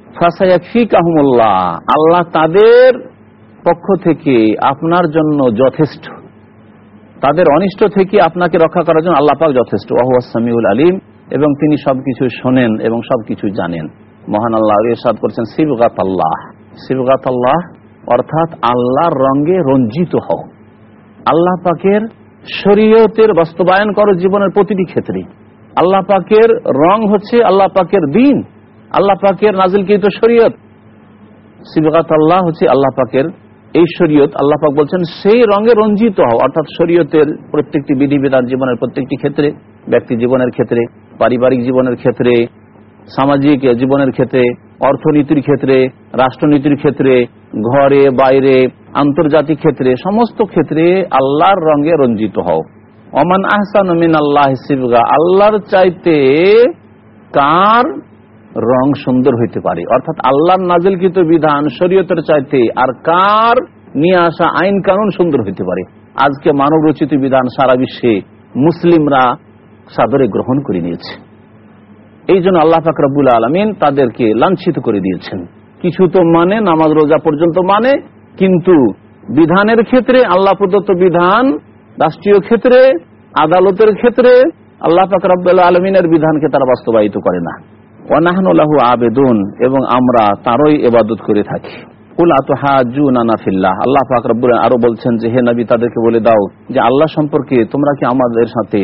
A: আল্লাহ তাদের পক্ষ থেকে আপনার জন্য যথেষ্ট। তাদের অনিষ্ট থেকে আপনাকে রক্ষা করার জন্য আল্লাহ পাক যথেষ্ট। ওয়াহুয়াসামিউল আলিম, এবং তিনি সবকিছু শোনেন এবং সবকিছু জানেন। মহান আল্লাহ ইরশাদ করছেন শিবগাত আল্লাহ শিবগাত আল্লাহ অর্থাৎ আল্লাহর রঙে রঞ্জিত হও। আল্লাহ পাকের শরীয়তের বাস্তবায়ন করো জীবনের প্রতিটি ক্ষেত্রে আল্লাহ পাকের রং হচ্ছে আল্লাহ পাকের দিন। আল্লাহ পাকের নাজিলকৃত শরীয়ত। শিবগাত আল্লাহ হচ্ছে আল্লাহ পাকের এই শরীয়ত। আল্লাহ পাক বলছেন, সেই রঙে রঞ্জিত হও, অর্থাৎ শরীয়তের প্রত্যেকটি বিধিবিধান জীবনের প্রত্যেকটি ক্ষেত্রে, ব্যক্তি জীবনের ক্ষেত্রে, পারিবারিক জীবনের ক্ষেত্রে, সামাজিক জীবনের ক্ষেত্রে, অর্থনীতির ক্ষেত্রে, রাষ্ট্রনীতির ক্ষেত্রে, ঘরে, বাইরে, আন্তর্জাতিক ক্ষেত্রে, সমস্ত ক্ষেত্রে আল্লাহর রঙে রঞ্জিত হও। অমান আহসান মিন আল্লাহ শিবগা আল্লাহর চাইতে কার রং সুন্দর হইতে পারে? অর্থাৎ আল্লাহর নাজিলকৃত বিধান শরীয়তের চাইতে আর কার নিয়ে আসা আইন কানুন সুন্দর হইতে পারে? আজকে মানব রচিত বিধান সারা বিশ্বে মুসলিমরা সাদরে গ্রহণ করে নিয়েছে। এই জন্য আল্লাহ ফাকরাবুল আলমিন তাদেরকে লাঞ্ছিত করে দিয়েছেন। কিছু তো মানে নামাজ রোজা পর্যন্ত মানে কিন্তু বিধানের ক্ষেত্রে আল্লাহ প্রদত্ত বিধান রাষ্ট্রীয় ক্ষেত্রে, আদালতের ক্ষেত্রে আল্লাহ ফাকরাবুল্লাহ আলমিনের বিধানকে তারা বাস্তবায়িত করে না। ওয়ানাহনুল্লাহু আবেদুন এবং আমরা তারই এবাদত করে থাকি। আল্লাহ আরও বলছেন যে, হে নবী, তাদেরকে বলে দাও যে, আল্লাহ সম্পর্কে তোমরা কি আমাদের সাথে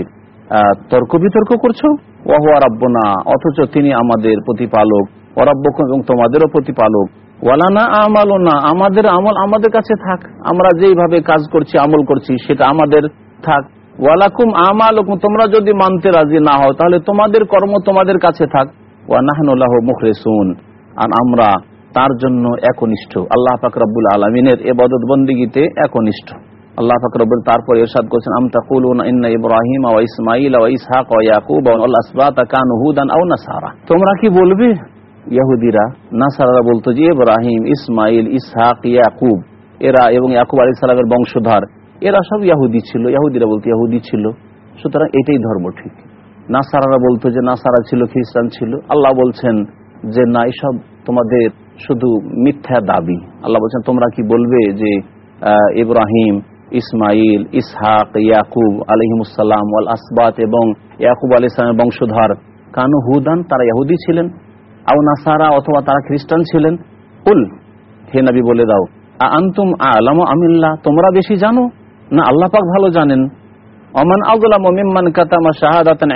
A: তর্ক বিতর্ক করছ? ওয়াহুয়া রাব্বনা, অথচ তিনি আমাদের প্রতিপালক। অরাব্যক এবং তোমাদেরও প্রতিপালক। ওয়ালানা আমাল না আমাদের আমল আমাদের কাছে থাক। আমরা যেইভাবে কাজ করছি, আমল করছি, সেটা আমাদের থাক। ওয়ালাকুম আমাল তোমরা যদি মানতে রাজি না হও, তাহলে তোমাদের কর্ম তোমাদের কাছে থাক। ওয়ানাহনুল্লাহ মুখরেসুন, আর আমরা তার জন্য একনিষ্ঠ। আল্লাহ ফাকরাবুল আলমিনের এবাদত বন্দিগিতে একনিষ্ঠ। আল্লাহ ফাকরবুল তারপর এরশাদ করছেন আমতা কুলুন ইন্না ইব্রাহিম ওয়া ইসমাইল ওয়া ইসহাক ওয়া ইয়াকুব ওয়া আসবাত কানু হুদান আও নাসারা। তোমরা কি বলবে? ইহুদিরা, নাসারারা বলতো যে, ইব্রাহিম, ইসমাইল, ইসহাক, ইয়াকুব, এরা এবং ইয়াকুব আলাইহিস সালামের বংশধর, এরা সব ইয়াহুদি ছিল। ইহুদিরা বলতো, ইহুদি ছিল। সুতরাং এটাই ধর্ম ঠিক। নাসারারা বলতো যে, নাসারা ছিল, খ্রিস্টান ছিল। আল্লাহ বলছেন যে, না, এসব তোমাদের শুধু মিথ্যা দাবি। আল্লাহ বলছেন, তোমরা কি বলবে যে ইব্রাহিম, ইসমাইল, ইসহাক, ইয়াকুব আলহিমুসাল্লাম ওয়াল আসবাত এবং ইয়াকুব আলি ইসলামের বংশধর, কানু হুদান, তারা ইয়াহুদি ছিলেন? আও নাসারা অথবা তারা খ্রিস্টান ছিলেন। উল, হে নবী বলে দাও আন্তুম আলাম আমিল্লা তোমরা বেশি জানো? না, আল্লাহ পাক ভালো জানেন। অমান আগুলাম মিম্মান কাতামা শাহাদাতান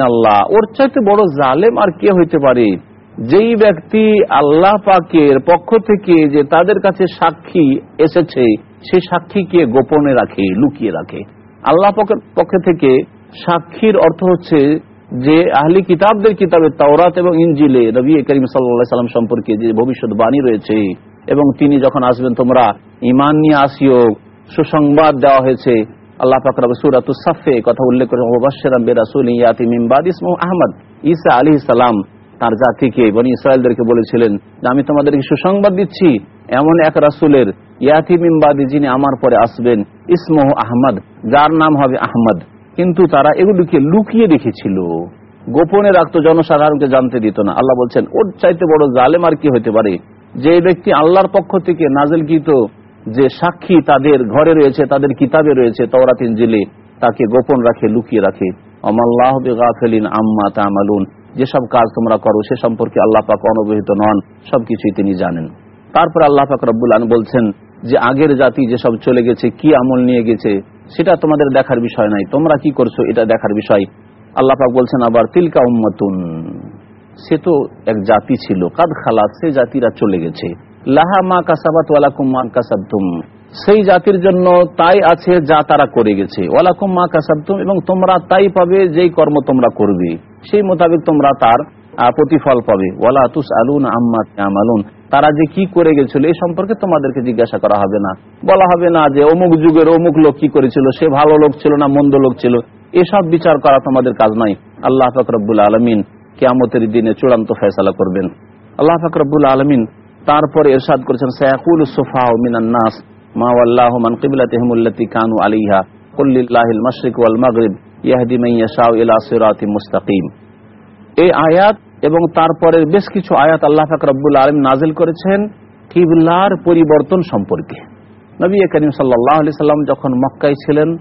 A: আল্লাহ ওর চাইতে বড় জালেম আর কে হইতে পারে? যেই ব্যক্তি পক্ষ থেকে যে তাদের কাছে সাক্ষী এসেছে সাক্ষীকে গোপনে রাখে, লুকিয়ে রাখে? আল্লাহ পক্ষ থেকে সাক্ষীর অর্থ হচ্ছে যে আহলি কিতাবদের কিতাবে তাওরাত এবং ইঞ্জিলে রবি করিম সাল্লা সাল্লাম সম্পর্কে যে ভবিষ্যৎবাণী রয়েছে, এবং তিনি যখন আসবেন, তোমরা ইমান নিয়ে আসিও, সুসংবাদ দেওয়া হয়েছে। আল্লাহ পাকরাব সুরাতুসাফে কথা উল্লেখ করে ওবাসেরাম বেরাসুল ইয়াতি মিমবাদ ইসমু আহমদ। ঈসা আলী সালাম তার জাতিকে, বনি ইসরায়েলদেরকে বলেছিলেন যে, আমি তোমাদেরকে সুসংবাদ দিচ্ছি, এমন এক রাসুলের ইয়াতি মিমবাদি যিনি আমার পরে আসবেন, ইসমহ আহমদ, যার নাম হবে আহমদ। কিন্তু তারা এগুলিকে লুকিয়ে রেখেছিল গোপনে রাখতো জনসাধারণকে জানতে দিত না। আল্লাহ বলছেন, ওর চাইতে বড় জালেম আর কি হতে পারে? যে ব্যক্তি আল্লাহর পক্ষ থেকে নাজেলকৃত যে সাক্ষী তাদের ঘরে রয়েছে, তাদের কিতাবে রয়েছে, তওরাত, ইনজিলে, তাকে গোপন রাখে, লুকিয়ে রাখে। অমাল্লাহ গাফেলিন আম্মা তামালুন। যেসব কাজ তোমরা করো, সে সম্পর্কে আল্লাহ পাক অনবহিত নন, সবকিছুই তিনি জানেন। তারপর আল্লাহ পাক রব্বুল আন বলছেন যে, আগের জাতি যেসব চলে গেছে, কি আমল নিয়ে গেছে? সেটা তোমাদের দেখার বিষয় নাই। তোমরা কি করছ? এটা দেখার বিষয়। আল্লাহ পাক বলছেন আবার, তিলকা উম্মাতুন। সে তো এক জাতি ছিল। কাদ খালাস সে জাতিরা চলে গেছে। লাহা মা কাসাবাত ওয়ালাকুম মা কাসাবতুম। সেই জাতির জন্য তাই আছে যা তারা করে গেছে। ওয়ালাকুম মা কাসাবতুম, এবং তোমরা তাই পাবে যেই কর্ম তোমরা করবে। সেই মোতাবেক তোমরা তার প্রতিফল পাবে। ওয়ালা তুস আলুন আম্মা আমালুন তারা যে কি করে গেছিল এই সম্পর্কে তোমাদেরকে জিজ্ঞাসা করা হবে না। বলা হবে না যে অমুক যুগের অমুক লোক কি করেছিল, সে ভালো লোক ছিল না মন্দ লোক ছিল। এসব বিচার করা তোমাদের কাজ নাই আল্লাহ ফকরবুল আলমিন কেয়ামতের দিনে চূড়ান্ত ফেসলা করবেন। আল্লাহ ফকরবুল আলমিন তারপরে এরশাদ করেছেন, সায়াকুল সুফা মিনান নাস, মা আল্লাহ মান কিবলাতিহিমুল্লাতি কানু আলাইহা কুল্লিল্লাহিল মাশরিক ওয়াল মাগরিব, ইয়াহদি মান ইয়াশাউ ইলা সিরাতিম মুস্তাকিম। এই আয়াত এবং তারপরে বেশ কিছু আয়াত আল্লাহ পাক রব্বুল আলম নাজিল করেছেন কিবলার পরিবর্তন সম্পর্কে। নবী করিম সাল্লাহ সাল্লাম যখন মক্কায় ছিলেন,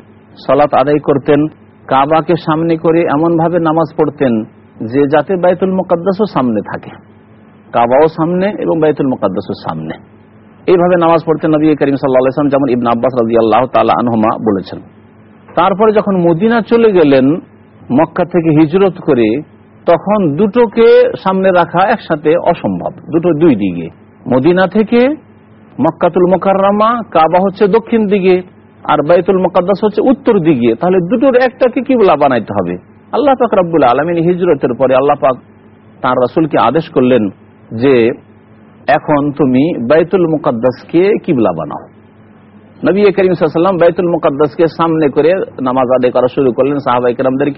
A: সলাত আদায় করতেন, কাবাকে সামনে করে এমন ভাবে নামাজ পড়তেন যে যাতে বাইতুল মোকাদ্দাসও সামনে থাকে। কাবাও সামনে এবং বাইতুল মোকাদ্দাসও সামনে। এইভাবে নামাজ পড়তেন নবী করিম সাল্লাহ সাল্লাম, যেমন ইবন আব্বাস রাজি আল্লাহ তালা আনহমা বলেছেন। তারপরে যখন মদিনা চলে গেলেন, মক্কা থেকে হিজরত করে তখন দুটোকে সামনে রাখা একসাথে অসম্ভব। দুটো দুই দিকে। মদিনা থেকে মক্কাতুল মোকাররামা, কাবা হচ্ছে দক্ষিণ দিকে আর বাইতুল মোকাদ্দাস হচ্ছে উত্তর দিকে। তাহলে দুটোর একটাকে কিবলা বানাইতে হবে? আল্লাহ পাক রব্বুল আলমিন হিজরতের পরে আল্লাহ পাক তার রাসুলকে আদেশ করলেন যে, এখন তুমি বাইতুল মুকাদ্দাসকে কিবলা বানাও। নবী করিম সাল্লাম বাইতুল মুকাদ্দাসকে সামনে করে নামাজ আদায় করা শুরু করলেন সাহাবাই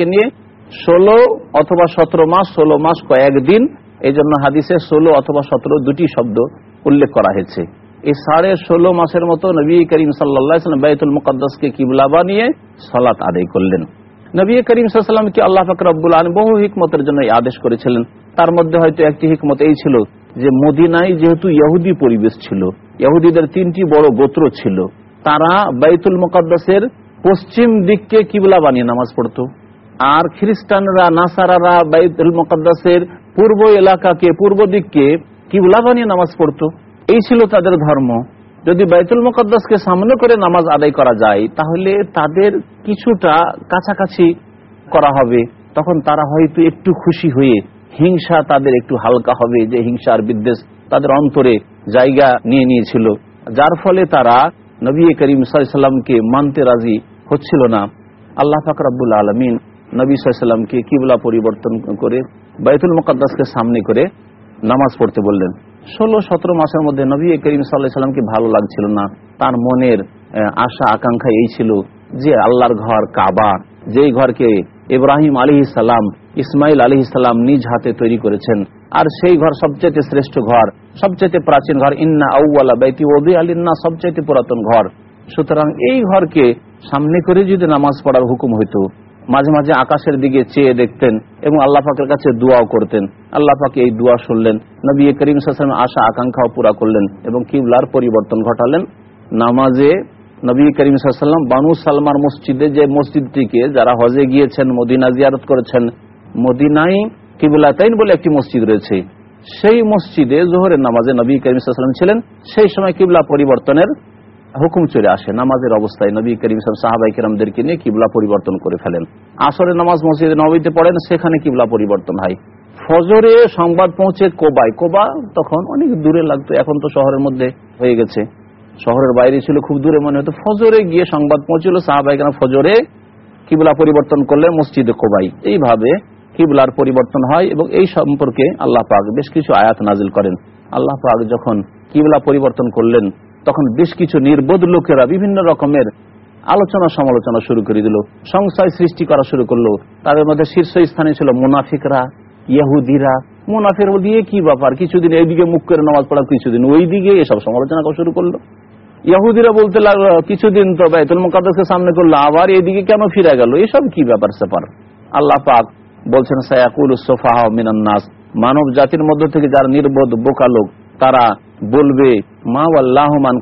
A: নিয়ে। ষোলো অথবা সতেরো মাস, ষোলো মাস কয়েকদিন এই জন্য হাদিসে ষোলো অথবা সতেরো দুটি শব্দ উল্লেখ করা হয়েছে। এই সাড়ে ষোলো মাসের মতো নবী করিম সাল্লাম বাইতুল মুকাদ্দাসকে কিবলা বানিয়ে সলাত আদায় করলেন। নবী করিম সাল্লামকে আল্লাহ ফাকর আব্বুল আলম বহু হিকমতের জন্য আদেশ করেছিলেন। তার মধ্যে হয়তো একটি হিকমত এই ছিল যে, মদিনায় যেহেতু ইহুদি পরিবেশ ছিল, ইহুদিদের তিনটি বড় গোত্র ছিল, তারা বাইতুল মুকাদ্দাসের পশ্চিম দিককে কিবলা বানিয়ে নামাজ পড়তো। আর খ্রিস্টানরা, নাসারারা, বাইতুল মুকাদ্দাসের পূর্ব এলাকাকে, পূর্ব দিককে কিবলা বানিয়ে নামাজ পড়তো। এই ছিল তাদের ধর্ম। যদি বাইতুল মুকাদ্দাসকে সামনে করে নামাজ আদায় করা যায়, তাহলে তাদের কিছুটা কাছাকাছি করা হবে। তখন তারা হয়তো একটু খুশি হয়ে, হিংসা তাদের একটু হালকা হবে, যে হিংসা আর বিদ্বেষ তাদের অন্তরে জায়গা নিয়ে নিয়েছিল। যার ফলে তারা নবী করিম সাল্লামকে মানতে রাজি হচ্ছিল না। আল্লাহ ফাকরাবুল আলমিন নবী সাল্লামকে কিবলা পরিবর্তন করে? বাইতুল মুকাদ্দাসকে সামনে করে নামাজ পড়তে বললেন। ষোলো, সতেরো মাসের মধ্যে নবী করিম সাল্লাহ ভালো লাগছিল না। তার মনের আশা, আকাঙ্ক্ষা এই ছিল যে আল্লাহর ঘর কাবা, যেই ঘরকে ইব্রাহিম আলী সালাম, ইসমাইল আলী সালাম নিজ হাতে তৈরি করেছেন। আর সেই ঘর সবচেয়ে শ্রেষ্ঠ ঘর সবচেয়ে প্রাচীন ঘর, ইন্না আউ্লা বাইতি ওদি আলিন্না সবচেয়ে পুরাতন ঘর। সুতরাং এই ঘরকে সামনে করে যদি নামাজ পড়ার হুকুম হইতো মাঝে মাঝে আকাশের দিকে চেয়ে দেখতেন এবং আল্লাহ পাকের কাছে দোয়াও করতেন। আল্লাহ পাকে এই দোয়া শুনলেন, নবী করিম সাসলাম আশা, আকাঙ্ক্ষাও পুরা করলেন এবং কিবলার পরিবর্তন ঘটালেন। নামাজে নবী করিম সাল্লাম বানু সালমার মসজিদে যে মসজিদটিকে, যারা হজে গিয়েছেন, মদিনা জিয়ারত করেছেন মদিনাই কিবুলাতাইন বলে একটি মসজিদ রয়েছে। সেই মসজিদে জোহরের নামাজে নবী করিম সাল্লাম ছিলেন। সেই সময় কিবলা পরিবর্তনের হুকুম চলে আসে, নামাজের অবস্থায় নবী করিম সাহাবাই কিরামদেরকে নিয়ে কিবলা পরিবর্তন করে ফেলেন। আসরে নামাজ মসজিদে নবীতে পড়েন, সেখানে কিবলা পরিবর্তন হয়। ফজরে সংবাদ পৌঁছে কোবায়, কোবা তখন অনেক দূরে লাগতো, এখন তো শহরের মধ্যে হয়ে গেছে। শহরের বাইরে ছিল, খুব দূরে মনে হতো। ফজরে গিয়ে সংবাদ পৌঁছিল, সাহাবাই কেন ফজরে কিবলা পরিবর্তন করলে মসজিদে কোবাই এইভাবে কিবলার পরিবর্তন হয় এবং এই সম্পর্কে আল্লাহ পাক বেশ কিছু আয়াত নাজিল করেন। আল্লাহ পাক যখন কিবলা পরিবর্তন করলেন তখন বেশ কিছু নির্বোধ লোকেরা বিভিন্ন রকমের আলোচনা সমালোচনা শুরু করে দিল, সংশয় সৃষ্টি করা শুরু করল। তাদের মধ্যে শীর্ষ স্থানে ছিল মুনাফিকরা, ইয়াহুদিরা। মুনাফের দিয়ে কি ব্যাপার? কিছুদিন এইদিকে মুখ করে নামাজ পড়া কিছুদিন ওই দিকে এসব সমালোচনা করা শুরু করল। ইয়াহুদিরা বলতে লাগল, কিছুদিন তো বাইতুল মুকাদ্দাসকে সামনে করল, আবার এদিকে কেন ফিরে গেল? এসব কি ব্যাপার স্যাপার? আল্লাহ পাক বলছেন, সায়াকুল সোফাহ মিনান্নাস মানব জাতির মধ্য থেকে যারা নির্বোধ, বোকা লোক, তারা বলবে মা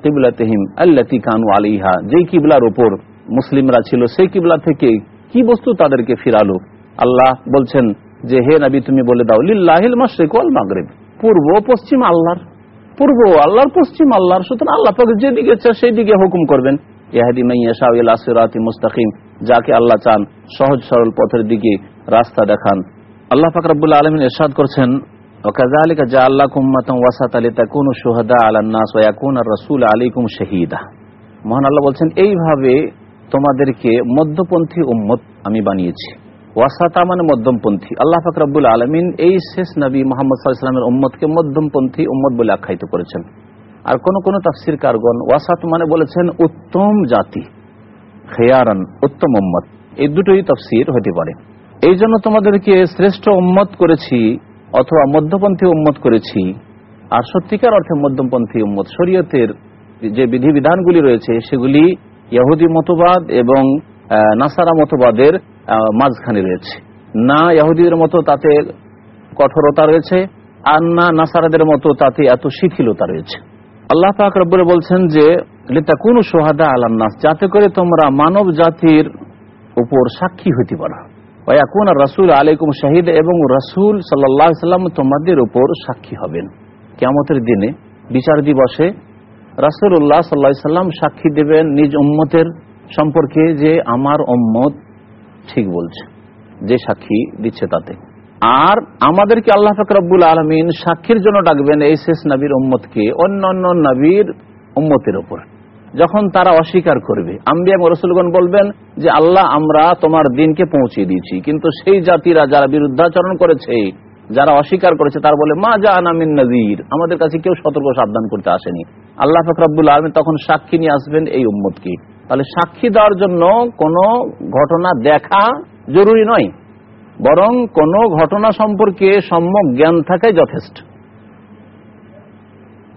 A: কিবলাতহিম আল্লাতি কানু আলিহা কিবলার মুসলিমরা ছিল, সেই কিবলা থেকে কি বস্তু তাদেরকে ফিরালো? আল্লাহ বলছেন যে, হে নবী, তুমি বলে দাও, লিল্লাহিল ওয়াল পূর্ব পশ্চিম আল্লাহর। পূর্ব আল্লাহর, পশ্চিম আল্লাহর। সুতরাং আল্লাহ যেদিকে চান সেই দিকে হুকুম করবেন। ইহাদি মাইয়াশা মুস্তাকিম। যাকে আল্লাহ চান, সহজ সরল পথের দিকে রাস্তা দেখান। আল্লাহ পাক আলামিন ইরশাদ করছেন وكذلك জা আল্লাহ امه ওয়াসাত لتكونوا شهداء على الناس ويكون আর রসুল شهيدا. মহান আল্লাহ বলছেন, এইভাবে তোমাদেরকে মধ্যপন্থী উম্মত আমি বানিয়েছি। ওয়াসাতা মানে মধ্যমপন্থী। আল্লাহ ফাকরাবুল আলমিন এই শেষ নবী মোহাম্মদ সাল্লামের উম্মতকে মধ্যমপন্থী উম্মত বলে আখ্যায়িত করেছেন। আর কোন কোন তাফসির কারগণ ওয়াসাত মানে বলেছেন, উত্তম জাতি, খায়ারান, উত্তম উম্মত। এই দুটোই তাফসির হতে পারে। এই জন্য তোমাদেরকে শ্রেষ্ঠ উম্মত করেছি অথবা মধ্যপন্থী উম্মত করেছি। আর সত্যিকার অর্থে মধ্যমপন্থী উম্মত, শরীয়তের যে বিধিবিধানগুলি রয়েছে, সেগুলি ইহুদি মতবাদ এবং নাসারা মতবাদের মাঝখানে রয়েছে। না ইহুদিদের মতো তাতে কঠোরতা রয়েছে, আর না নাসারাদের মতো তাতে এত শিথিলতা রয়েছে। আল্লাহ পাক রব্বুল বলছেন যে কোন সোহাদা আলান্নাস যাতে করে তোমরা মানব জাতির উপর সাক্ষী হইতে পারো। কোন রাসুল আলাইকুম শাহিদ এবং রাসুল সাল্লাহ সাল্লাম তোমাদের উপর সাক্ষী হবেন। কেমতের দিনে বিচার দিবসে রাসুল্লাহ সাল্লাহ সাল্লাম সাক্ষী দেবেন নিজ উম্মতের সম্পর্কে যে আমার উম্মত ঠিক বলছে, যে সাক্ষী দিচ্ছে তাতে। আর আমাদেরকে আল্লাহ ফাকরাবুল আলমিন সাক্ষীর জন্য ডাকবেন এই শেষ নবীর উম্মতকে অন্য অন্য নবীর উম্মতের উপর। যখন তারা অস্বীকার করবে। আম্বিয়া রসুলগণ বলবেন যে, আল্লাহ, আমরা তোমার দিনকে পৌঁছে দিয়েছি। কিন্তু সেই জাতিরা যারা বিরুদ্ধাচরণ করেছে, যারা অস্বীকার করেছে, তার বলে, মা যা আনামিন নজির আমাদের কাছে কেউ সতর্ক সাবধান করতে আসেনি। আল্লাহ ফকরাবুল আলমিন তখন সাক্ষী নিয়ে আসবেন এই উম্মতকে। তাহলে সাক্ষী দেওয়ার জন্য কোনো ঘটনা দেখা জরুরি নয়। বরং কোন ঘটনা সম্পর্কে সম্যক জ্ঞান থাকাই যথেষ্ট।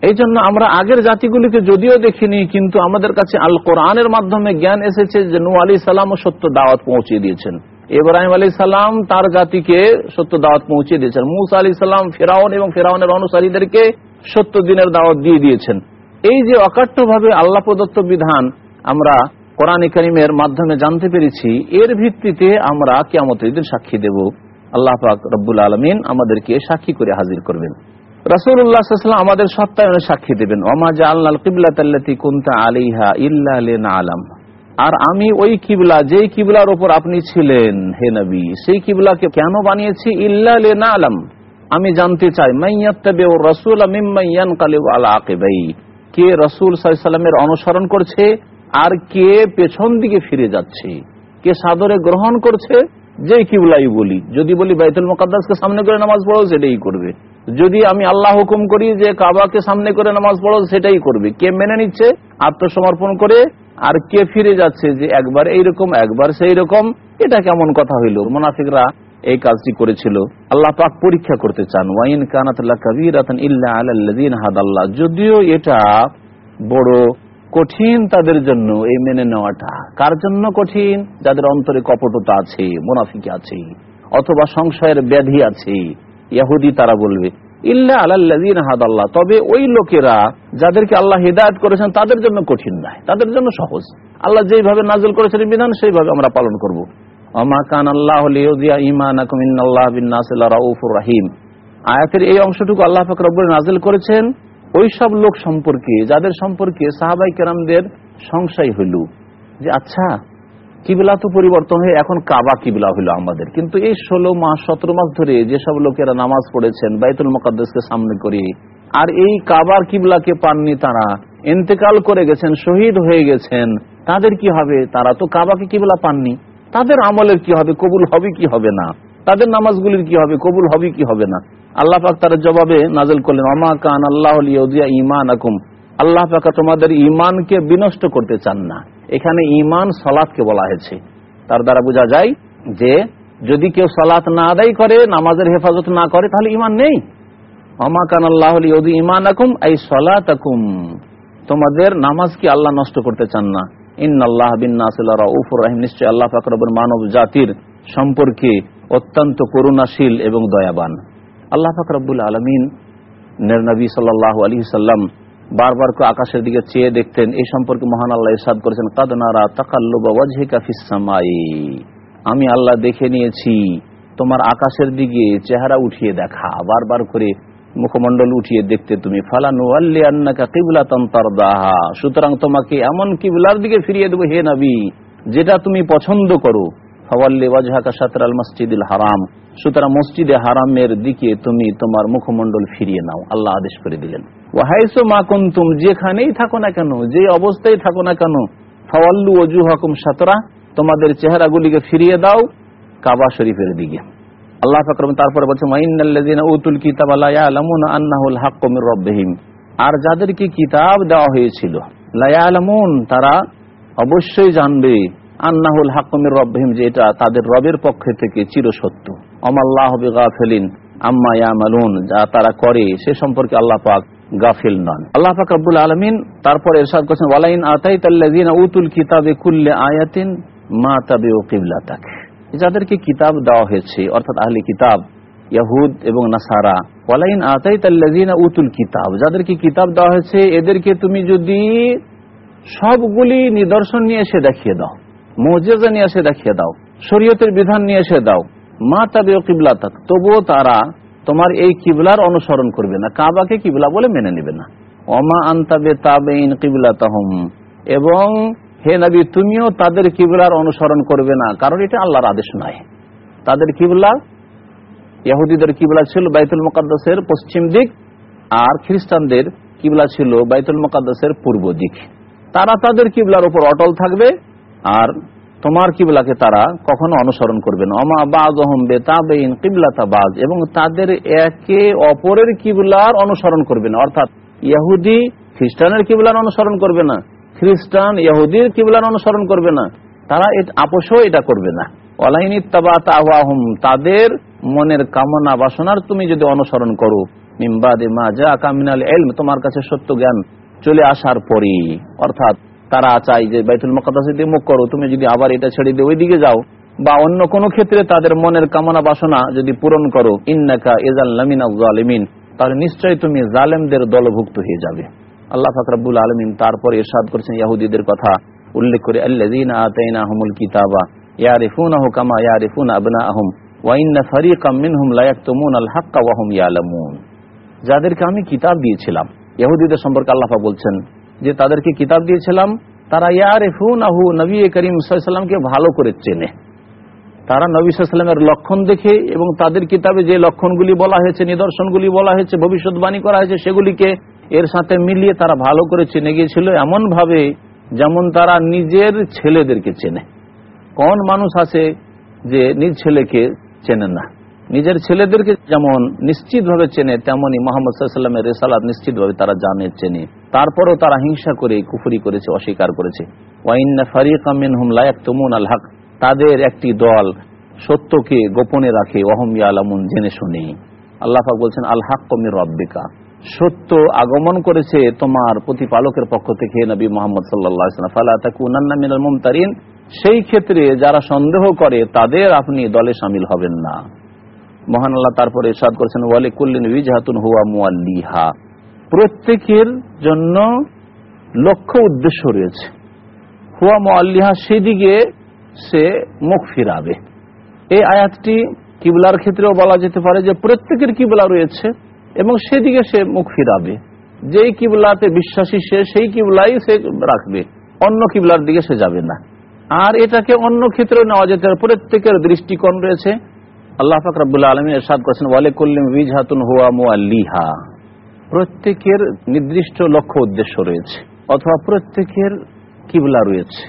A: এই জন্য আমরা আগের জাতিগুলিকে যদিও দেখিনি, কিন্তু আমাদের কাছে আল কোরআনের মাধ্যমে জ্ঞান এসেছে যে নু আলী সালামও সত্য দাওয়াত পৌঁছে দিয়েছেন। ইব্রাহিম আলী সালাম তার জাতিকে সত্য দাওয়াত পৌঁছে দিয়েছেন। মুসা আলী সালাম ফেরাউন এবং ফেরাউনের অনুসারীদেরকে সত্য দিনের দাওয়াত দিয়ে দিয়েছেন। এই যে অকাট্যভাবে আল্লাহ প্রদত্ত বিধান আমরা কোরআন করিমের মাধ্যমে জানতে পেরেছি, এর ভিত্তিতে আমরা কেমতের দিন সাক্ষী দেব। আল্লাহ পাক রব্বুল আলমিন আমাদেরকে সাক্ষী করে হাজির করবেন। রসুল্লাহাম আমাদের সত্তায়নে সাক্ষী দেবেন, ওমা জাল কিবলাতি কুন্তা আলিহা ইল্লা আলাম আর আমি ওই কিবলা, যেই কিবলার ওপর আপনি ছিলেন, হে নবী, সেই কিবলাকে কেন বানিয়েছি? ইল্লা আলম আমি জানতে চাই মাইয়াত্তাবে ও রসুল মিম্মাইয়ান কালিব আলা আকেবাই কে রসুল সাল্লামের অনুসরণ করছে? আর কে পেছন দিকে ফিরে যাচ্ছে? কে সাদরে গ্রহণ করছে? যে কিবলাই বলি। যদি বলি বাইতুল মোকাদ্দাসকে সামনে করে নামাজ পড়ো সেটাই করবে। যদি আমি আল্লাহ হুকুম করি যে কাবাকে সামনে করে নামাজ পড়ো, সেটাই করবে। কে মেনে নিচ্ছে? আত্মসমর্পণ করে, আর কে ফিরে যাচ্ছে যে একবার এইরকম, একবার সেই রকম এটা কেমন কথা হইল? মোনাফিকরা এই কাজটি করেছিল। আল্লাহ পাক পরীক্ষা করতে চান ওয়াইন কানাতুল্লাহ কবির হাদাল্লাহ। যদিও এটা বড় কঠিন তাদের জন্য এই মেনে নেওয়াটা। কার জন্য কঠিন? যাদের অন্তরে কপটতা আছে, মুনাফিকে আছে, অথবা সংশয়ের ব্যাধি আছে। ইয়াহুদি তারা বলবে, ইল্লা আল্লাহ তবে ওই লোকেরা যাদেরকে আল্লাহ হিদায়ত করেছেন তাদের জন্য কঠিন নয়, তাদের জন্য সহজ। আল্লাহ যেইভাবে নাজল করেছেন বিধান, সেইভাবে আমরা পালন করব। কান আল্লাহ আয়াতের এই অংশটুকু আল্লাহ নাজল করেছেন। লোক সম্পর্কে, যাদের সম্পর্কে সংশয় হইল যে আচ্ছা কিবলা তো পরিবর্তন হয়ে এখন কাবা কিবলা হইল আমাদের। কিন্তু এই ষোলো মাস, সতেরো মাস ধরে যেসব লোকেরা নামাজ পড়েছেন, বাইতুল মোকাদ্দেসকে সামনে করে, আর এই কাবার কিবলাকে পাননি তারা, ইন্তেকাল করে গেছেন, শহীদ হয়ে গেছেন, তাদের কি হবে? তারা তো কাবাকে কিবলা পাননি। তাদের আমলের কি হবে? কবুল হবে কি হবে না? তাদের নামাজগুলির কি হবে? কবুল হবে কি হবে না? আল্লাহ পাক তার জবাবে নাজল করলেন অমা কান আল্লাহ ইমান আকুম আল্লাহ পাক তোমাদের ইমানকে বিনষ্ট করতে চান না। এখানে ইমান সলাৎকে বলা হয়েছে। তার দ্বারা বোঝা যায় যে, যদি কেউ সলাৎ না আদায় করে, নামাজের হেফাজত না করে, তাহলে ইমান নেই। অমা কান আল্লাহ ইমান আকুম এই সলাত আকুম তোমাদের নামাজ কি আল্লাহ নষ্ট করতে চান না? ইন আল্লাহ বিন রাউফুর রাহিম। নিশ্চয় আল্লাহ ফাকরবর মানব জাতির সম্পর্কে অত্যন্ত করুণাশীল এবং দয়াবান। আল্লাহ ফাকরবুল আলমিন নবী সাল্লাহ আলী সাল্লাম বারবার করে আকাশের দিকে চেয়ে দেখতেন, এই সম্পর্কে মহান আল্লাহ ইসাদ করেছেন, কাদনারা তাকাল্লুবা ওয়াজহিকা ফিসামাই আমি আল্লাহ দেখে নিয়েছি, তোমার আকাশের দিকে চেহারা উঠিয়ে দেখা, বারবার করে মুখমন্ডল উঠিয়ে দেখতে তুমি। ফালানু আল্লিয়ান্নাকা কিবলা তন্তার দাহা সুতরাং তোমাকে এমন কিবলার দিকে ফিরিয়ে দেবো, হে নবী, যেটা তুমি পছন্দ করো। ফওয়াল্লি ওয়াজহাকা সাতরাল মসজিদুল হারাম। সুতরাং মসজিদে হারামের দিকে তুমি তোমার মুখমন্ডল ফিরিয়ে নাও। আল্লাহ আদেশ করে দিলেন। যেখানেই থাকো না কেন যে অবস্থায় থাকো না কেন, ফওয়াল্লু অজু হকুম সাতরা তোমাদের চেহারাগুলিকে ফিরিয়ে দাও কাবা শরীফের দিকে। আল্লাহ ফাকরম তারপরে বলছে উতুল কিতাব লা আর যাদেরকে কিতাব দেওয়া হয়েছিল, লা ইয়ালামুন, তারা অবশ্যই জানবে আন্নাহুল হাক্কু মির রাব্বিহিম, যে এটা তাদের রবের পক্ষ থেকে চিরসত্য। আমাল্লাহু বিগাফিলিন আম্মা ইয়ামালুন, যা তারা করে, সে সম্পর্কে আল্লাহ পাক গাফিল নন। আল্লাহ পাক রব্বুল আলামিন তারপরে ইরশাদ করেছেন, ওয়ালাইন আতাই আতাইতাল্লাযিনা উতুল কিতাবে কুল্লি আয়াতিন মা তাবিউ কিবলাতাক। যাদেরকে কিতাব দেওয়া হয়েছে, অর্থাৎ আহলি কিতাব, ইয়াহুদ এবং নাসারা, ওয়ালাইন আতাই আতাইতাল্লাযিনা উতুল কিতাব, যাদেরকে কিতাব দেওয়া হয়েছে, এদেরকে তুমি যদি সবগুলি নিদর্শন নিয়ে এসে দেখিয়ে দাও। মৌজেজা নিয়ে এসে দেখিয়ে দাও, শরীয়তের বিধান নিয়ে এসে দাও। মা তাবে কিবলা তাক তবুও তারা তোমার এই কিবলার অনুসরণ করবে না, কাবাকে কিবলা বলে মেনে নেবে না। অমা আন্তাবে তাবেইন কিবলা তাহম এবং হে নবী, তুমিও তাদের কিবলার অনুসরণ করবে না, কারণ এটা আল্লাহর আদেশ নয়। তাদের কিবলা ইহুদিদের কিবলা ছিল বাইতুল মোকাদ্দাসের পশ্চিম দিক, আর খ্রিস্টানদের কিবলা ছিল বাইতুল মোকাদ্দাসের পূর্ব দিক। তারা তাদের কিবলার উপর অটল থাকবে আর তোমার কিবলাকে তারা কখনো অনুসরণ করবে না। অমা বাজ কিবলাতা বাজ এবং তাদের একে অপরের কিবলার অনুসরণ করবে না। অর্থাৎ ইহুদি খ্রিস্টানের কিবলার অনুসরণ করবে না। খ্রিস্টান ইহুদির কিবলার অনুসরণ করবে না। তারা আপোষও এটা করবে না। অলাইনি তাবাহুম তাদের মনের কামনা বাসনার তুমি যদি অনুসরণ করো মিম্বাদে মা যা কামিনাল এলম তোমার কাছে সত্য জ্ঞান চলে আসার পরই। অর্থাৎ তারা চাই যে বাইতুল মকাদ্দাসে দিয়ে মুখ করো, তুমি যদি আবার এটা ছেড়ে দিয়ে ওইদিকে যাও, বা অন্য কোনো ক্ষেত্রে তাদের মনের কামনা বাসনা যদি পূরণ করো, ইন্নাকা এজাল জালিমিন তাহলে নিশ্চয়ই তুমি জালেমদের দলভুক্ত হয়ে যাবে। আল্লাহ ফাকরাবুল আলমিন তারপরে এরশাদ করেছেন ইয়াহুদিদের কথা, উল্লেখ করে যাদেরকে আমি কিতাব দিয়েছিলাম ইহুদিদের সম্পর্কে আল্লাহ বলছেন যে তাদেরকে কিতাব দিয়েছিলাম, তারা ইয়ারিফুনাহু নবী করিম সাল্লাল্লাহু ভালো করে চেনে। তারা নবী সাল্লামের লক্ষণ দেখে এবং তাদের কিতাবে যে লক্ষণগুলি বলা হয়েছে, নিদর্শনগুলি বলা হয়েছে, ভবিষ্যৎবাণী করা হয়েছে, সেগুলিকে এর সাথে মিলিয়ে তারা ভালো করে চেনে গিয়েছিল এমন ভাবে যেমন তারা নিজের ছেলেদেরকে চেনে। কোন মানুষ আছে যে নিজ ছেলেকে চেনে না? নিজের ছেলেদেরকে যেমন নিশ্চিতভাবে চেনে তেমনই মোহাম্মদ সাল্লামের রেসালাত নিশ্চিতভাবে তারা জানে, চেনে। তারপরও তারা হিংসা করে, কুফুরি করেছে, অস্বীকার করেছে। ওয়াইন্না ফারিক আমিন হুম লায়াক তমুন আল হক তাদের একটি দল সত্যকে গোপনে রাখে ওহম আলামুন জেনে শুনে। আল্লাহ বলছেন আল হাক কমির রব্বিকা। সত্য আগমন করেছে তোমার প্রতিপালকের পক্ষ থেকে নবী মোহাম্মদ সাল্লাহামিন সেই ক্ষেত্রে যারা সন্দেহ করে, তাদের আপনি দলে সামিল হবেন না। মহান আল্লাহ তারপরে সাদ করেছেন, ওয়ালে কুল্লিন উইজাহাতুন হুয়া মুআল্লিহা প্রত্যেকের জন্য লক্ষ্য উদ্দেশ্য রয়েছে। হুয়া মুআল্লিহা সেদিকে সে মুখ ফিরাবে। এই আয়াতটি কিবলার ক্ষেত্রেও বলা যেতে পারে যে প্রত্যেকের কিবলা রয়েছে এবং সেদিকে সে মুখ ফিরাবে। যেই কিবলাতে বিশ্বাসী সে, সেই কিবলাই সে রাখবে। অন্য কিবলার দিকে সে যাবে না। আর এটাকে অন্য ক্ষেত্রে নেওয়া যেতে পারে। প্রত্যেকের দৃষ্টিকোণ রয়েছে। আল্লাহ ফাকরাবুল্লাহ আলমী এরশাদ করেছেন ওয়ালে কল্লিম বিজহাতুন হুয়া মুআল্লিহা। প্রত্যেকের নির্দিষ্ট লক্ষ্য উদ্দেশ্য রয়েছে, অথবা প্রত্যেকের কিবলা রয়েছে।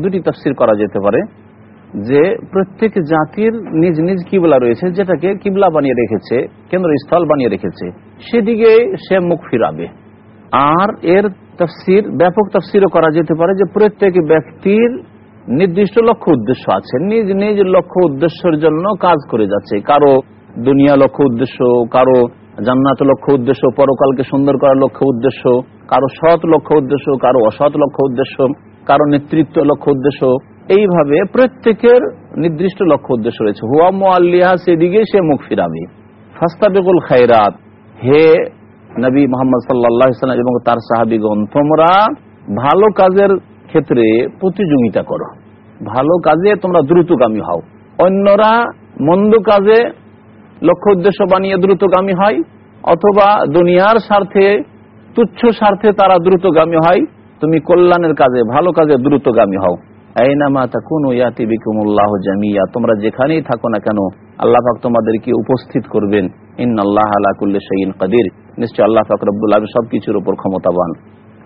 A: দুটি তফসির করা যেতে পারে, যে প্রত্যেক জাতির নিজ নিজ কিবলা রয়েছে, যেটাকে কিবলা বানিয়ে রেখেছে, কেন্দ্রস্থল বানিয়ে রেখেছে। সেদিকে সে মুখ ফিরাবে। আর এর তফসির, ব্যাপক তফসিরও করা যেতে পারে যে প্রত্যেক ব্যক্তির নির্দিষ্ট লক্ষ্য উদ্দেশ্য আছে। নিজ নিজ লক্ষ্য উদ্দেশ্যের জন্য কাজ করে যাচ্ছে। কারও দুনিয়া লক্ষ্য উদ্দেশ্য, কারও জান্নাত লক্ষ্য উদ্দেশ্য, পরকালকে সুন্দর করার লক্ষ্য উদ্দেশ্য, কারও সৎ লক্ষ্য উদ্দেশ্য, কারও অসৎ লক্ষ্য উদ্দেশ্য, কারও নেতৃত্ব লক্ষ্য উদ্দেশ্য। এইভাবে প্রত্যেকের নির্দিষ্ট লক্ষ্য উদ্দেশ্য রয়েছে। হুয়া মোয়াল্লিহা সেদিকে সে মুখ ফিরাবে। ফাস্তাবিকুল খায়রাত। হে নবী মোহাম্মদ সাল্লাহ ইসলাম এবং তার সাহাবিগণ, তোমরা ভালো কাজের ক্ষেত্রে প্রতিযোগিতা করো। ভালো কাজে তোমরা দ্রুতগামী হও। অন্যরা মন্দ কাজে লক্ষ্য উদ্দেশ্য বানিয়ে দ্রুতগামী হয়, অথবা দুনিয়ার স্বার্থে, তুচ্ছ স্বার্থে তারা দ্রুতগামী হয়, তুমি কল্যাণের কাজে, ভালো কাজে দ্রুতগামী হও। তোমরা যেখানেই থাকো না কেন, আল্লাহ তোমাদেরকে উপস্থিত করবেন। আলা নিশ্চয় আল্লাহ পাক রব্বুল সবকিছুর উপর ক্ষমতাবান।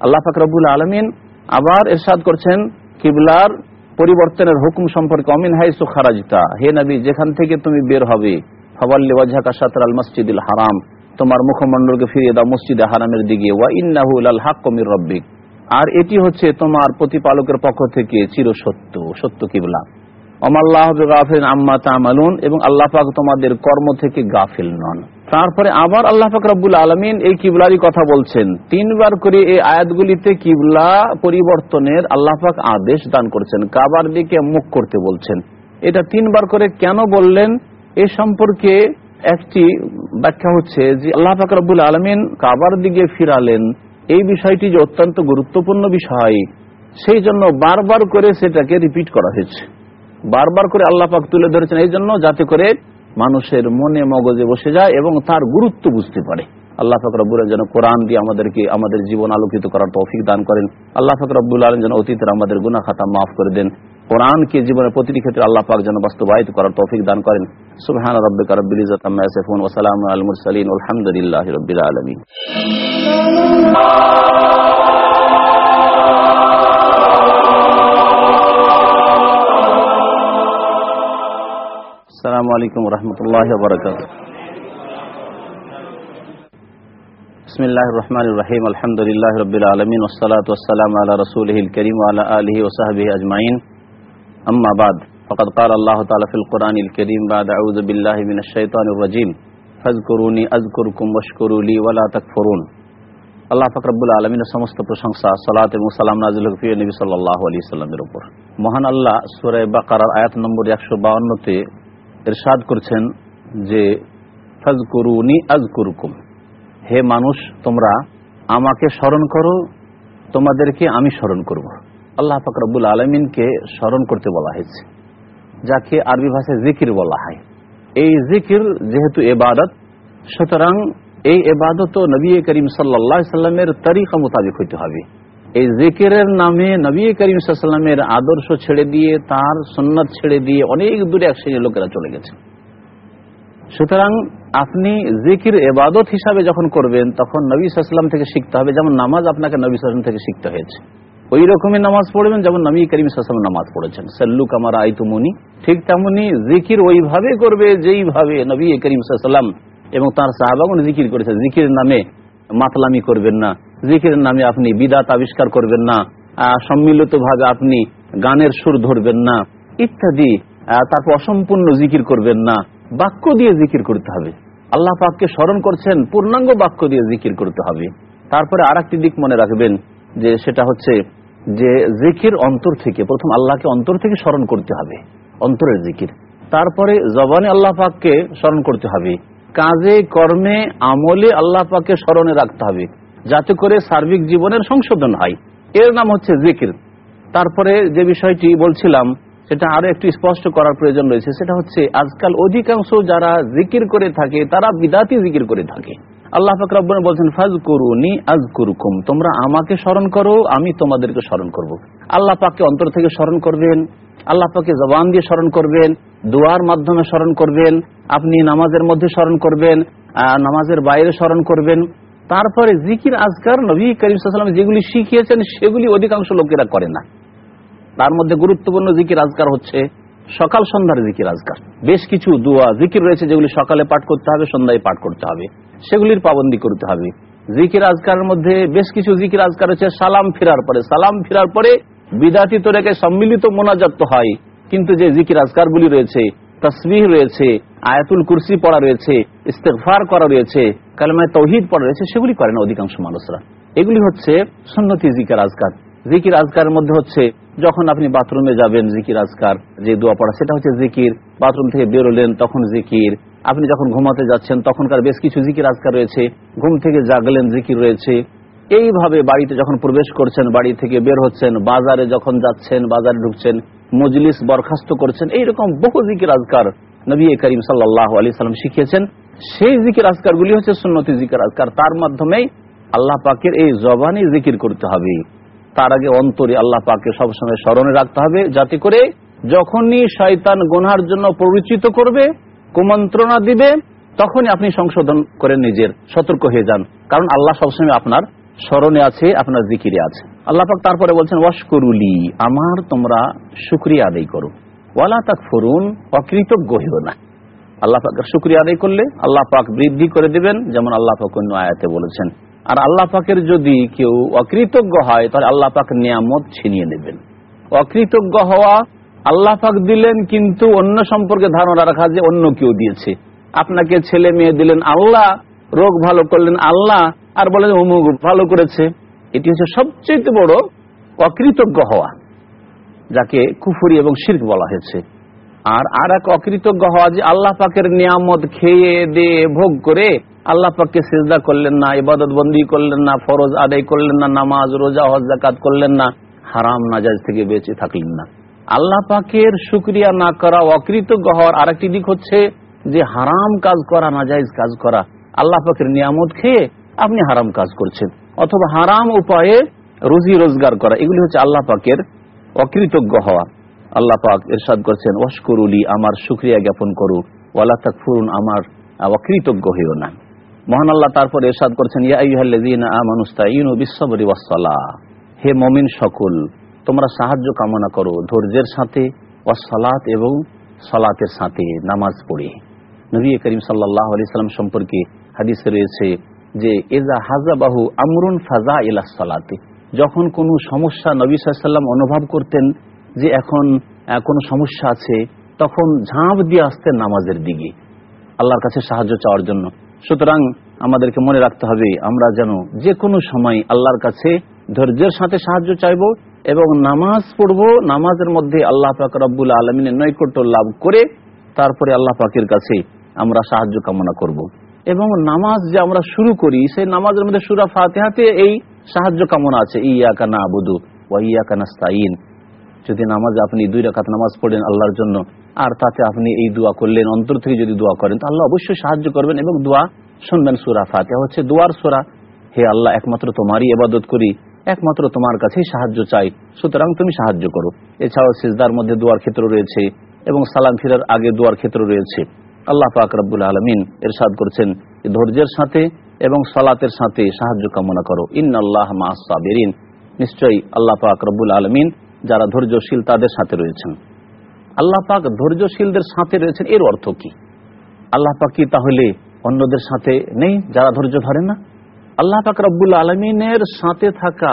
A: আল্লাহ পাক আলমিন আবার এরশাদ করছেন কিবলার পরিবর্তনের হুকুম সম্পর্কে অমিন হাইসু খারাজতা। হে নবী, যেখান থেকে তুমি বের হবে ফবাল্লি ওয়াজহাকা শাতর আল মসজিদুল হারাম, তোমার মুখমণ্ডলকে ফিরিয়ে দাও মসজিদে হারামের দিকে। ওয়া ইন্নাহু লাল হাক্ক মির রব্বিক। আর এটি হচ্ছে তোমার প্রতিপালকের পক্ষ থেকে চির সত্য সত্য কিবলা। অমাল্লাহ গাফিল আম্মা তামালুন, এবং আল্লাহ পাক তোমাদের কর্ম থেকে গাফিল নন। তারপরে আবার আল্লাহ পাক রব্বুল আলমিন এই কিবলারই কথা বলছেন। তিনবার করে এই আয়াতগুলিতে কিবলা পরিবর্তনের আল্লাহ আদেশ দান করেছেন। কাবার দিকে মুখ করতে বলছেন। এটা তিনবার করে কেন বললেন? এ সম্পর্কে একটি ব্যাখ্যা হচ্ছে যে আল্লাহ পাক রব্বুল আলমিন কাবার দিকে ফিরালেন। এই বিষয়টি যে অত্যন্ত গুরুত্বপূর্ণ বিষয়, সেই জন্য বারবার করে সেটাকে রিপিট করা হয়েছে। বারবার করে আল্লাহ পাক তুলে ধরেছেন। এই জন্য যাতে করে মানুষের মনে মগজে বসে যায় এবং তার গুরুত্ব বুঝতে পারে। আল্লাহ ফাকরাবুল যেন কোরআন দিয়ে আমাদেরকে, আমাদের জীবন আলোকিত করার তৌফিক দান করেন। আল্লাহ ফাকরাবুল আলম যেন অতীতের আমাদের গুনা খাতা মাফ করে দেন। কোরআনকে জীবনের প্রতিটি ক্ষেত্রে আল্লাহ পাক যেন বাস্তবায়িত করার তৌফিক দান করেন। সুবহান রাব্বিকা রাব্বিল ইজ্জাতি আম্মা ইয়াসিফুন ওয়া সালামুন আলাল মুরসালিন। আলহামদুলিল্লাহি রাব্বিল আলামিন। عليكم ورحمة الله وبركاته بسم الله الرحمن الرحيم الحمد لله رب العالمين والصلاة والسلام على رسوله الكريم وعلى آله وصحبه أجمعين أما بعد فقد قال الله تعالى في القرآن الكريم بعد أعوذ بالله من الشيطان الرجيم فاذكروني أذكركم واشكروا لي ولا تكفرون আল্লাহ ফাকরাবুল আলমিনের সমস্ত প্রশংসা সালাত এবং সালাম নাজিল হফিয়া নবী সাল্লাহ আলী সাল্লামের উপর মহান আল্লাহ সুরে বাকার আয়াত নম্বর একশো বাউন্নতে এরশাদ করছেন যে, ফাজকুরুনি আজকুরুকুম হে মানুষ, তোমরা আমাকে স্মরণ করো, তোমাদেরকে আমি স্মরণ করব। আল্লাহ ফাকরাবুল আলমিনকে স্মরণ করতে বলা হয়েছে, যাকে আরবি ভাষায় জিকির বলা হয়। এই জিকির যেহেতু এবাদত সুতরাং এই এবাদত নবী করিম সাল্লা সাল্লামের তরিকা মোতাবেক হইতে হবে। এই জিকিরের নামে নবী করিম সাল্লামের আদর্শ ছেড়ে দিয়ে, তার সন্ন্যত ছেড়ে দিয়ে অনেক দূরে এক শ্রেণির লোকেরা চলে গেছে। সুতরাং আপনি জিকির এবাদত হিসাবে যখন করবেন, তখন নবী সাল্লাম থেকে শিখতে হবে যেমন নামাজ আপনাকে নবী সাল্লাম থেকে শিখতে হয়েছে। ওই রকমই নামাজ পড়বেন যেমন নবী করিম সাল্লাম নামাজ পড়েছেন। সাল্লু কামার আইতুমনি ঠিক তেমনি জিকির ওইভাবে করবে যেইভাবে নবী করিম সাল্লাম এবং তার সাহাবাগুন জিকির করেছে। জিকির নামে মাতলামি করবেন না জিকির নামে আপনি বিদাত আবিষ্কার করবেন না সম্মিলিত ভাবে আপনি গানের সুর ধরবেন না, ইত্যাদি তারপর অসম্পূর্ণ জিকির করবেন না, বাক্য দিয়ে জিকির করতে হবে। আল্লাহ পাককে স্মরণ করছেন, পূর্ণাঙ্গ বাক্য দিয়ে জিকির করতে হবে। তারপরে আর দিক মনে রাখবেন, যে সেটা হচ্ছে যে জিকির অন্তর থেকে, প্রথম আল্লাহকে অন্তর থেকে স্মরণ করতে হবে, অন্তরের জিকির। তারপরে জবানে আল্লাহ পাককে স্মরণ করতে হবে কাজে, কর্মে, আমলে আল্লাহ পাকে স্মরণে রাখতে হবে, যাতে করে সার্বিক জীবনের সংশোধন হয়। এর নাম হচ্ছে জিকির। তারপরে যে বিষয়টি বলছিলাম, সেটা আরও একটু স্পষ্ট করার প্রয়োজন রয়েছে, সেটা হচ্ছে আজকাল অধিকাংশ যারা জিকির করে থাকে, তারা বিদাতি জিকির করে থাকে। আল্লাহ ফাকরাবন বলছেন ফাজ করুনি আজ করুকুম তোমরা আমাকে স্মরণ করো, আমি তোমাদেরকে স্মরণ করব। আল্লাহ পাককে অন্তর থেকে স্মরণ করবেন আল্লাহ পাকে জবান দিয়ে স্মরণ করবেন, দোয়ার মাধ্যমে স্মরণ করবেন, আপনি নামাজের মধ্যে স্মরণ করবেন নামাজের বাইরে স্মরণ করবেন। তারপরে জিকির আজকার নবী করিম যেগুলি শিখিয়েছেন, সেগুলি অধিকাংশ লোকেরা করে না। তার মধ্যে গুরুত্বপূর্ণ জিকির আজকার হচ্ছে সকাল সন্ধ্যার জিকির আজকার। বেশ কিছু দোয়া, জিকির রয়েছে যেগুলি সকালে পাঠ করতে হবে, সন্ধ্যায় পাঠ করতে হবে। সেগুলির পাবন্দি করতে হবে। জিকির আজকারের মধ্যে বেশ কিছু জিকির আজকার হচ্ছে সালাম ফিরার পরে। সালাম ফিরার পরে বিদাতি তোরেকে সম্মিলিত মোনাজাত হয়, কিন্তু যে জিকির আজকারগুলি রয়েছে, তসবিহ রয়েছে, আয়াতুল কুরসি পড়া রয়েছে ইস্তেফার করা রয়েছে, কালেমায় তৌহিদ পড়া রয়েছে, সেগুলি করে না অধিকাংশ মানুষরা। এগুলি হচ্ছে সন্নতি জিকের আজকার জিকির আজকারের মধ্যে হচ্ছে যখন আপনি বাথরুমে যাবেন জিকির আজকার যে দোয়া পড়া, সেটা হচ্ছে জিকির। বাথরুম থেকে বেরোলেন, তখন জিকির। আপনি যখন ঘুমাতে যাচ্ছেন, তখনকার বেশ কিছু জিকির আজকার রয়েছে। ঘুম থেকে জাগলেন, জিকির রয়েছে। এইভাবে বাড়িতে যখন প্রবেশ করছেন, বাড়ি থেকে বের হচ্ছেন, বাজারে যখন যাচ্ছেন, বাজারে ঢুকছেন, মজলিস বরখাস্ত করছেন, এইরকম বহু জিকির আজকার নবী করিম সাল্লাহ আলি সাল্লাম শিখিয়েছেন। সেই জিকির আজকার গুলি হচ্ছে সুন্নতি জিকির আজকার। তার মাধ্যমেই আল্লাহ পাকের এই জবানে জিকির করতে হবে। তার আগে অন্তরে আল্লাহ পাকে সবসময় স্মরণে রাখতে হবে, যাতে করে যখনই শয়তান গোনার জন্য পরিচিত করবে, কুমন্ত্রণা দিবে, তখনই আপনি সংশোধন করে নিজের সতর্ক হয়ে যান। কারণ আল্লাহ সবসময় আপনার স্মরণে আছে, আপনার জিকিরে আছে। আল্লাহ পাক তারপরে বলছেন, ওয়াশকরুলি, আমার তোমরা শুক্রিয়া আদায় করো। ওয়ালা তাক ফরুন অকৃতজ্ঞ হইও না। আল্লাহ পাকের শুক্রিয়া আদায় করলে আল্লাহ পাক বৃদ্ধি করে দিবেন, যেমন আল্লাহ পাক অন্য আয়াতে বলেছেন। আর আল্লাহ পাকের যদি কেউ অকৃতজ্ঞ হয়, তাহলে আল্লাহ পাক নিয়ামত ছিনিয়ে নেবেন। অকৃতজ্ঞ হওয়া আল্লাহ পাক দিলেন, কিন্তু অন্য সম্পর্কে ধারণা রাখা যে অন্য কেউ দিয়েছে। আপনাকে ছেলে মেয়ে দিলেন আল্লাহ রোগ ভালো করলেন আল্লাহ, আর বলেন অমুক ভালো করেছে। এটি হচ্ছে সবচেয়ে বড় অকৃতজ্ঞ হওয়া, যাকে কুফুরি এবং শির্ক বলা হয়েছে। আর আর এক অকৃতজ্ঞ হওয়া যে আল্লাহ পাকের নিয়ামত খেয়ে, দিয়ে, ভোগ করে আল্লাহ পাককে সেজদা করলেন না, ইবাদত বন্দি করলেন না, ফরজ আদায় করলেন না, নামাজ, রোজা, হজ জাকাত করলেন না, হারাম নাজাজ থেকে বেঁচে থাকলেন না। আল্লাহ পাকের শুক্রিয়া না করা অকৃতজ্ঞ হওয়ার আরেকটি দিক হচ্ছে যে হারাম কাজ করা নাজাইজ কাজ করা আল্লাহ পাকের নিয়ামত খেয়ে আপনি হারাম কাজ করছেন। অথবা হারাম উপায়ে রুজি রোজগার করা, এগুলি হচ্ছে আল্লাহ পাকের অকৃতজ্ঞ হওয়া। আল্লাহ পাক এরশাদ করছেন, ওয়াশকরুলি, আমার শুক্রিয়া জ্ঞাপন করু। ওয়ালা তাক ফুরুন আমার অকৃতজ্ঞ হইও না। মহান আল্লাহ তারপর এরশাদ করছেন হে মমিন সকল, তোমরা সাহায্য কামনা করো ধৈর্যের সাথে ওয়াসালাত এবং সলাতের সাথে নামাজ পড়ে। নবী করিম সাল্লাহ আলি সাল্লাম সম্পর্কে হাদিসে রয়েছে যে এজা হাজাবাহু আমরুন ফাজা ইলা সালাতে। যখন কোনো সমস্যা নবী সাল্লাম অনুভব করতেন যে এখন কোনো সমস্যা আছে, তখন ঝাঁপ দিয়ে আসতেন নামাজের দিকে। আল্লাহর কাছে সাহায্য চাওয়ার জন্য। সুতরাং আমাদেরকে মনে রাখতে হবে, আমরা যেন যে কোনো সময় আল্লাহর কাছে ধৈর্যের সাথে সাহায্য চাইব এবং নামাজ পড়ব, নামাজের মধ্যে আল্লাহ পাক রব্বুল আলমিনের নৈকট্য লাভ করে, তারপরে আল্লাহ পাকের কাছে আমরা সাহায্য কামনা করব। এবং নামাজ যে আমরা শুরু করি, সেই নামাজের মধ্যে সুরা ফাতেহাতে এই সাহায্য কামনা আছে। ইয়া কানা আবুদু ইয়া কানা স্তাইন যদি নামাজ আপনি দুই রাকাত নামাজ পড়েন আল্লাহর জন্য, আর তাতে আপনি এই দোয়া করলেন, অন্তর থেকে যদি দোয়া করেন, তো আল্লাহ অবশ্যই সাহায্য করবেন এবং দোয়া শুনবেন সুরা ফাতে হচ্ছে দোয়ার সুরা, হে আল্লাহ, একমাত্র তোমারই এবাদত করি, একমাত্র তোমার কাছেই সাহায্য চাই, সুতরাং তুমি সাহায্য করো। এছাড়াও সিজদার মধ্যে দোয়ার ক্ষেত্র রয়েছে এবং সালাম ফিরার আগে দোয়ার ক্ষেত্র রয়েছে। আল্লাহ পাক রব্বুল আলমিন এরশাদ করছেন ধৈর্যের সাথে এবং সালাতের সাথে সাহায্য কামনা করো। ইন আল্লাহ মাসাবেরিন নিশ্চয়ই আল্লাহ পাক রব্বুল আলমিন যারা ধৈর্যশীল তাদের সাথে রয়েছেন। আল্লাহ পাক ধৈর্যশীলদের সাথে রয়েছেন এর অর্থ কি? আল্লাহ পাক কি তাহলে অন্যদের সাথে নেই যারা ধৈর্য ধরে না? আল্লাহ পাক রব্বুল আলমিনের সাথে থাকা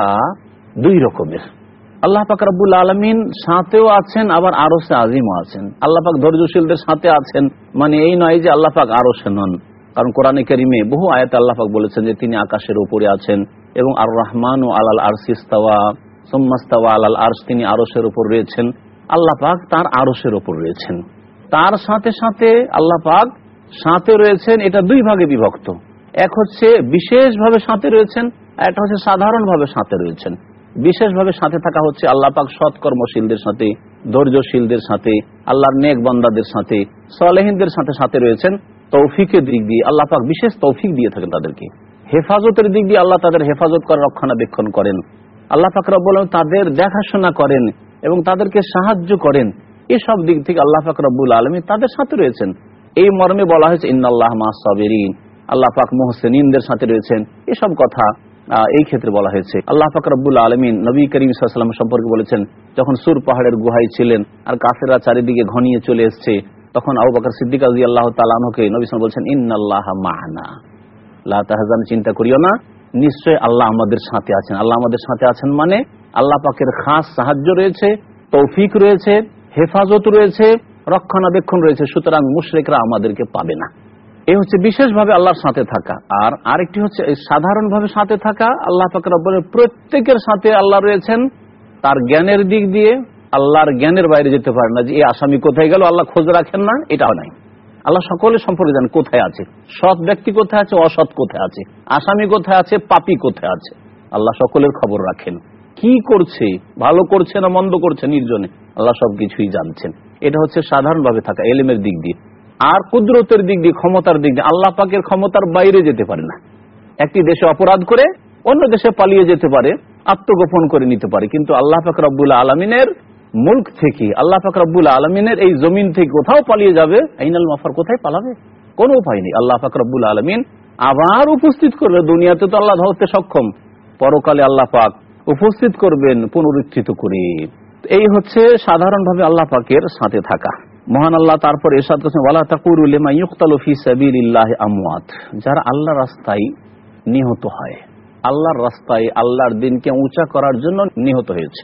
A: দুই রকমের। আল্লাহ পাক রব্বুল আলমিন সাথেও আছেন, আবার আরও সে আজিমও আছেন। আল্লাহ পাক ধৈর্যশীলদের সাথে আছেন মানে এই নয় যে আল্লাহ পাক আরও সে নন। কারণ কোরআনে কেরিমে বহু আয়াত আল্লাহ পাক বলেছেন যে তিনি আকাশের উপরে আছেন এবং আর রহমান ও আলাল আরসিস্তাওয়া সোম্মাস্তাওয়া আলাল আরস তিনি আরসের উপর রয়েছেন। আল্লাহ পাক তার আরসের উপর রয়েছেন। তার সাথে সাথে আল্লাহ পাক সাথে রয়েছেন, এটা দুই ভাগে বিভক্ত। এক হচ্ছে বিশেষভাবে সাথে রয়েছেন একটা হচ্ছে সাধারণভাবে সাথে রয়েছেন। বিশেষভাবে সাথে থাকা হচ্ছে আল্লাহ পাক সৎকর্মশীলদের সাথে, ধৈর্যশীলদের সাথে, আল্লাহর নেক বন্দাদের সাথে, সলেহিনদের সাথে সাথে রয়েছেন, তৌফিকের দিক দিয়ে আল্লাহ পাক বিশেষ তৌফিক দিয়ে থাকেন তাদেরকে। হেফাজতের দিক দিয়ে আল্লাহ তাদের হেফাজত করে রক্ষণাবেক্ষণ করেন। আল্লাহ পাক রব্বুল তাদের দেখাশোনা করেন এবং তাদেরকে সাহায্য করেন। এসব দিক থেকে আল্লাহ পাক রব্বুল আলমী তাদের সাথে রয়েছেন। এই মর্মে বলা হয়েছে ইন্নআল্লাহ মাসাবেরিন আল্লাহ পাক মোহসেনিনদের সাথে রয়েছেন। এসব কথা এই ক্ষেত্রে বলা হয়েছে। আল্লাহ পাক রব্বুল আলমিন নবী করিম সাল্লাম সম্পর্কে বলেছেন, যখন সুর পাহাড়ের গুহায় ছিলেন আর কাফেরা চারিদিকে ঘনিয়ে চলে এসছে, তখন আবু বাকর সিদ্দিক আজি আল্লাহ তালানহকে নবী সাল বলছেন ইন্নআল্লাহ মাহানা আল্লাহ চিন্তা করিও না। নিশ্চয় আল্লাহ আমাদের সাথে আছেন। আল্লাহ আমাদের সাথে আছেন মানে আল্লাহ পাকের খাস সাহায্য রয়েছে, তৌফিক রয়েছে, হেফাজত রয়েছে, রক্ষণাবেক্ষণ রয়েছে। সুতরাং মুশরেকরা আমাদেরকে পাবে না। এই হচ্ছে বিশেষভাবে আল্লাহর সাথে থাকা। আর আরেকটি হচ্ছে সাধারণভাবে সাথে থাকা, আল্লাহ পাকের রব্বুলের প্রত্যেকের সাথে আল্লাহ রয়েছেন। তার জ্ঞানের দিক দিয়ে আল্লাহর জ্ঞানের বাইরে যেতে পারে না যে, এই আসামি কোথায় গেল? আল্লাহ খোঁজ রাখেন না। এটাও নাই। আল্লাহ সকলের সম্পর্কে জানেন কোথায় আছে। সৎ ব্যক্তি কোথায় আছে? অসৎ কোথায় আছে? আসামি কোথায় আছে? পাপি কোথায় আছে? আল্লাহ সকলের খবর রাখেন। কি করছে? ভালো করছে না মন্দ করছে? নির্জনে। আল্লাহ সবকিছুই জানছেন। এটা হচ্ছে সাধারণভাবে থাকা, এলেমের দিক দিয়ে। আর কুদরতের দিক দিয়ে, ক্ষমতার দিক দিয়ে, আল্লাহ পাকের ক্ষমতার বাইরে যেতে পারে না। একটি দেশে অপরাধ করে, অন্য দেশে পালিয়ে যেতে পারে, আত্মগোপন করে নিতে পারে। কিন্তু আল্লাহ পাক রব্বুল আলমিনের মুল্ক থেকে, আল্লাহ পাক রব্বুল আলমিনের এই জমিন থেকে কোথাও পালিয়ে যাবে, আইনাল মাফার কোথায় পালাবে? কোনো উপায় নেই। আল্লাহ পাক রব্বুল আলমিন আবার উপস্থিত করবে। দুনিয়াতে তো আল্লাহ ধরতে সক্ষম। পরকালে আল্লাহ পাক উপস্থিত করবেন, পুনরুত্থিত করে। এই হচ্ছে সাধারণভাবে আল্লাহ পাকের সাথে থাকা। মহান আল্লাহ তারপর এরশাদ করছেন, ওয়ালা তাকুরুল লিমা ইউকতালু ফি সাবিলিল্লাহি আমওয়াত। যারা আল্লাহ রাস্তায় নিহত হয়, আল্লাহর রাস্তায় আল্লাহর দিনকে উঁচা করার জন্য নিহত হয়েছে।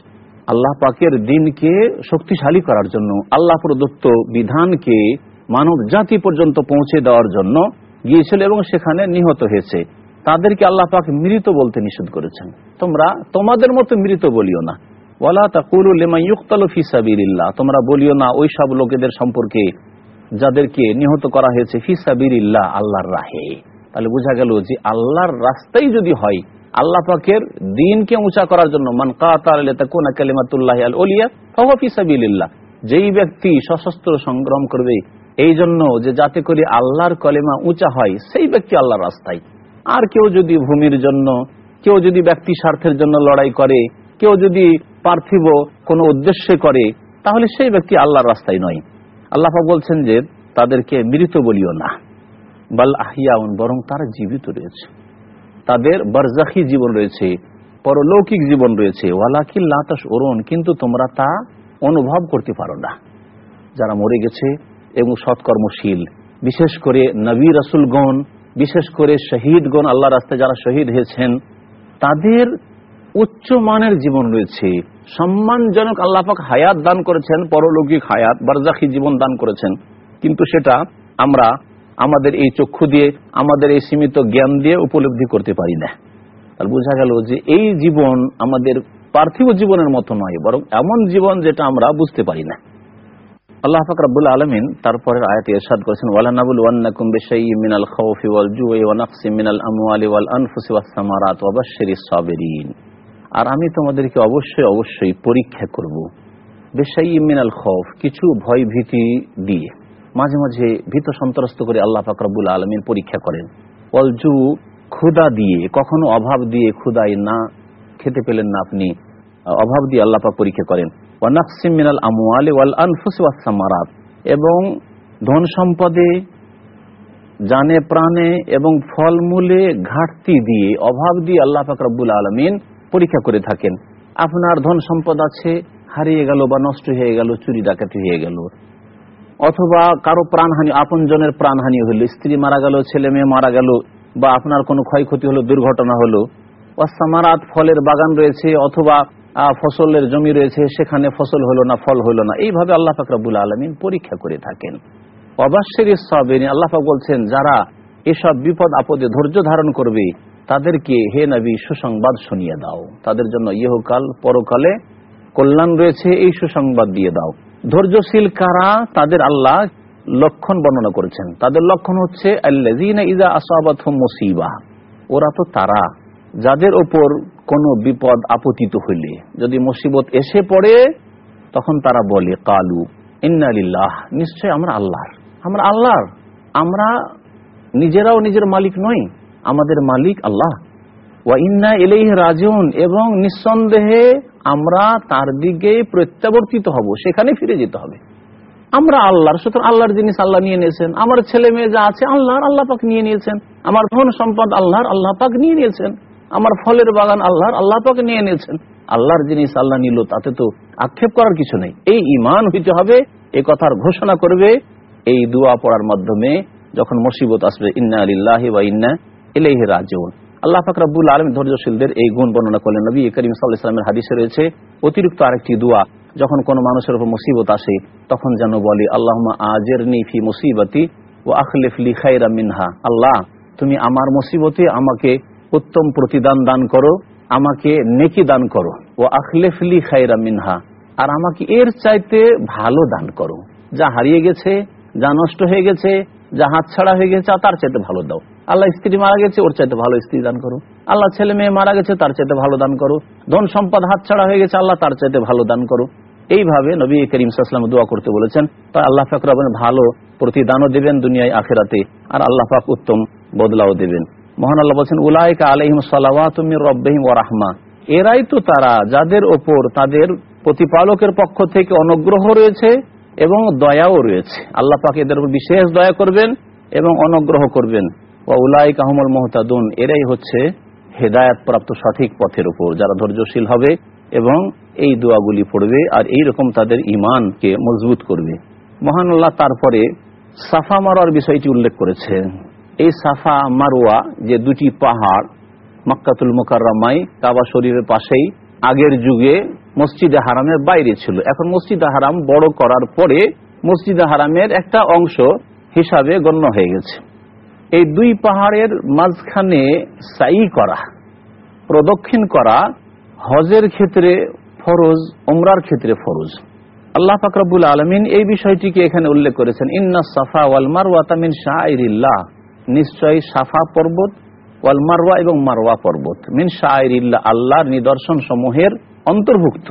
A: আল্লাহ পাকের দিনকে শক্তিশালী করার জন্য, আল্লাহ প্রদত্ত বিধানকে মানব জাতি পর্যন্ত পৌঁছে দেওয়ার জন্য গিয়েছিল এবং সেখানে নিহত হয়েছে। তাদেরকে আল্লাহ পাক মৃত বলতে নিষেধ করেছেন। তোমরা তোমাদের মতো মৃত বলিও না। ওয়ালা তাকুলু লিমা ইউকতালু ফি তোমরা বলিও না, ওই সব লোকেদের সম্পর্কে যাদেরকে নিহত করা হয়েছে ফি সাবিলিল্লাহ, আল্লাহর রাহে। তাহলে বোঝা গেল যে আল্লাহর রাস্তাই যদি হয়, আল্লাহ পাকের দিনকে উঁচা করার জন্য মান কাতাকুনা আল ওলিয়া ফি সাবিলিল্লাহ। যেই ব্যক্তি সশস্ত্র সংগ্রাম করবে, এই জন্য যে যাতে করে আল্লাহর কলেমা উঁচা হয়, সেই ব্যক্তি আল্লাহর রাস্তায়। আর কেউ যদি ভূমির জন্য, কেউ যদি ব্যক্তি স্বার্থের জন্য লড়াই করে, কেউ যদি পার্থিব কোনো উদ্দেশ্যে করে, তাহলে সেই ব্যক্তি আল্লাহর রাস্তায় নয়। আল্লাহ বলছেন যে, তাদেরকে মৃত বলিও না। বাল আহিয়াউন বরং তারা জীবিত রয়েছে। তাদের বরজাখি জীবন রয়েছে, পরলৌকিক জীবন রয়েছে। ওয়ালাকিল লাতাস ওরণ কিন্তু তোমরা তা অনুভব করতে পারো না। যারা মরে গেছে এবং সৎকর্মশীল, বিশেষ করে নবী রসুলগণ, বিশেষ করে শহীদগণ আল্লাহ রাস্তায় যারা শহীদ হয়েছেন, তাদের উচ্চ মানের জীবন রয়েছে। সম্মানজনক আল্লাপাক হায়াত দান করেছেন, পরলৌকিক হায়াত, বারজাখি জীবন দান করেছেন। কিন্তু সেটা আমরা আমাদের এই চক্ষু দিয়ে, আমাদের এই সীমিত জ্ঞান দিয়ে উপলব্ধি করতে পারি না। তাহলে বোঝা গেল যে এই জীবন আমাদের পার্থিব জীবনের মতো নয়, বরং এমন জীবন যেটা আমরা বুঝতে পারি না। আল্লাহ ফাকরাবুল আলমিন তারপরের আয়াতে ইরশাদ করেছেন ওয়ালানাবুল ওয়ান্নাকুম বিশাইয়্যি মিনাল খাউফি ওয়াল জুই ওয়া নাকসিম মিনাল আমওয়ালি ওয়াল আনফুসি ওয়াস সামারাত সাবিরিন। আর আমি তোমাদেরকে অবশ্যই অবশ্যই পরীক্ষা করব। বেশাইয়্যি মিনাল খাউফ কিছু ভয় ভীতি দিয়ে। মাঝে মাঝে ভীত সন্ত্রস্ত করে আল্লাহ ফাকরাবুল আলমিন পরীক্ষা করেন। ওয়াল জু ক্ষুদা দিয়ে, কখনো অভাব দিয়ে ক্ষুদাই না খেতে পেলেন না আপনি অভাব দিয়ে আল্লাহ পরীক্ষা করেন। ওয়ানাকসিম মিনাল আমওয়ালি ওয়াল আনফুসি ওয়াস সামারাত। এবং ধন সম্পদে, জানে প্রাণে এবং ফলমূলে ঘাটতি দিয়ে, অভাব দিয়ে আল্লাহ পাক রব্বুল আলমিন পরীক্ষা করে থাকেন। আপনার ধন সম্পদ আছে, হারিয়ে গেল বা নষ্ট হয়ে গেল, চুরি ডাকাতি হয়ে গেল। অথবা কারও প্রাণহানি, আপনজনের প্রাণহানি হলো, স্ত্রী মারা গেল, ছেলে মেয়ে মারা গেল, বা আপনার কোনো ক্ষয়ক্ষতি হলো, দুর্ঘটনা হলো। ওয়াসামারাত ফলের বাগান রয়েছে, অথবা ফসলের জমি রয়েছে, সেখানে ফসল হলো না, ফল হলো না। এইভাবে আল্লাহ ফাকরাবুল আলমিন পরীক্ষা করে থাকেন। অবাশ্যের সাবিনী আল্লাহ বলছেন, যারা এসব বিপদ আপদে ধৈর্য ধারণ করবে তাদেরকে হে নবী, সুসংবাদ শুনিয়ে দাও। তাদের জন্য ইহকাল, পরকালে কল্যাণ রয়েছে, এই সুসংবাদ দিয়ে দাও। ধৈর্যশীল কারা? তাদের আল্লাহ লক্ষণ বর্ণনা করেছেন। তাদের লক্ষণ হচ্ছে ইজা মুসিবা। ওরা তো তারা, যাদের ওপর কোনো বিপদ আপতিত হইলে। যদি মুসিবত এসে পড়ে, তখন তারা বলে, কালু ইন্নালিল্লাহ নিশ্চয় আমরা আল্লাহর। আমরা আল্লাহর। আমরা নিজেরাও নিজের মালিক নই। আমাদের মালিক আল্লাহ। এবং নিঃসন্দেহে আমরা তার দিকে প্রত্যাবর্তিত হব, সেখানে ফিরে যেতে হবে। আমরা আল্লাহর, সুতরাং আল্লাহর জিনিস আল্লাহ নিয়ে নিয়েছেন। আমার ছেলে মেয়ে যা আছে আল্লাহর, আল্লাহ পাক নিয়ে নিয়েছেন। আমার ধন সম্পদ আল্লাহর, আল্লাহ পাক নিয়ে নিয়েছেন। আমার ফলের বাগান আল্লাহর, আল্লাহ পাক নিয়ে নিয়েছেন। আল্লাহর জিনিস আল্লাহ নিল, তাতে তো আক্ষেপ করার কিছু নেই। এই ইমান হইতে হবে এই কথার ঘোষণা করবে। এই দোয়া পড়ার মাধ্যমে যখন মুসিবত আসবে, ইন্না আলিল্লাহ বা ইন্না এলেহ রাজন আল্লাহ ফাকরাবুল আলম ধৈর্যশীলদের এই গুণ বর্ণনা করলেন। নবী করিম সাল্লাহ ইসলামের হাদিসে রয়েছে, অতিরিক্ত আরেকটি দোয়া, যখন কোনো মানুষের উপর মুসিবত আসে, তখন যেন বলি আল্লাহ আজের নিফি মুসিবতি ও আখলিফলি খাইরা মিনহা। আল্লাহ, তুমি আমার মুসিবতে আমাকে উত্তম প্রতিদান দান করো, আমাকে নেকি দান করো। ও আখলেফলি খাইরা মিনহা, আর আমাকে এর চাইতে ভালো দান করো। যা হারিয়ে গেছে, যা নষ্ট হয়ে গেছে যা হাত ছাড়া হয়ে গেছে তার চাইতে ভালো দাও। আল্লাহ স্ত্রী মারা গেছে, ওর চাইতে ভালো স্ত্রী দান করো আল্লাহ ছেলে মেয়ে মারা গেছে, তার চাইতে ভালো দান করো ধন সম্পদ হাত ছাড়া হয়ে গেছে, আল্লাহ তার চাইতে ভালো দান করো এইভাবে নবী করিম সাল্লাম দোয়া করতে বলেছেন, তাই আল্লাহ ফাকর ভালো প্রতিদানও দেবেন দুনিয়ায় আখেরাতে, আর আল্লাহ পাক উত্তম বদলাও দেবেন। মহান আল্লাহ বলছেন, উলাইকা আলহিম সালাওয়াতুম রব্বাহিম ও রাহমা। এরাই তো তারা যাদের ওপর তাদের প্রতিপালকের পক্ষ থেকে অনুগ্রহ রয়েছে এবং দয়াও রয়েছে। আল্লাহ পাক এদের উপর বিশেষ দয়া করবেন এবং অনুগ্রহ করবেন। ও উলাই কাহমল মোহতাদুন, এরাই হচ্ছে হেদায়ত প্রাপ্ত সঠিক পথের উপর, যারা ধৈর্যশীল হবে এবং এই দোয়াগুলি পড়বে আর এই রকম তাদের ইমানকে মজবুত করবে। মহান আল্লাহ তারপরে সাফা মারার বিষয়টি উল্লেখ করেছেন। এই সাফা মারোয়া যে দুটি পাহাড়, মক্কাতুল মোকাররামাই কাবা শরীরের পাশেই, আগের যুগে মসজিদে হারামের বাইরে ছিল। এখন মসজিদে হারাম বড় করার পরে মসজিদে হারামের একটা অংশ হিসাবে গণ্য হয়ে গেছে। এই দুই পাহাড়ের মাঝখানে সাই করা, প্রদক্ষিণ করা হজের ক্ষেত্রে ফরজ, উমরার ক্ষেত্রে ফরজ। আল্লাহ ফাকরাবুল আলমিন এই বিষয়টিকে এখানে উল্লেখ করেছেন, ইন্না সাফা ওয়াল মারওয়া তামিন শাহরিল্লাহ নিশ্চয়ই সাফা পর্বত, ওয়াল মারওয়া এবং মারওয়া পর্বত। মিন শাহরিল্লাহ আল্লাহর নিদর্শন সমূহের অন্তর্ভুক্ত।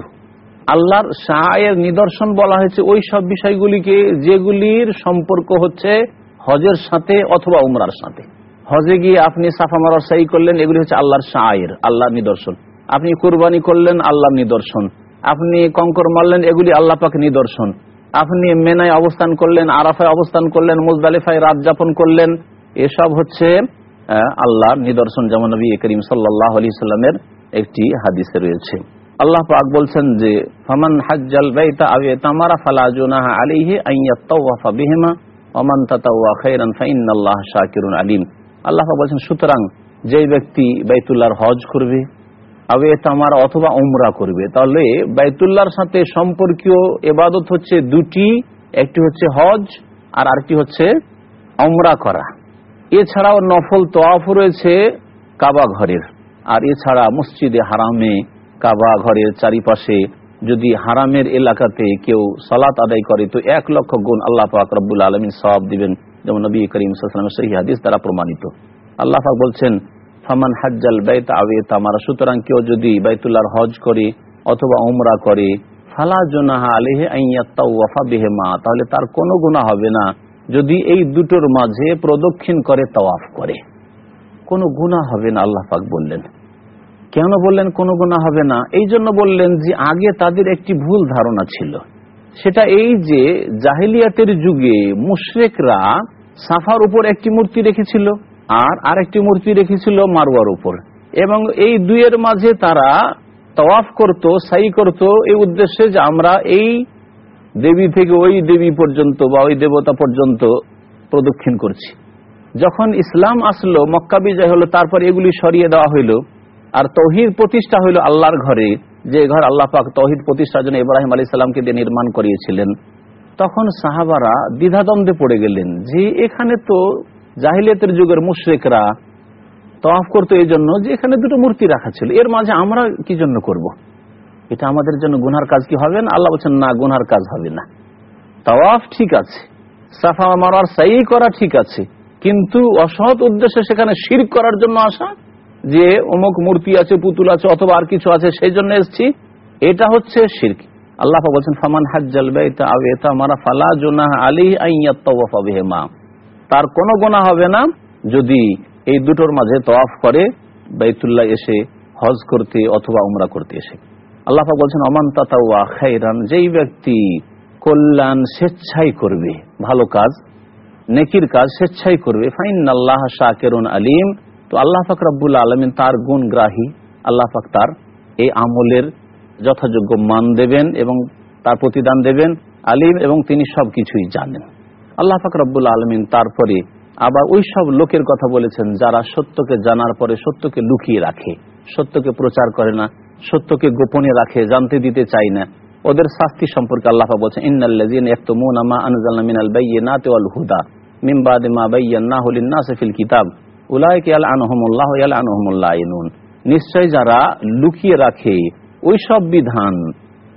A: আল্লাহর শাহের নিদর্শন বলা হয়েছে ওই সব বিষয়গুলিকে যেগুলির সম্পর্ক হচ্ছে হজের সাথে অথবা উমরার সাথে। হজে গিয়ে আপনি সাফা মারার সাই করলেন, এগুলি হচ্ছে আল্লাহর শাহের আল্লাহর নিদর্শন। আপনি কুরবানি করলেন, আল্লাহর নিদর্শন। আপনি কঙ্কর মারলেন, এগুলি আল্লাহ পাক নিদর্শন। আপনি মেনায় অবস্থান করলেন, আরাফায় অবস্থান করলেন, মুজদালিফায় রাত যাপন করলেন, এসব হচ্ছে আল্লাহর নিদর্শন, যেমন নবী করিম সাল্লাহ আলি সাল্লামের একটি হাদিসে রয়েছে। আল্লাহ পাক বলছেন যে, ফামান হাজ্জাল বাইতা আবে তামারা ফালা জুনাহা আলাইহি আন ইয়াতাওয়াফা বিহিমা ওমান তাতাওয়া খাইরান ফাইনাল্লাহ শাকিরুন আলিম। আল্লাহ পাক বলছেন, সুতরাং যে ব্যক্তি বাইতুল্লাহর হজ করবে আবে তামারা অথবা উমরা করবে, তাহলে বাইতুল্লাহর সাথে সম্পর্কীয় এবাদত হচ্ছে দুটি, একটি হচ্ছে হজ আর আরেকটি হচ্ছে উমরা করা। এছাড়াও নফল তোয়াফ রয়েছে কাবা ঘরের, আর এছাড়া মসজিদে হারামে কাবা ঘরের চারিপাশে যদি হারামের এলাকাতে কেউ সালাত আদায় করে, তো এক লক্ষ গুণ আল্লাহ পাক রব্বুল আলমিন সবাব দিবেন, যেমন নবী করিম সাল্লামের সহি হাদিস দ্বারা প্রমাণিত। আল্লাহ পাক বলছেন, ফামান হাজ্জাল বাইত আবে তামারা সুতরাং কেউ যদি বাইতুল্লাহর হজ করে অথবা উমরা করে, ফালা জোনাহা আলেহে আইয়াত্তাওয়াফা বেহেমা তাহলে তার কোনো গুণা হবে না। যদি এই দুটোর মাঝে প্রদক্ষিণ করে, তওয়াফ করে, কোনো গুণা হবে না, আল্লাহ পাক বললেন। কেন বললেন কোনো গুণা হবে না? এই জন্য বললেন যে আগে তাদের একটি ভুল ধারণা ছিল। সেটা এই যে জাহিলিয়াতের যুগে মুশরেকরা সাফার উপর একটি মূর্তি রেখেছিল আর আরেকটি মূর্তি রেখেছিল মারোয়ার উপর। এবং এই দুইয়ের মাঝে তারা তওয়াফ করত, সাই করত এই উদ্দেশ্যে যে আমরা এই দেবী থেকে ওই দেবী পর্যন্ত বা ওই দেবতা পর্যন্ত প্রদক্ষিণ করছি। যখন ইসলাম আসলো, মক্কা বিজয় হলো, তারপর এগুলি সরিয়ে দেওয়া হইল। আর তৌহিদ প্রতিষ্ঠা হইল আল্লাহর ঘরে, যে ঘর আল্লাহ পাক তৌহিদ প্রতিষ্ঠার জন্য ইব্রাহিম আলী সাল্লামকে দিয়ে নির্মাণ করিয়েছিলেন। তখন সাহাবারা দ্বিধাদ্বন্দ্বে পড়ে গেলেন যে এখানে তো জাহিলিয়াতের যুগের মুশ্রেকরা তফ করতো এই জন্য যে এখানে দুটো মূর্তি রাখা ছিল। এর মাঝে আমরা কি জন্য করব। এটা আমাদের জন্য গুনহার কাজ কি হবে না? আল্লাহ বলছেন, না, গুনার কাজ হবে না। তাওয়াফ ঠিক আছে, সাফা মারার সাই করা ঠিক আছে, কিন্তু অসৎ উদ্দেশ্যে সেখানে শির করার জন্য আসা যে অমুক মূর্তি আছে, পুতুল আছে, অথবা আর কিছু আছে, সেই জন্য এসছি। এটা হচ্ছে শির্ক। আল্লাহ বলছেন, ফামান হাজ্জাল মারা ফালা জোনাহ আলী আইয়াত্তাওয়াফা তার কোনো গোনা হবে না যদি এই দুটোর মাঝে তওয়াফ করে, বাইতুল্লাহ এসে হজ করতে অথবা উমরা করতে এসে। আল্লাহ বলছেন অমান তাতাওয়া খাইরান যেই ব্যক্তি কল্যাণ স্বেচ্ছাই করবে, ভালো কাজ, নেকির কাজ স্বেচ্ছাই করবে ফাইন আল্লাহ শাকেরুন আলিম। তো আল্লাহ পাক রব্বুল আলমিন তার গুণগ্রাহী আল্লাহ পাক তার এই আমলের যথাযোগ্য মান দেবেন এবং তার প্রতিদান দেবেন, আলিম এবং তিনি সব কিছুই জানেন। আল্লাহ পাক রব্বুল আলমিন তারপরে আবার ওই সব লোকের কথা বলেছেন যারা সত্যকে জানার পরে সত্যকে লুকিয়ে রাখে, সত্যকে প্রচার করে না, সত্যকে গোপনে রাখে, জানতে দিতে চায় না। ওদের শাস্তি সম্পর্কে আল্লাহ বলছেন ইন্নাল্লাযীনা ইয়াকতুমুনা মা আনজালনা মিনাল বায়্যিনাতি ওয়াল হুদা, মিন বাদি মা বায়্যানাহু লিন-নাসি ফিল কিতাব। উলাইকা ইয়ালআনুহুমুল্লাহু ওয়া ইয়ালআনুহুমুল লাইনুন। নিশ্চয় যারা লুকিয়ে রাখে ওই সব বিধান,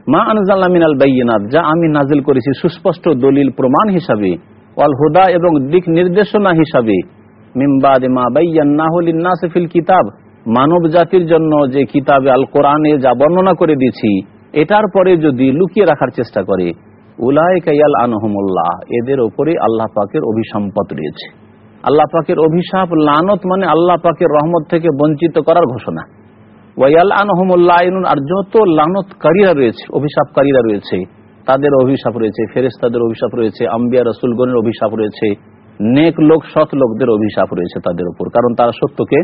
A: মা আনজালনা মিনাল বায়্যিনাত যা আমি নাজিল করেছি সুস্পষ্ট দলিল প্রমাণ হিসাবে, ওয়াল হুদা এবং দিক নির্দেশনা হিসাবে, মিন মা বায়্যানাহু লিন-নাসি ফিল কিতাব, মানব জাতির জন্য যে কিতাবে আল কোরআনে যা বর্ণনা করে দিয়েছি, এটার পরে যদি লুকিয়ে রাখার চেষ্টা করে উলাই কাইয়াল আনহমুল্লাহ এদের ওপরে আল্লাহ পাকের অভিসম্পদ রয়েছে। আল্লাহ পাকের অভিশাপ, লানত মানে আল্লাহ পাকের রহমত থেকে বঞ্চিত করার ঘোষণা। ওয়াইয়াল আনহমুল্লাহ আর যত লানতকারীরা রয়েছে, অভিশাপকারীরা রয়েছে, তাদের অভিশাপ রয়েছে ফেরেস্তাদের অভিশাপ রয়েছে, আম্বিয়া রসুলগণের অভিশাপ রয়েছে, নেক লোক, সৎ লোকদের অভিশাপ রয়েছে তাদের উপর, কারণ তারা সত্যকে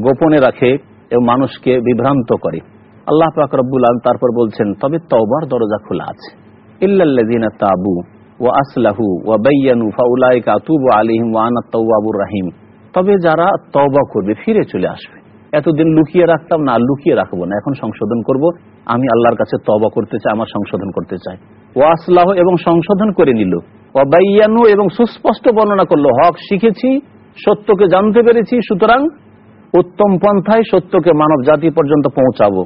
A: গোপনে রাখে এবং মানুষকে বিভ্রান্ত করে। আল্লাহ পাক রব্বুল আলম তারপর বলছেন, তবে তওবার দরজা খোলা আছে। ইল্লাল্লাযিনা তাবু। আসলাহু ওয়া ফাউলাইকা আতুবু আলাইহিম ওয়া আনা তাওয়াবুর রাহিম। তবে যারা তওবা করবে, ফিরে চলে আসবে। এতদিন লুকিয়ে রাখতাম না লুকিয়ে রাখব না। এখন সংশোধন করব। আমি আল্লাহর কাছে তবা করতে চাই, আমার সংশোধন করতে চাই। ওয়া আসলাহ এবং সংশোধন করে নিল। ওয়া বায়্যানু এবং সুস্পষ্ট বর্ণনা করল, হক শিখেছি, সত্যকে জানতে পেরেছি, সুতরাং উত্তম পন্থায় সত্যকে মানব জাতি পর্যন্ত পৌঁছাবো।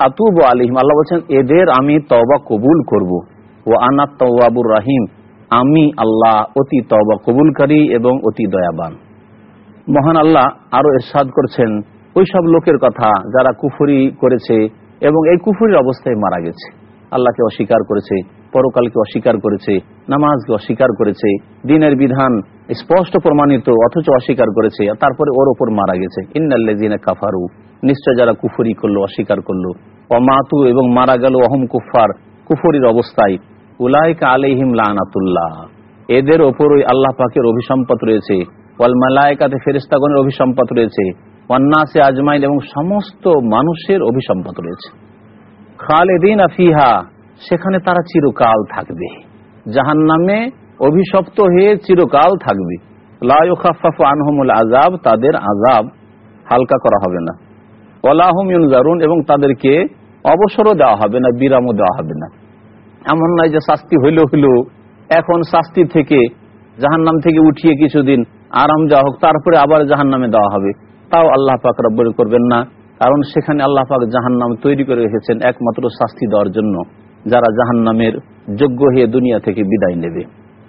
A: আতুব আলিম আল্লাহ বলছেন, এদের আমি তবা কবুল করব। ও আনাত তওয়াবুর রাহিম, আমি আল্লাহ অতি তবা কবুলকারী এবং অতি দয়াবান। মহান আল্লাহ আরও এরশাদ করছেন ওই সব লোকের কথা যারা কুফুরি করেছে এবং এই কুফুরির অবস্থায় মারা গেছে। আল্লাহকে অস্বীকার করেছে, পরকালকে অস্বীকার করেছে, নামাজকে অস্বীকার করেছে, দিনের বিধান স্পষ্ট প্রমাণিত অথচ অস্বীকার করেছে তারপরে ওর ওপর মারা গেছে। ইন্নাল্লাযিনা কাফারু, নিশ্চয় যারা কুফুরি করল, অস্বীকার করল। অমাতু এবং মারা গেল অহম কুফার কুফরির অবস্থায়, উলাইকা আলাইহিম লানাতুল্লাহ। এদের ওপর ওই আল্লাহ পাকের অভিসম্পদ রয়েছে, ওয়াল মালায়কাতে ফেরেস্তাগণের অভিসম্পদ রয়েছে ওয়ান্নাসে আজমাইন এবং সমস্ত মানুষের অভিসম্পদ রয়েছে। খালেদিন আফিহা সেখানে তারা চিরকাল থাকবে। জাহান নামে অভিশপ্ত হয়ে চিরকাল থাকবে। লাফাফু আনহমুল আজাব তাদের আজাব হালকা করা হবে না। ওলাহম ইউনজারুন এবং তাদেরকে অবসরও দেওয়া হবে না, বিরামও দেওয়া হবে না। এমন নয় যে শাস্তি হইল হইল। এখন শাস্তি থেকে জাহান নাম থেকে উঠিয়ে কিছুদিন আরাম যা হোক, তারপরে আবার জাহান নামে দেওয়া হবে। তাও আল্লাহ পাক রব্বর করবেন না, কারণ সেখানে আল্লাহ পাক জাহান নাম তৈরি করে রেখেছেন একমাত্র শাস্তি দেওয়ার জন্য, যারা জাহান নামের যোগ্য হয়ে দুনিয়া থেকে বিদায় নেবে।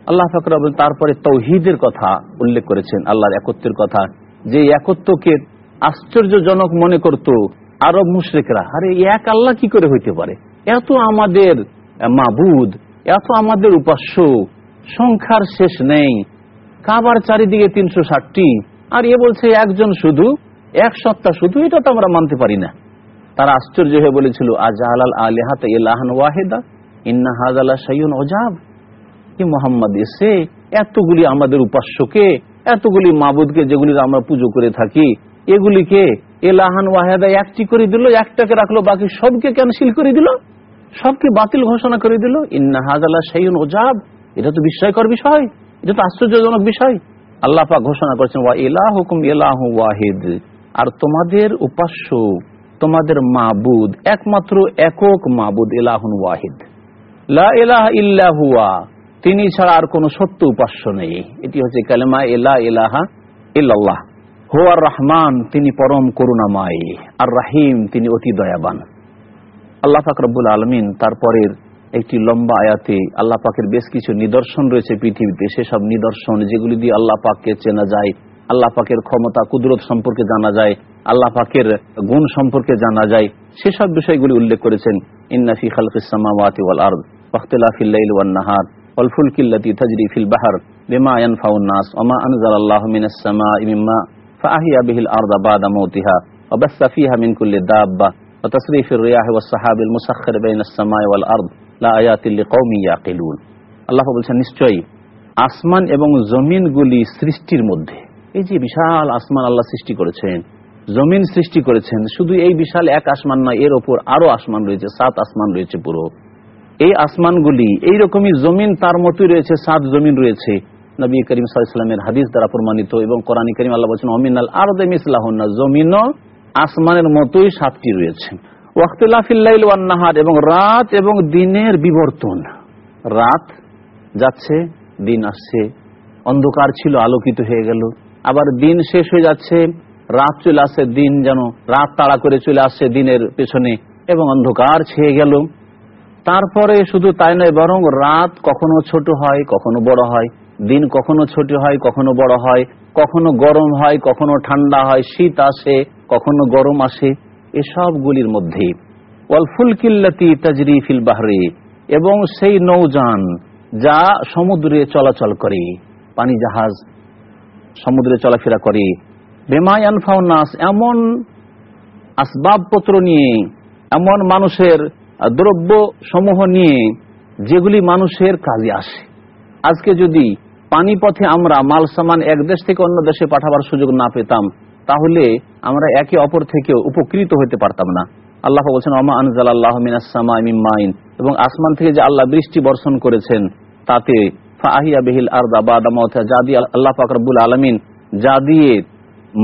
A: আল্লাহ ফাকর তারপরে তৌহিদের কথা উল্লেখ করেছেন, আল্লাহর একত্রের কথা। যে একত্বকে আশ্চর্যজনক মনে করত আরব মুশ্রিকরা, আরে এক আল্লাহ কি করে হইতে পারে? এত আমাদের মাবুদ এত আমাদের উপাস্য, সংখ্যার শেষ নেই, কাবার চারিদিকে তিনশো ষাটটি, আর এ বলছে একজন শুধু, এক সত্তা শুধু, এটা তো আমরা মানতে পারি না। তারা আশ্চর্য হয়ে বলেছিল আজাহাল আলেহাত এলাহান ওয়াহেদা, ইন্না হাজালা সাইন অজাব কি মোহাম্মদ, এসে এতগুলি আমাদের উপাস্যকে, এতগুলি মাবুদকে যেগুলি আমরা পুজো করে থাকি, এগুলিকে এলাহান ওয়াহেদা একটি করে দিল, একটাকে রাখল, বাকি সবকে ক্যান্সেল করে দিল? সবকে বাতিল ঘোষণা করে দিল, ইন্না হাজালা সাইন ওজাব। এটা তো বিস্ময়কর বিষয়, এটা তো আশ্চর্যজনক বিষয়। আল্লাহ পাক ঘোষণা করেছেন, ওয়া এলাহ হুকুম এলাহ ওয়াহিদ। আর তোমাদের উপাস্য, তোমাদের মাবুদ, একমাত্র একক মাবুদ এলাহুন ওয়াহিদ। লা এলাহ ইল্লাহুয়া তিনি ছাড়া আর কোন সত্য উপাস্য নেই। এটি হচ্ছে কালেমা এলা এলাহা ইল্লাল্লাহ। হো আর রহমান, তিনি পরম করুণাময়। আর রাহিম, তিনি অতি দয়াবান। আল্লাহ পাক রব্বুল আলমিন তারপরের একটি লম্বা আয়াতে আল্লাহ পাকের বেশ কিছু নিদর্শন রয়েছে পৃথিবীতে। সেসব নিদর্শন যেগুলি দিয়ে আল্লাহ পাককে চেনা যায়, আল্লাহ পাকের ক্ষমতা, কুদরত সম্পর্কে জানা যায়, আল্লাহ পাকের গুণ সম্পর্কে জানা যায় সেসব বিষয়গুলি উল্লেখ করেছেন। ইন্নাফি খালফিসামাওয়াতি ওয়াল আরদ ওয়াখতিলাফিল লাইল ওয়ান নাহার, ওয়াল ফুলকিল্লাতি তাজরি ফিল বাহর, বিমা ইয়ানফাউন নাস ওমা আনজালাল্লাহু মিনাস সামাই মিম্মা ফাআহিয়া বিহিল মাউতিহা ওয়া বাসসা ফিহা মিন কুল্লি দাব্বা ওয়া তাসরিফির রিয়াহি ওয়াস সাহাবিল মুসাখখির বাইনাস সামাই ওয়াল আরদ লা আয়াতিল লিকাউমি ইয়াকিলুন আল্লাহ বলছেন, নিশ্চয়ই আসমান এবং জমিনগুলি সৃষ্টির মধ্যে। এই যে বিশাল আসমান আল্লাহ সৃষ্টি করেছেন, জমিন সৃষ্টি করেছেন, শুধু এই বিশাল এক আসমান নয়, এর ওপর আরও আসমান রয়েছে, সাত আসমান রয়েছে পুরো। এই আসমানগুলি, এইরকমই জমিন তার মতোই রয়েছে, সাত জমিন রয়েছে। নবী করিম সাল্লামের হাদিস দ্বারা প্রমাণিত এবং কোরআন করিম আল্লাহ বলছেন অমিনাল আর মিসলাহন্না জমিনও আসমানের মতোই সাতটি রয়েছে। ওয়াক্তিলাফিল্লাইল ওয়ান্নাহার এবং রাত এবং দিনের বিবর্তন। রাত যাচ্ছে, দিন আসছে, অন্ধকার ছিল, আলোকিত হয়ে গেল। আবার দিন শেষ হয়ে যাচ্ছে, রাত চলে আসছে, দিন যেন রাত তাড়া করে চলে আসছে দিনের পেছনে এবং অন্ধকার ছেয়ে গেল। তারপরে শুধু তাই নয়, বরং রাত কখনো ছোট হয়, কখনো বড় হয়। দিন কখনো ছোট হয়, কখনো বড় হয়, কখনো গরম হয়, কখনো ঠান্ডা হয়, শীত আসে, কখনো গরম আসে, এসবগুলির মধ্যে। তাজরি ফিল এবং সেই নৌযান যা সমুদ্রে চলাচল করে, পানি জাহাজ সমুদ্রে চলাফেরা করে। বেমায়ান ফাউনাস এমন আসবাবপত্র নিয়ে, এমন মানুষের দ্রব্য সমূহ নিয়ে যেগুলি মানুষের কাজে আসে। আজকে যদি পানি পথে আমরা মাল সামান এক দেশ থেকে অন্য দেশে পাঠাবার সুযোগ না পেতাম, তাহলে আমরা একে অপর থেকে উপকৃত হতে পারতাম না। আল্লাহ বলছেন আমা আনজাল আল্লাহ মিনাসমাইন এবং আসমান থেকে যে আল্লাহ বৃষ্টি বর্ষণ করেছেন, তাতে ফাহিয়া বেহিল আরদা বাদামা যা দিয়ে আল্লাহ ফাকরবুল আলমিন, যা দিয়ে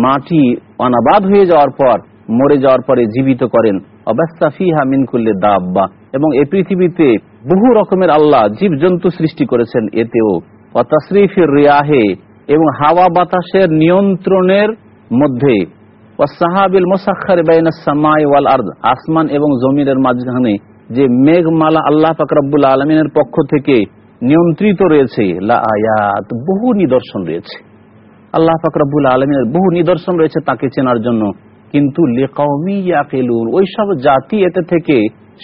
A: মাটি অনাবাদ হয়ে যাওয়ার পর, মরে যাওয়ার পরে জীবিত করেন। অবস্থা ফিহা মিনকুল্লে দাব্বা। এবং এই পৃথিবীতে বহু রকমের আল্লাহ জীব জন্তু সৃষ্টি করেছেন, এতেও অতশ্রীফের রিয়াহে এবং হাওয়া বাতাসের নিয়ন্ত্রণের মধ্যে। সাহাবিল ওয়াল আর্দ, আসমান এবং জমিনের মাঝখানে যে মেঘমালা আল্লাহ ফাকরাবুল আলমিনের পক্ষ থেকে নিয়ন্ত্রিত রয়েছে। আয়াত, বহু নিদর্শন রয়েছে। আল্লাহ ফাকরাবুল আলমিনের বহু নিদর্শন রয়েছে তাকে চেনার জন্য। কিন্তু ওই সব জাতি এতে থেকে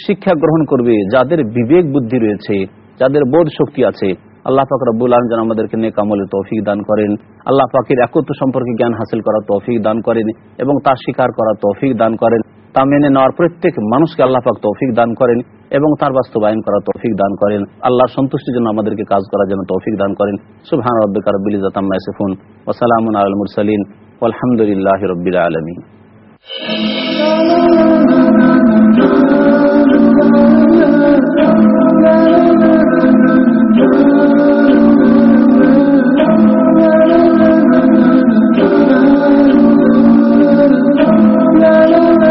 A: শিক্ষা গ্রহণ করবে যাদের বিবেক বুদ্ধি রয়েছে, যাদের বোধ শক্তি আছে। আল্লাহ পাক রব্বুল আলম যেন আমাদেরকে নেক আমলে তৌফিক দান করেন। আল্লাহ পাকের একত্র সম্পর্কে জ্ঞান হাসিল করার তৌফিক দান করেন এবং তা স্বীকার করার তৌফিক দান করেন। তা মেনে নেওয়ার প্রত্যেক মানুষকে আল্লাহ পাক তৌফিক দান করেন এবং তার বাস্তবায়ন করার তৌফিক দান করেন। আল্লাহর সন্তুষ্টির জন্য আমাদেরকে কাজ করার জন্য তৌফিক দান করেন। সুবহান রব্বিকা রব্বিল ইজ্জাতি আম্মা ইয়াসিফুন। ওয়া মুরসালিন। রব্বিল আলামিন। follow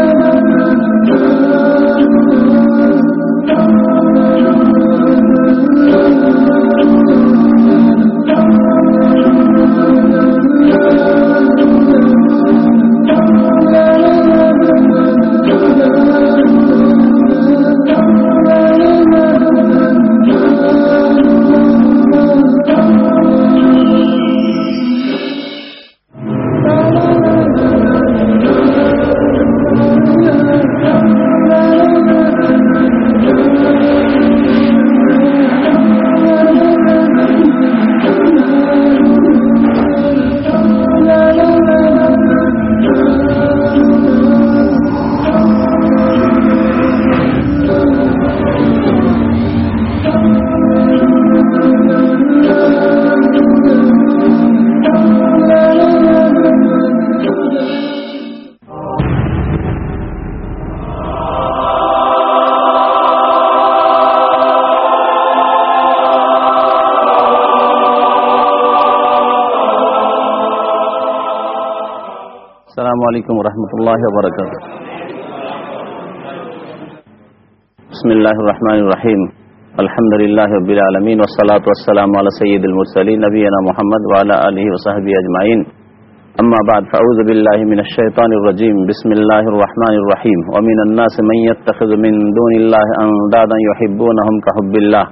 A: الله وبركاته بسم الله الرحمن الرحيم الحمد لله رب العالمين والصلاة والسلام على سيد المرسلين نبينا محمد وعلى آله وصحبه أجمعين أما بعد فأعوذ بالله من الشيطان الرجيم بسم الله الرحمن الرحيم ومن الناس من يتخذ من دون الله أندادا يحبونهم كحب الله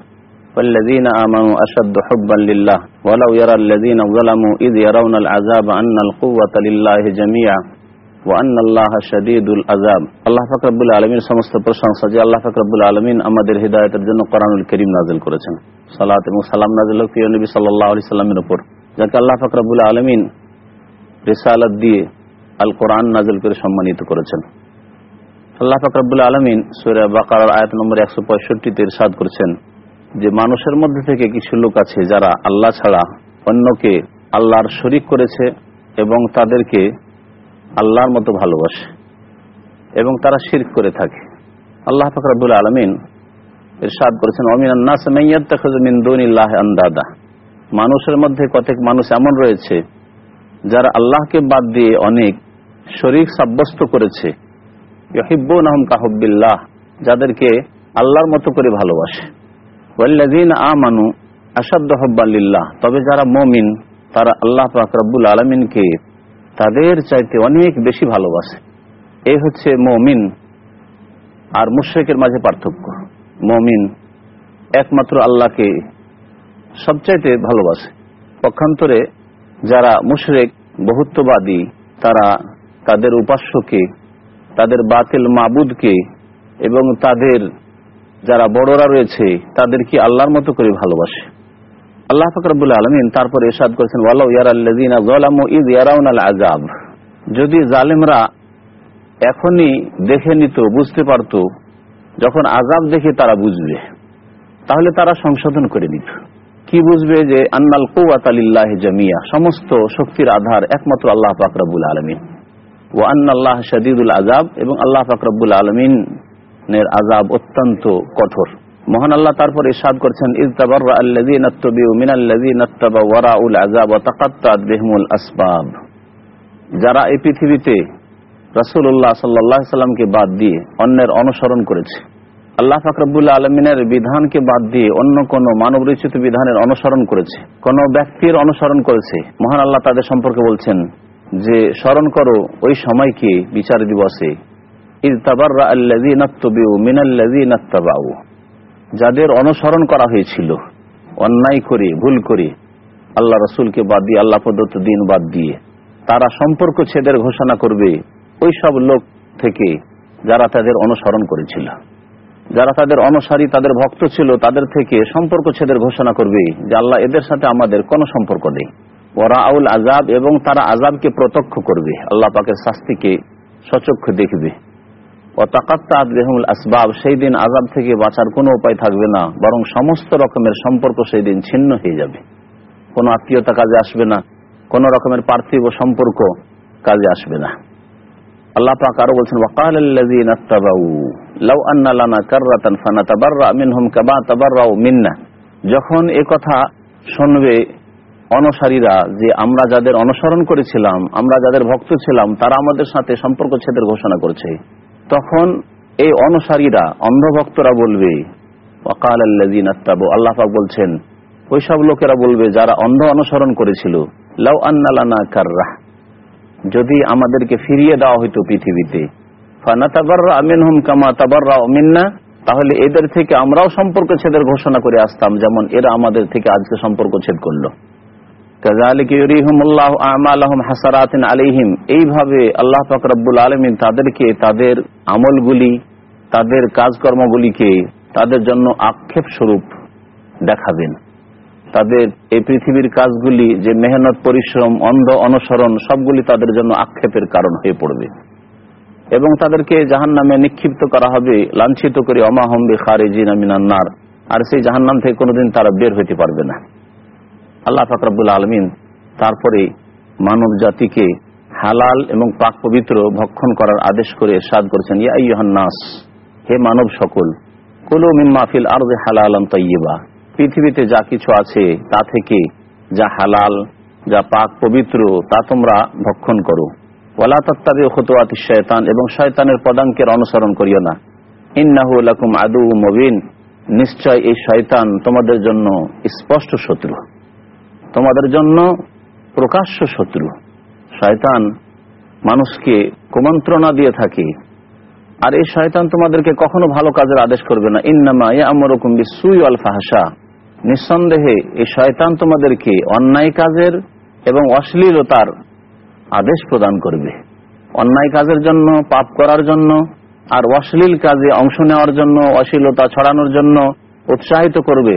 A: والذين آمنوا أشد حبا لله ولو يرى الذين ظلموا إذ يرون العذاب أن القوة لله جميعا ওয়ান আল্লাহ শাদিদুল আজাব আল্লাহ ফাকরাবুল আলমীর সমস্ত প্রশংসা আল্লাহ আলমিন আমাদের জন্য করানুল করিম করেছেন। সালাত এবং সালাম উপর, যাকে আল্লাহ দিয়ে আল কোরআন করে সম্মানিত করেছেন। আল্লাহ ফাকরাবুল আলমিন সৈরা আয়াত নম্বর একশো পঁয়ষট্টিতে ইরশাদ করেছেন যে মানুষের মধ্যে থেকে কিছু লোক আছে যারা আল্লাহ ছাড়া অন্যকে আল্লাহর শরিক করেছে এবং তাদেরকে আল্লাহর মতো ভালোবাসে এবং তারা শির করে থাকে। আল্লাহ ফকরাবুল আলমিন ইরশাদ করেছেন অমিনান্নাসমিন্দুনিল্লাহ আন্দাদা। মানুষের মধ্যে কতক মানুষ এমন রয়েছে যারা আল্লাহকে বাদ দিয়ে অনেক শরীর সাব্যস্ত করেছে। ইহিব্বুনাহুম কাহুব্বিল্লাহ, যাদেরকে আল্লাহর মতো করে ভালোবাসে। ওয়াল্লাযীনা আমানু আসাদ্দ হব্বালিল্লাহ তবে যারা মমিন, তারা আল্লাহ পাক রব্বুল আলমিনকে তাদের চাইতে অনেক বেশি ভালোবাসে। এই হচ্ছে মমিন আর মুশ্রেকের মাঝে পার্থক্য। মমিন একমাত্র আল্লাহকে সবচাইতে ভালোবাসে। পক্ষান্তরে যারা মুশরেক, বহুত্ববাদী, তারা তাদের উপাস্যকে, তাদের বাতিল মাবুদকে এবং তাদের যারা বড়রা রয়েছে, তাদেরকে আল্লাহর মতো করে ভালোবাসে। আল্লাহ ফকরবুল আলমিন তারপর এরশাদ করেছেন আযাব যদি জালেমরা এখনই দেখে নিত, বুঝতে পারত, যখন আজাব দেখে তারা বুঝবে, তাহলে তারা সংশোধন করে নিত। কি বুঝবে যে, আন্নাল কুয়াত আলিল্লাহ জামিয়া সমস্ত শক্তির আধার একমাত্র আল্লাহ ফাকরাবুল আলমিন। ও আন্নাল্লাহ শদীদুল আজাব এবং আল্লাহ ফাকরাবুল আলমিনের আজাব অত্যন্ত কঠোর। মহান আল্লাহ তারপর ইরশাদ করছেন ইজ তাবাররা আল্লাযীনা ইত্তাবিউ মিনাল্লাযীনা ইত্তাবাউ ওয়ারাউল আযাব ওয়া তাকাত্তাত বিহিমুল আসবাব। যারা এই পৃথিবীতে রাসূলুল্লাহ সাল্লাল্লাহু আলাইহি বাদ দিয়ে অন্যের অনুসরণ করেছে, আল্লাহ ফাকরাবুল্লাহ আলমিনের বিধানকে বাদ দিয়ে অন্য কোন মানব রচিত বিধানের অনুসরণ করেছে, কোন ব্যক্তির অনুসরণ করেছে, মহান আল্লাহ তাদের সম্পর্কে বলছেন যে, স্মরণ করো, ওই সময়কে বিচার দিবসে? ইজ তাবাররা আল্লাযীনা ইত্তাবিউ মিনাল্লাযীনা ইত্তাবাউ। যাদের অনুসরণ করা হয়েছিল, অন্যায় করে, ভুল করে, আল্লাহ রসুলকে বাদ দিয়ে, আল্লাহ প্রদত্ত দিন বাদ দিয়ে, তারা সম্পর্ক ছেদের ঘোষণা করবে, ওই সব লোক থেকে যারা তাদের অনুসরণ করেছিল। যারা তাদের অনুসারী, তাদের ভক্ত ছিল, তাদের থেকে সম্পর্ক ছেদের ঘোষণা করবে যে আল্লাহ এদের সাথে আমাদের কোনো সম্পর্ক নেই। ওরা আউল আজাব এবং তারা আজাবকে প্রত্যক্ষ করবে। আল্লাহ পাকের শাস্তিকে সচক্ষ দেখবে। আসবাব, সেই দিন আজাব থেকে বাঁচার কোনো উপায় থাকবে না, বরং সমস্ত রকমের সম্পর্ক সেই দিন ছিন্ন হয়ে যাবে। কোনো আত্মীয়তা কাজে আসবে না রকমের পার্থিব সম্পর্ক কাজে আসবে না। যখন এ কথা শুনবে অনসারীরা যে আমরা যাদের অনুসরণ করেছিলাম, আমরা যাদের ভক্ত ছিলাম, তারা আমাদের সাথে সম্পর্ক ছেদের ঘোষণা করছে। তখন এই অনুসারীরা, অন্ধভক্তরা বলবে, ওয়াকাল আল্লাযীনা ইত্তাবাউ আল্লাহ বলছেন, ওই সব লোকেরা বলবে, যারা অন্ধ অনুসরণ করেছিল, লাউ আন্না লানা যদি আমাদেরকে ফিরিয়ে দেওয়া হইতো পৃথিবীতে তাহলে এদের থেকে আমরাও সম্পর্ক ছেদের ঘোষণা করে আসতাম, যেমন এরা আমাদের থেকে আজকে সম্পর্ক ছেদ করল। এইভাবে আল্লাহ ফাকরাবুল আলমিন তাদেরকে তাদের আমলগুলি, তাদের কাজকর্মগুলিকে তাদের জন্য আক্ষেপ স্বরূপ দেখাবেন। তাদের এই পৃথিবীর কাজগুলি, যে মেহনত, পরিশ্রম, অন্ধ, অনুসরণ, সবগুলি তাদের জন্য আক্ষেপের কারণ হয়ে পড়বে। এবং তাদেরকে জাহান নামে নিক্ষিপ্ত করা হবে, লাঞ্ছিত করে অমাহম্বি খারেজিন মিনান্নার। আর সেই জাহান নাম থেকে কোনোদিন তারা বের হইতে পারবে না। আল্লাহ ফাকরাবুল আলমিন তারপরে মানব জাতিকে হালাল এবং পাক পবিত্র ভক্ষণ করার আদেশ করে সাদ করেছেন ইয়াহান্নাস হে মানব সকল, কুলু মিম্মাফিল আর হালাল তৈবা পৃথিবীতে যা কিছু আছে তা থেকে যা হালাল, যা পাক পবিত্র, তা তোমরা ভক্ষণ করো। ওলা তত্তাবি হতোয়াতি শয়তান, এবং শয়তানের পদাঙ্কের অনুসরণ করিও না। ইন্নাহু লাকুম আদু মবিন। নিশ্চয় এই শয়তান তোমাদের জন্য স্পষ্ট শত্রু। তোমাদের জন্য প্রকাশ্য শত্রু। শয়তান মানুষকে কুমন্ত্রণা দিয়ে থাকে। আর এই শয়তান তোমাদেরকে কখনো ভালো কাজের আদেশ করবে না। ইন্নামা ইয়া আমরকুম বিসুই আল ফাহাসা নিঃসন্দেহে এই শয়তান তোমাদেরকে অন্যায় কাজের এবং অশ্লীলতার আদেশ প্রদান করবে। অন্যায় কাজের জন্য, পাপ করার জন্য, আর অশ্লীল কাজে অংশ নেওয়ার জন্য, অশ্লীলতা ছড়ানোর জন্য উৎসাহিত করবে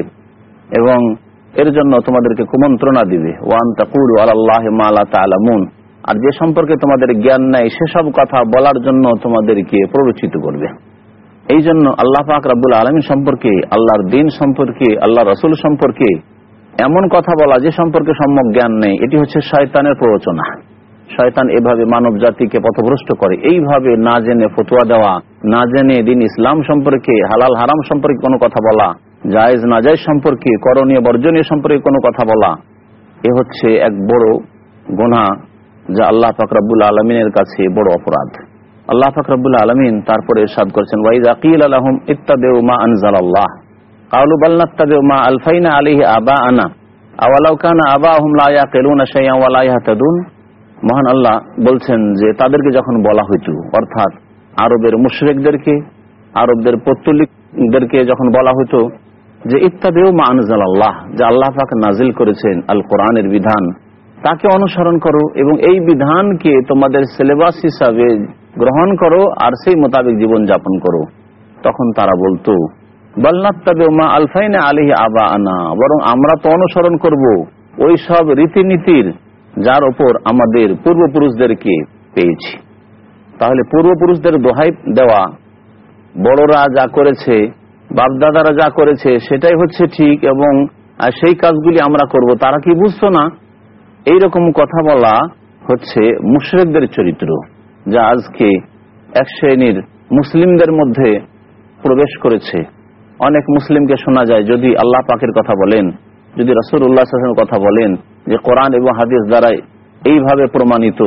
A: এবং এর জন্য তোমাদেরকে কুমন্ত্রণা দিবে ওয়ান তাকুর আল্লাহ মালা তালামুন আর যে সম্পর্কে তোমাদের জ্ঞান নেই, সেসব কথা বলার জন্য তোমাদেরকে প্ররোচিত করবে। এই জন্য আল্লাহ পাক রাবুল আলমী সম্পর্কে, আল্লাহর দিন সম্পর্কে আল্লাহ রসুল সম্পর্কে এমন কথা বলা যে সম্পর্কে সম্যক জ্ঞান নেই, এটি হচ্ছে শয়তানের প্ররোচনা। শয়তান এভাবে মানব জাতিকে পথভ্রষ্ট করে। এইভাবে না জেনে ফতুয়া দেওয়া, না জেনে দিন ইসলাম সম্পর্কে, হালাল হারাম সম্পর্কে কোনো কথা বলা জায়েজ না, জায়েজ সম্পর্কে, করণীয়, বর্জনীয় সম্পর্কে কোনো কথা বলা, এ হচ্ছে এক বড় গোনা যা আল্লাহ ফাকরাবুল আলমিনের কাছে বড় অপরাধ। আল্লাহ ফাকরাবুল আলমিন তারপরে সাদ করছেন ওয়াইদ আকিল আলহম ইত্তাদেউ মা আনজাল আল্লাহ কাউলু বাল্লাত্তাদেউ মা আলফাইনা আলিহি আবা আনা আওয়ালাউ কানা আবা আহম লা ইয়াকিলুনা শাইআন ওয়া লা ইয়াহতাদুন। মহান আল্লাহ বলছেন যে, তাদেরকে যখন বলা হইতো, অর্থাৎ আরবের মুশরিকদেরকে, আরবদের পত্তলিকদেরকে যখন বলা হতো যে ইত্তাদেও মা আনজাল আল্লাহ যে আল্লাহ পাক নাজিল করেছেন আল কোরআনের বিধান, তাকে অনুসরণ করো এবং এই বিধানকে তোমাদের সিলেবাস হিসাবে গ্রহণ করো আর সেই মোতাবেক জীবন যাপন করো। তখন তারা বলতো বলনাত্তাবে মা আলফাইনে আলিহি আবা আনা বরং আমরা তো অনুসরণ করব ওই সব রীতিনীতির যার ওপর আমাদের পূর্বপুরুষদেরকে পেয়েছি। তাহলে পূর্বপুরুষদের দোহাই দেওয়া বড়রা যা করেছে বাপদাদারা যা করেছে, সেটাই হচ্ছে ঠিক এবং সেই কাজগুলি আমরা করব। তারা কি বুঝতো না? এইরকম কথা বলা হচ্ছে মুশরেকদের চরিত্র, যা আজকে এক শ্রেণির মুসলিমদের মধ্যে প্রবেশ করেছে। অনেক মুসলিমকে শোনা যায়, যদি আল্লাহ পাকের কথা বলেন, যদি রসুল উল্লাহ কথা বলেন, যে কোরআন এবং হাদিস দ্বারা এইভাবে প্রমাণিত,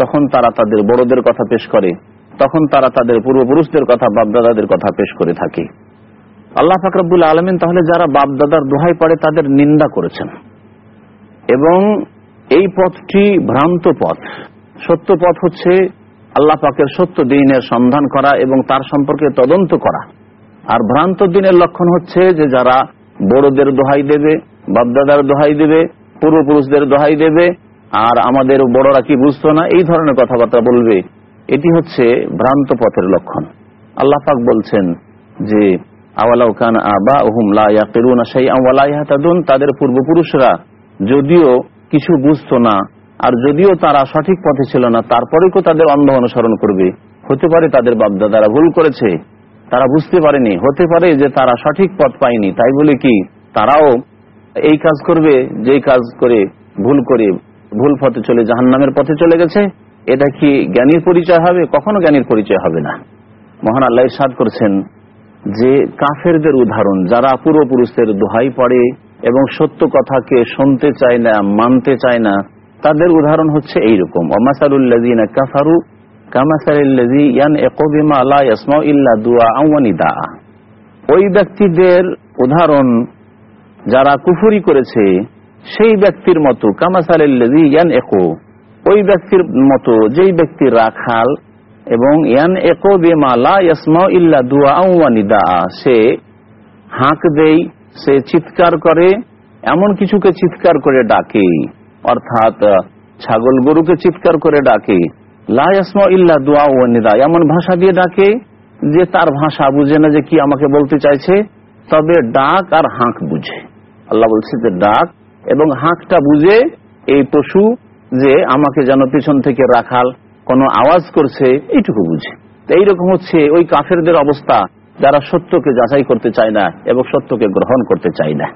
A: তখন তারা তাদের বড়দের কথা পেশ করে, তখন তারা তাদের পূর্বপুরুষদের কথা, বাপদাদাদের কথা পেশ করে থাকে। আল্লাহ ফাকরাবুল আলমিন তাহলে যারা বাপদাদার দোহাই পড়ে তাদের নিন্দা করেছেন। এবং এই পথটি ভ্রান্ত পথ। সত্য পথ হচ্ছে আল্লাহ পাকের সত্য দিনের সন্ধান করা এবং তার সম্পর্কে তদন্ত করা। আর ভ্রান্ত দিনের লক্ষণ হচ্ছে যে যারা বড়দের দোহাই দেবে, বাপদাদার দোহাই দেবে, পূর্বপুরুষদের দোহাই দেবে, আর আমাদের বড়রা কি বুঝতো না, এই ধরনের কথাবার্তা বলবে। এটি হচ্ছে ভ্রান্ত পথের লক্ষণ। আল্লাহ পাক বলছেন যে আওয়ালাউকান আবা ওহুম লাহুন তাদের পূর্বপুরুষরা যদিও কিছু বুঝতো না, আর যদিও তারা সঠিক পথে ছিল না তাদের অন্ধ অনুসরণ করবে। হতে পারে তাদের বাপদাদারা ভুল করেছে, তারা বুঝতে পারেনি। হতে পারে যে তারা সঠিক পথ পায়নি, তাই বলে কি? তারাও এই কাজ করবে, যেই কাজ করে ভুল করে, ভুল পথে চলে, জাহান্নামের পথে চলে গেছে, এটা কি জ্ঞানীর পরিচয় হবে? কখনো জ্ঞানীর পরিচয় হবে না। মহান আল্লাহ সাদ করছেন যে কাফেরদের উদাহরণ, যারা পূর্বপুরুষদের দোহাই পড়ে এবং সত্য কথাকে শুনতে চায় না, মানতে চায় না, তাদের উদাহরণ হচ্ছে এইরকম। কাফারু ওই ব্যক্তিদের উদাহরণ যারা কুফুরি করেছে, সেই ব্যক্তির মতো কামাসালিল্লাজি ইয়ান একো ওই ব্যক্তির মতো, যেই ব্যক্তি রাখাল এবং ইয়ান একো বেমা লা ইয়াসমা ইল্লা দুয়া আউয়ানিদা সে হাঁক দেই, সে চিৎকার করে, এমন কিছুকে চিৎকার করে ডাকে, অর্থাৎ ছাগল গরুকে চিৎকার করে ডাকে। লাসমা ইল্লা দোয়া ও নিদা এমন ভাষা দিয়ে ডাকে যে তার ভাষা বুঝে না যে কি আমাকে বলতে চাইছে। তবে ডাক আর হাঁক বুঝে। আল্লাহ বলছে যে ডাক এবং হাঁকটা বুঝে এই পশু যে আমাকে যেন পিছন থেকে রাখাল কোনো আওয়াজ করছে, এইটুকু বুঝে। এইরকম হচ্ছে ওই কাফেরদের অবস্থা যারা সত্যকে যাচাই করতে চায় না এবং সত্যকে গ্রহণ করতে চায় না।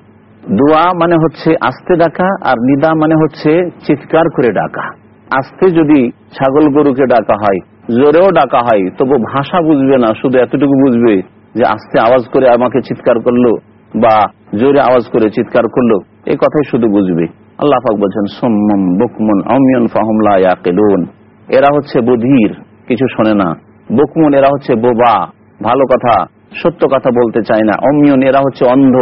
A: দোয়া মানে হচ্ছে আস্তে ডাকা আর নিদা মানে হচ্ছে চিৎকার করে ডাকা। আস্তে যদি ছাগল গরুকে ডাকা হয়, জোরেও ডাকা হয়, তবু ভাষা বুঝবে না, শুধু এতটুকু বুঝবে যে আস্তে আওয়াজ করে আমাকে চিৎকার করল বা জোরে আওয়াজ করে চিৎকার করল এই কথাই শুধু বুঝবে। আল্লাহ বলছেন, সোম্মম বকমন অমিয়ন ফাহমলা এরা হচ্ছে বধির, কিছু শোনে না। বকমন এরা হচ্ছে বোবা, ভালো কথা, সত্য কথা বলতে চায় না। অমিয়ন, এরা হচ্ছে অন্ধ,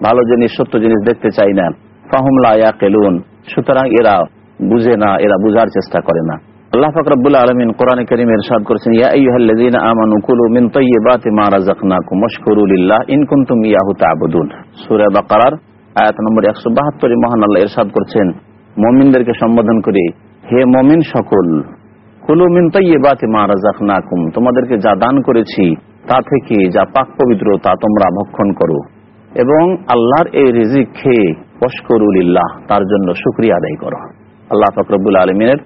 A: ভালো জিনিস, সত্য জিনিস দেখতে চাই না। ফাহমলা কেলুন সুতরাং এরা বুঝে না, এরা বুঝার চেষ্টা করে না। আল্লাহ ফাকরাবুল আলমিন কোরআন করিম এরশাদ করেছেন, ইয়া আইয়ুহাল্লাযীন আমানু কুলু মিন তাইয়্যিবাতি মা রাযাকনাকুম ওয়াশকুরু লিল্লাহ, ইন কুনতুম ইয়াহু তা'বুদুন। সূরা বাকারার আয়াত নম্বর 172 এ মহান আল্লাহ ইরশাদ করেছেন, মুমিনদেরকে সম্বোধন করে, হে মুমিন সকল কুলু মিন তাইয়্যিবাতি মা রাযাকনাকুম, তোমাদেরকে যা দান করেছি, তা থেকে যা পাক পবিত্র, তা তোমরা ভক্ষণ করো। এবং আল্লাহর এই রিজিক খেয়ে পশকরুলিল্লাহ তার জন্য শুক্রিয়া আদায় করো। আল্লাহ ফকরবুল আলমিনের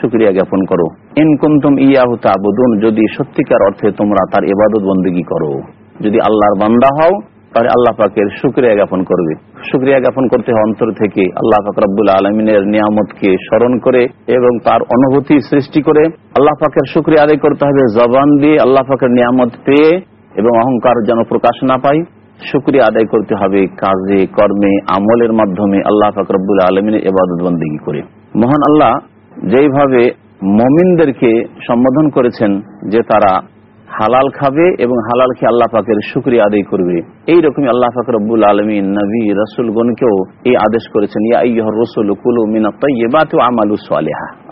A: শুক্রিয়া জ্ঞাপন করো। ইনকুন্তম ইয়াহু তাবুদুন, যদি সত্যিকার অর্থে তোমরা তার ইবাদত বন্দিগি করো। যদি আল্লাহর বান্দা হও তাহলে আল্লাহ পাকের শুক্রিয়া জ্ঞাপন করবে। শুক্রিয়া জ্ঞাপন করতে হয় অন্তর থেকে আল্লাহ ফাকরাবুল আলমিনের নিয়ামতকে স্মরণ করে এবং তার অনুভূতি সৃষ্টি করে আল্লাহ পাকের শুক্রিয়া আদায় করতে হবে জবান দিয়ে আল্লাহ পাকের নিয়ামত পেয়ে এবং অহংকার যেন প্রকাশ না পায়। শুক্রিয়া আদায় করতে হবে কাজে, কর্মে, আমলের মাধ্যমে আল্লাহ পাক ফাকরবুল আলমিনের এবাদত বন্দী করে। মহান আল্লাহ যেইভাবে মমিনদেরকে সম্বোধন করেছেন যে তারা হালাল খাবে এবং হালাল খেয়ে আল্লাহ পাকের শুক্রিয়া আদায় করবে। এই রকমই আল্লাহ পাক রব্বুল আলমিন নবী, রসুলগণকেও এই আদেশ করেছেন, ইয়া ইয়হর রসুল কুলু আমালু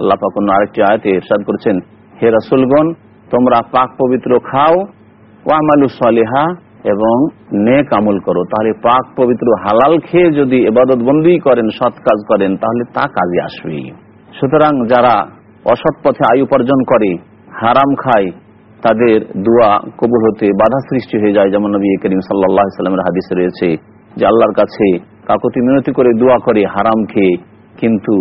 A: আল্লাহ পাক অন্য আরেকটি আয়তে ইরশাদ করেছেন, হে রসুলগণ, তোমরা পাক পবিত্র খাও ও আমালু সালেহা এবং নেক আমল করো। তাহলে পাক পবিত্র হালাল খেয়ে যদি এবাদত বন্দি করেন, সৎ কাজ করেন, তাহলে তা কাজে আসবে সুতরাং যারা অসৎ পথে আয়ু উপার্জন করে, হারাম খায় তাদের দোয়া কবুল হতে বাধা সৃষ্টি হয়ে যায়, যেমন নবী করিম সাল্লামের হাদিসে রয়েছে যে আল্লাহর কাছে কাকতি মিনতি করে দোয়া করে হারাম খেয়ে, কিন্তু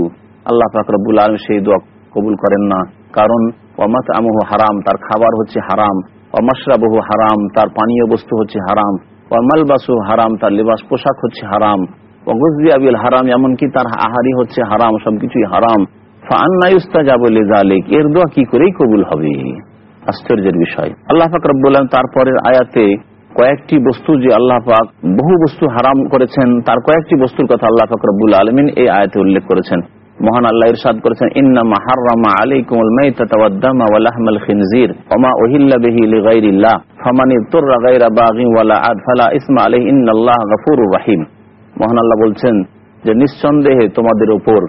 A: আল্লাহ ফাকরবুল আলম সেই দোয়া কবুল করেন না। কারণ অমাত আমহ হারাম, তার খাবার হচ্ছে হারাম অমাশরাবহু হারাম, তার পানীয় বস্তু হচ্ছে হারাম অমালবাসু হারাম, তার লেবাস পোশাক হচ্ছে হারাম অগজি আবিল হারাম, এমনকি তার আহারি হচ্ছে হারাম, সবকিছুই হারাম। ফান্নায়ুস্তা যা বলে জালেক এর দোয়া কি করেই কবুল হবে? আশ্চর্যের বিষয়। আল্লাহ পাক রব্বুল্লাহ তারপরের আয়াতে কয়েকটি বস্তু যে আল্লাহ পাক বহু বস্তু হারাম করেছেন, তার কয়েকটি বস্তুর কথা আল্লাহ পাক রব্বুল আলমিন এই আয়াতে উল্লেখ করেছেন। মহান আল্লাহ ইরশাদ করেছেন, ইন্নামা হাররামা আলাইকুমুল মাইতাতা ওয়াদ-দামা ওয়া লাহমাল খিনজির ওমা উহিল্লা বিহি লিগাইরিল্লাহ, ফামান ইত্তারা গায়রা বাগিন ওয়ালা আদ, ফালা ইসমা আলাইহি, ইন্নাল্লাহা গফুরুর রহিম। মহান আল্লাহ বলছেন যে, নিঃসন্দেহে তোমাদের উপর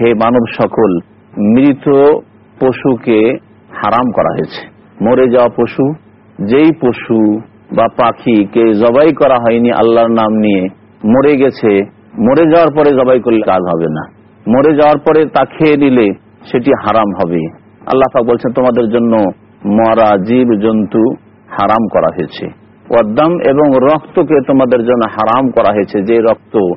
A: হে মানব সকল, মৃত পশুকে হারাম করা হয়েছে। মরে যাওয়া পশু, যেই পশু বা পাখিকে জবাই করা হয়নি আল্লাহর নাম নিয়ে, মরে গেছে, মরে যাওয়ার পরে জবাই করলে কাজ হবে না। মরে যাওয়ার পরে তা খেয়ে নিলে সেটি হারাম হবে। আল্লাহ পাক বলছেন, তোমাদের জন্য মরা জীব জন্তু হারাম করা হয়েছে। পদ্মাম এবং রক্তকে তোমাদের জন্য হারাম করা হয়েছে, যে রক্ত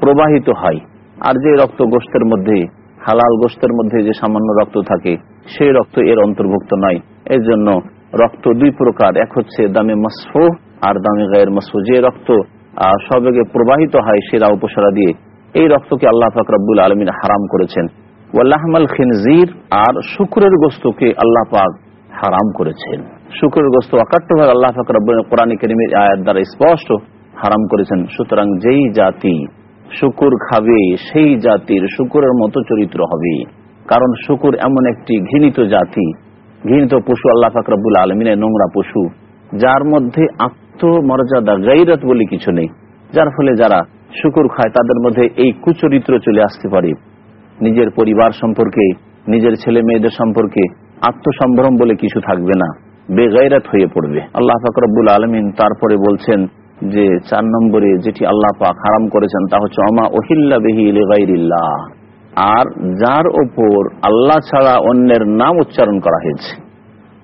A: প্রবাহিত হয়। আর যে রক্ত গোষ্ঠের মধ্যে, হালাল গোষ্ঠের মধ্যে যে সামান্য রক্ত থাকে সেই রক্ত এর অন্তর্ভুক্ত নয় এর জন্য রক্ত দুই প্রকার, এক হচ্ছে দামে মসফু আর দামে গায়ের মসফু। যে রক্ত সবেগে প্রবাহিত হয় সেরা উপসরা দিয়ে। এই রক্তকে আল্লাহ ফাকরাবুল আলমিন হারাম করেছেন। ওয়াল্লাহমাল খিনজির আর শুক্রের গোস্তকে আল্লাহ পাক হারাম করেছেন। শুক্রের গোস্ত অকাট্যভাবে আল্লাহ ফাকরাবুল কোরআন করিমের আয়াত দ্বারা স্পষ্ট হারাম করেছেন। সুতরাং যেই জাতি শুকুর খাবে, সেই জাতির শুকুরের মতো চরিত্র হবে। কারণ শুকুর এমন একটি ঘৃণিত জাতি, ঘৃণিত পশু আল্লাহ ফাকরাবুল আলমিনের নোংরা পশু, যার মধ্যে আত্মমর্যাদা গাইরত বলে কিছু নেই, যার ফলে যারা শুকুর খায় তাদের মধ্যে এই কুচরিত্র চলে আসতে পারে। নিজের পরিবার সম্পর্কে, নিজের ছেলে মেয়েদের সম্পর্কে আত্মসম্ভ্রম বলে কিছু থাকবে না, বেগাইরাত হয়ে পড়বে। আল্লাহ ফাকরাবুল আলমিন তারপরে বলছেন যে, চার নম্বরে যেটি আল্লাহ পাক হারাম করেছেন তা হচ্ছে অমা ওহিল্লা বেহি আর যার ওপর আল্লাহ ছাড়া অন্যের নাম উচ্চারণ করা হয়েছে।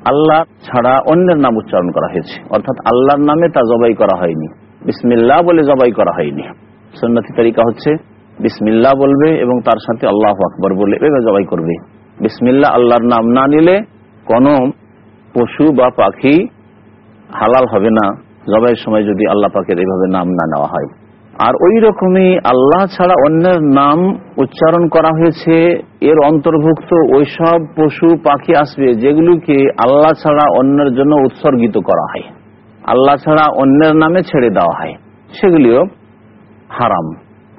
A: আল্লাহ ছাড়া অন্যের নাম উচ্চারণ করা হয়েছে। অর্থাৎ আল্লাহর নামে তা জবাই করা হয়নি। বিসমিল্লাহ বলে জবাই করা হয়নি। সন্ন্যতি তালিকা হচ্ছে, বিসমিল্লাহ বলবে এবং তার সাথে আল্লাহ আকবর বলে এভাবে জবাই করবে। বিসমিল্লা আল্লাহর নাম না নিলে কোন পশু বা পাখি হালাল হবে না। জবাইয়ের সময় যদি আল্লাহ পাকের এইভাবে নাম না নেওয়া হয়। আর ওই রকমই আল্লাহ ছাড়া অন্যের নাম উচ্চারণ করা হয়েছে, এর অন্তর্ভুক্ত ওইসব পশু পাখি আসবে যেগুলিকে আল্লাহ ছাড়া অন্যের জন্য উৎসর্গিত করা হয়। আল্লাহ ছাড়া অন্যের নামে ছেড়ে দেওয়া হয়। সেগুলিও হারাম।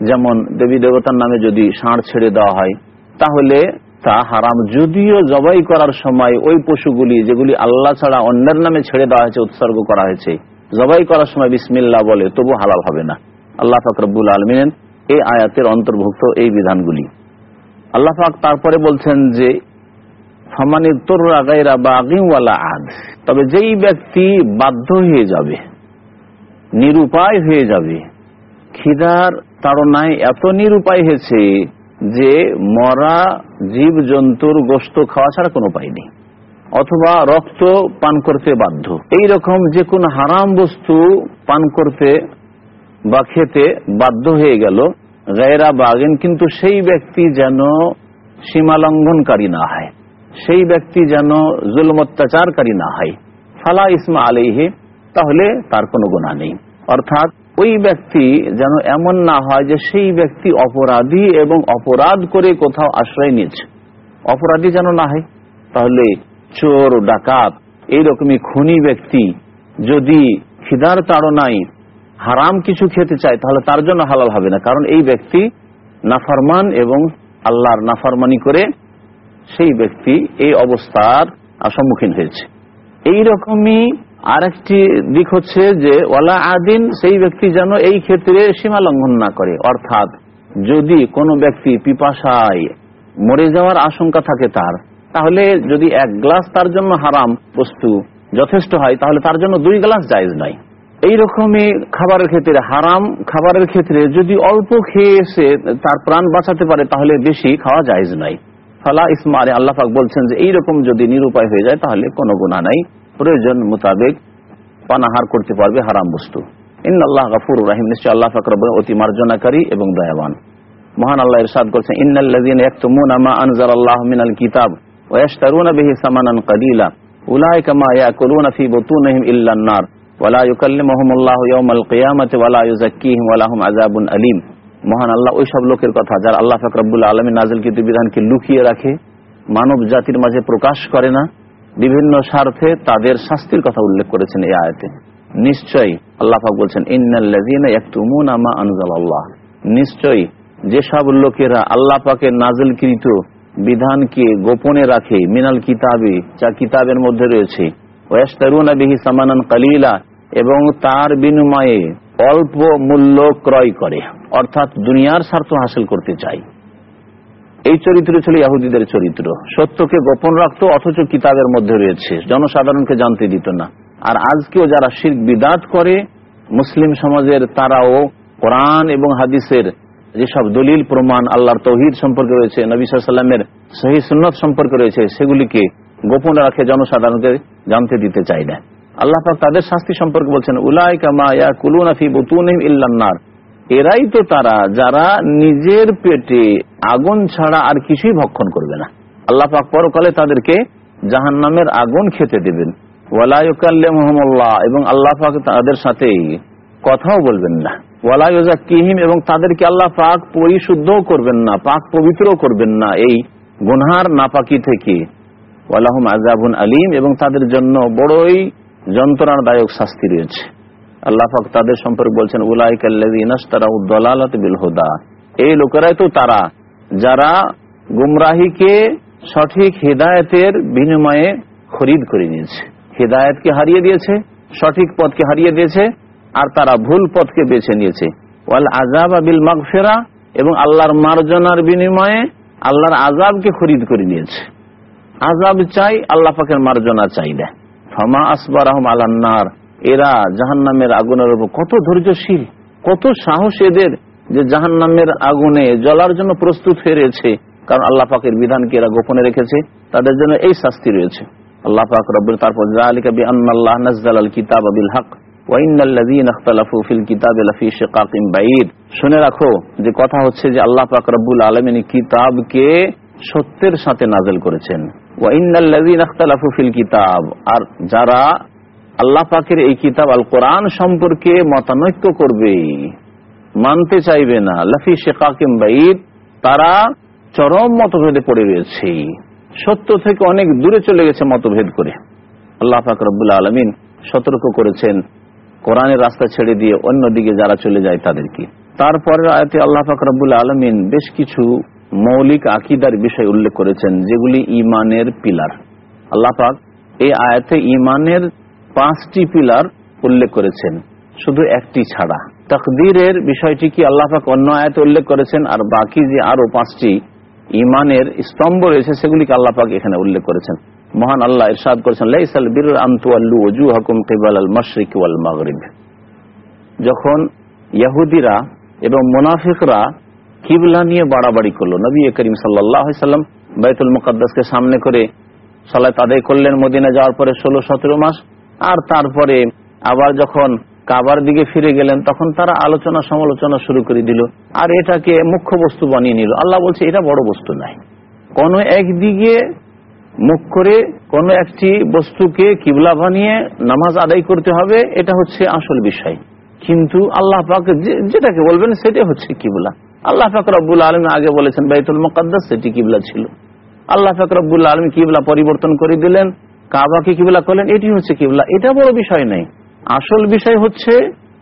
A: যেমন দেবী দেবতার নামে যদি ষাঁড় ছেড়ে দেওয়া হয়, তাহলে তা হারাম। যদিও জবাই করার সময় ওই পশুগুলি যেগুলি আল্লাহ ছাড়া অন্যের নামে ছেড়ে দেওয়া হয়েছে, উৎসর্গ করা হয়েছে, জবাই করার সময় বিসমিল্লা বলে, তবু হালাল হবে না। আল্লাহ ফাকরবুল আলমিন এই আয়াতের অন্তর্ভুক্ত এই বিধানগুলি। আল্লাহ পাক তারপরে বলছেন যে আদ। তবে যেই ব্যক্তি বাধ্য হয়ে যাবে, নিরুপায় হয়ে যাবে, খিদার তাড়নায় এত নিরুপায় হয়েছে যে মরা জীব জন্তুর গোস্ত খাওয়া ছাড়া কোনো উপায় নেই, অথবা রক্ত পান করতে বাধ্য। এই রকম যে কোনো হারাম বস্তু পান করতে বা খেতে বাধ্য হয়ে গেল, গায়রা বাগেন, কিন্তু সেই ব্যক্তি যেন সীমা লঙ্ঘনকারী না হয়, সেই ব্যক্তি যেন জুলম অত্যাচারকারী না হয়। ফালা ইসমা আলিহে তাহলে তার কোনো গুণা নেই। অর্থাৎ ওই ব্যক্তি যেন এমন না হয় যে সেই ব্যক্তি অপরাধী এবং অপরাধ করে কোথাও আশ্রয় নিয়েছে। অপরাধী যেন না হয়, তাহলে চোর, ডাকাত, এইরকমই খুনি ব্যক্তি যদি খিদার তাড়নায় হারাম কিছু খেতে চায়, তাহলে তার জন্য হালাল হবে না। কারণ এই ব্যক্তি নাফারমান এবং আল্লাহর নাফারমানি করে সেই ব্যক্তি এই অবস্থার সম্মুখীন হয়েছে। এই রকমই আরেকটি দিক হচ্ছে যে, ওয়ালা আদিন, সেই ব্যক্তি যেন এই ক্ষেত্রে সীমা লঙ্ঘন না করে। অর্থাৎ যদি কোনো ব্যক্তি পিপাসায় মরে যাওয়ার আশঙ্কা থাকে তার, তাহলে যদি এক গ্লাস তার জন্য হারাম বস্তু যথেষ্ট হয়, তাহলে তার জন্য দুই গ্লাস জায়জ নাই এইরকমই খাবারের ক্ষেত্রে, হারাম খাবারের ক্ষেত্রে যদি অল্প খেয়ে তার প্রাণ বাঁচাতে পারে, তাহলে বেশি খাওয়া জায়জ নাই। ফালা ইসমারে আল্লাহাক বলছেন যে এইরকম যদি নিরুপায় হয়ে যায়, তাহলে কোনো গুণা নাই। প্রয়োজন মোতাবেক পানাহার করতে পারবে হারাম বস্তু। ইন আল্লাহ গাফুর রাহিম, নিশ্চয় আল্লাহ ফাকর অতি মার্জনাকারী এবং দয়াবান। মহান আল্লাহ ইরশাদ করছেন ইন্নাল্লাযীনা ইয়াকতুমুনা মা আনজালাল্লাহু মিনাল কিতাব ওয়া ইয়াশতারুনা বিহি সামানান কালিলা, উলাইকা মা ইয়াকুলুনা ফি বুতুনিহিম ইল্লান নার। ওয়া লা ইউকাল্লিমুহুমুল্লাহু ইয়াওমাল কিয়ামাতি ওয়া লা ইউযাক্কিহিম ওয়া লাহুম আযাবুন মহান আল্লাহ ওই সব লোকের কথা যারা আল্লাহ পাক রব্বুল আলামিন নাযিলকৃত বিধানকে লুকিয়ে রাখে, মানব জাতির মাঝে প্রকাশ করে না, বিভিন্ন স্বার্থে তাদের শাস্তির কথা উল্লেখ করেছেন এই আয়াতে। নিশ্চয়ই আল্লাহ পাক বলছেন আনজালাল্লাহ। নিশ্চয়ই যেসব লোকেরা আল্লাহ পাকের নাজিলকৃত বিধানকে গোপনে রাখে, মিনাল কিতাবে, যা কিতাবের মধ্যে রয়েছে ওয়াস্তারুনা বিহি সামানান কালিলা এবং তার বিনিময়ে অল্প মূল্য ক্রয় করে, অর্থাৎ দুনিয়ার স্বার্থ হাসিল করতে চাই এই চরিত্র ছিল ইয়াহুদিদের চরিত্র। সত্যকে গোপন রাখত, অথচ কিতাবের মধ্যে রয়েছে। জনসাধারণকে জানতে দিত না। আর আজকেও যারা শির্ক বিদাত করে, মুসলিম সমাজের তারাও কোরআন এবং হাদিসের যেসব দলিল, প্রমাণ, আল্লাহর তৌহিদ সম্পর্কে রয়েছে, নবী সাল্লামের সহি সুন্নত সম্পর্কে রয়েছে, সেগুলিকে গোপন রাখে জনসাধারণকে জানতে দিতে চাই না। আল্লাহ তাদের শাস্তি সম্পর্কে বলছেন উলাই কামা ইয়া কুলুনাফি বুতুনিম ইল্লান্নার এরাই তো তারা, যারা নিজের পেটে আগুন ছাড়া আর কিছুই ভক্ষণ করবে না। আল্লাহ পাক পরকালে তাদেরকে জাহান নামের আগুন খেতে দেবেন। এবং আল্লাহ পাক তাদের সাথে কথাও বলবেন না। ওয়ালাইজা কিহিম এবং তাদেরকে আল্লাহ পাক পরিশুদ্ধ করবেন না, পাক পবিত্র করবেন না এই গুনহার নাপাকি থেকে। ওয়ালাহুম আজাবুন আলিম, এবং তাদের জন্য বড়ই যন্ত্রণাদায়ক শাস্তি রয়েছে। আল্লাহ পাক তাদের সম্পর্কে বলছেন উলাইকাল্লাবিল হুদা এই লোকেরাই তো তারা, যারা গুমরাহিকে সঠিক হৃদায়তের বিনিময়ে খরিদ করে নিয়েছে। হৃদায়তকে হারিয়ে দিয়েছে, সঠিক পথকে হারিয়ে দিয়েছে, আর তারা ভুল পথকে বেছে নিয়েছে। ওয়াল আজাব আবিল মাগফেরা এবং আল্লাহর মার্জনার বিনিময়ে আল্লাহর আজাবকে খরিদ করে নিয়েছে। আজাব চাই, আল্লাহ পাকের মার্জনা চাই না ফমা আসবার আহম আল্লান্নার এরা জাহান নামের আগুনের উপর কত ধৈর্যশীল, কত সাহস এদের যে জাহান নামের আগুনে জ্বলার জন্য প্রস্তুত হয়ে রয়েছে কারণ আল্লাহ পাকের বিধানকে এরা গোপনে রেখেছে, তাদের জন্য এই শাস্তি রয়েছে। আল্লাহ পাক রব্বুল, তারপর জালিকা বি আন্নাল্লাহ আল কিতাব বিল হক শুনে রাখো যে কথা হচ্ছে যে আল্লাহ পাক রব্বুল আলামিন কিতাবকে সত্যের সাথে নাযিল করেছেন। কিতাব। আর যারা আল্লাহ পাকের এই কিতাব আল কোরআন সম্পর্কে মতানৈক্য করবে, মানতে চাইবে না, লাফি শেখাকিম বাইদ তারা চরম মতভেদে পড়ে রয়েছে। সত্য থেকে অনেক দূরে চলে গেছে মতভেদ করে। আল্লাহ পাক রব্বুল্লা আলমিন সতর্ক করেছেন, কোরআনের রাস্তা ছেড়ে দিয়ে অন্যদিকে যারা চলে যায় তাদেরকে। তারপরে আয়তে আল্লাহ পাক রব্বুল্লা আলমিন বেশ কিছু মৌলিক আকিদার বিষয় উল্লেখ করেছেন, যেগুলি ইমানের পিলার। আল্লাহ পাক এই আয়াতে ইমানের পাঁচটি পিলার উল্লেখ করেছেন, শুধু একটি ছাড়া। তকদিরের বিষয়টি কি আল্লাহ পাক অন্য আয়াতে উল্লেখ করেছেন? আর বাকি যে আরও পাঁচটি ইমানের স্তম্ভ রয়েছে, সেগুলিকে আল্লাহ পাক এখানে উল্লেখ করেছেন। মহান আল্লাহ ইরশাদ করেছেন, লাইসাল বীর আন্তু আল্লু ওজু হকুম কেবাল আল মশরিক ওয়াল যখন ইয়াহুদিরা এবং মুনাফিকরা কিবলা নিয়ে বাড়াবাড়ি করল। নবী করিম সাল্লাম বাইতুল মুকাদ্দাসকে সামনে করে সালাত আদায় করলেন মদিনা যাওয়ার পরে ষোলো, সতেরো মাস। আর তারপরে আবার যখন কাবার দিকে ফিরে গেলেন, তখন তারা আলোচনা সমালোচনা শুরু করে দিল। আর এটাকে মুখ্য বস্তু বানিয়ে নিল। আল্লাহ বলছে, এটা বড় বস্তু নাই কোন একদিকে মুখ করে কোন একটি বস্তুকে কিবলা বানিয়ে নামাজ আদায় করতে হবে, এটা হচ্ছে আসল বিষয়। কিন্তু আল্লাহ পাক যেটাকে বলবেন, সেটাই হচ্ছে কিবলা। আল্লাহ পাক রব্বুল আলম আগে বলেছেন বাইতুল মোকাদ্দাস, সেটি কিবলা ছিল। আল্লাহ পাক রব্বুল আলম কিবলা পরিবর্তন করে দিলেন কাবাকে কিবলা করলেন, এটি হচ্ছে কিবলা। এটা বড় বিষয় নেই। আসল বিষয় হচ্ছে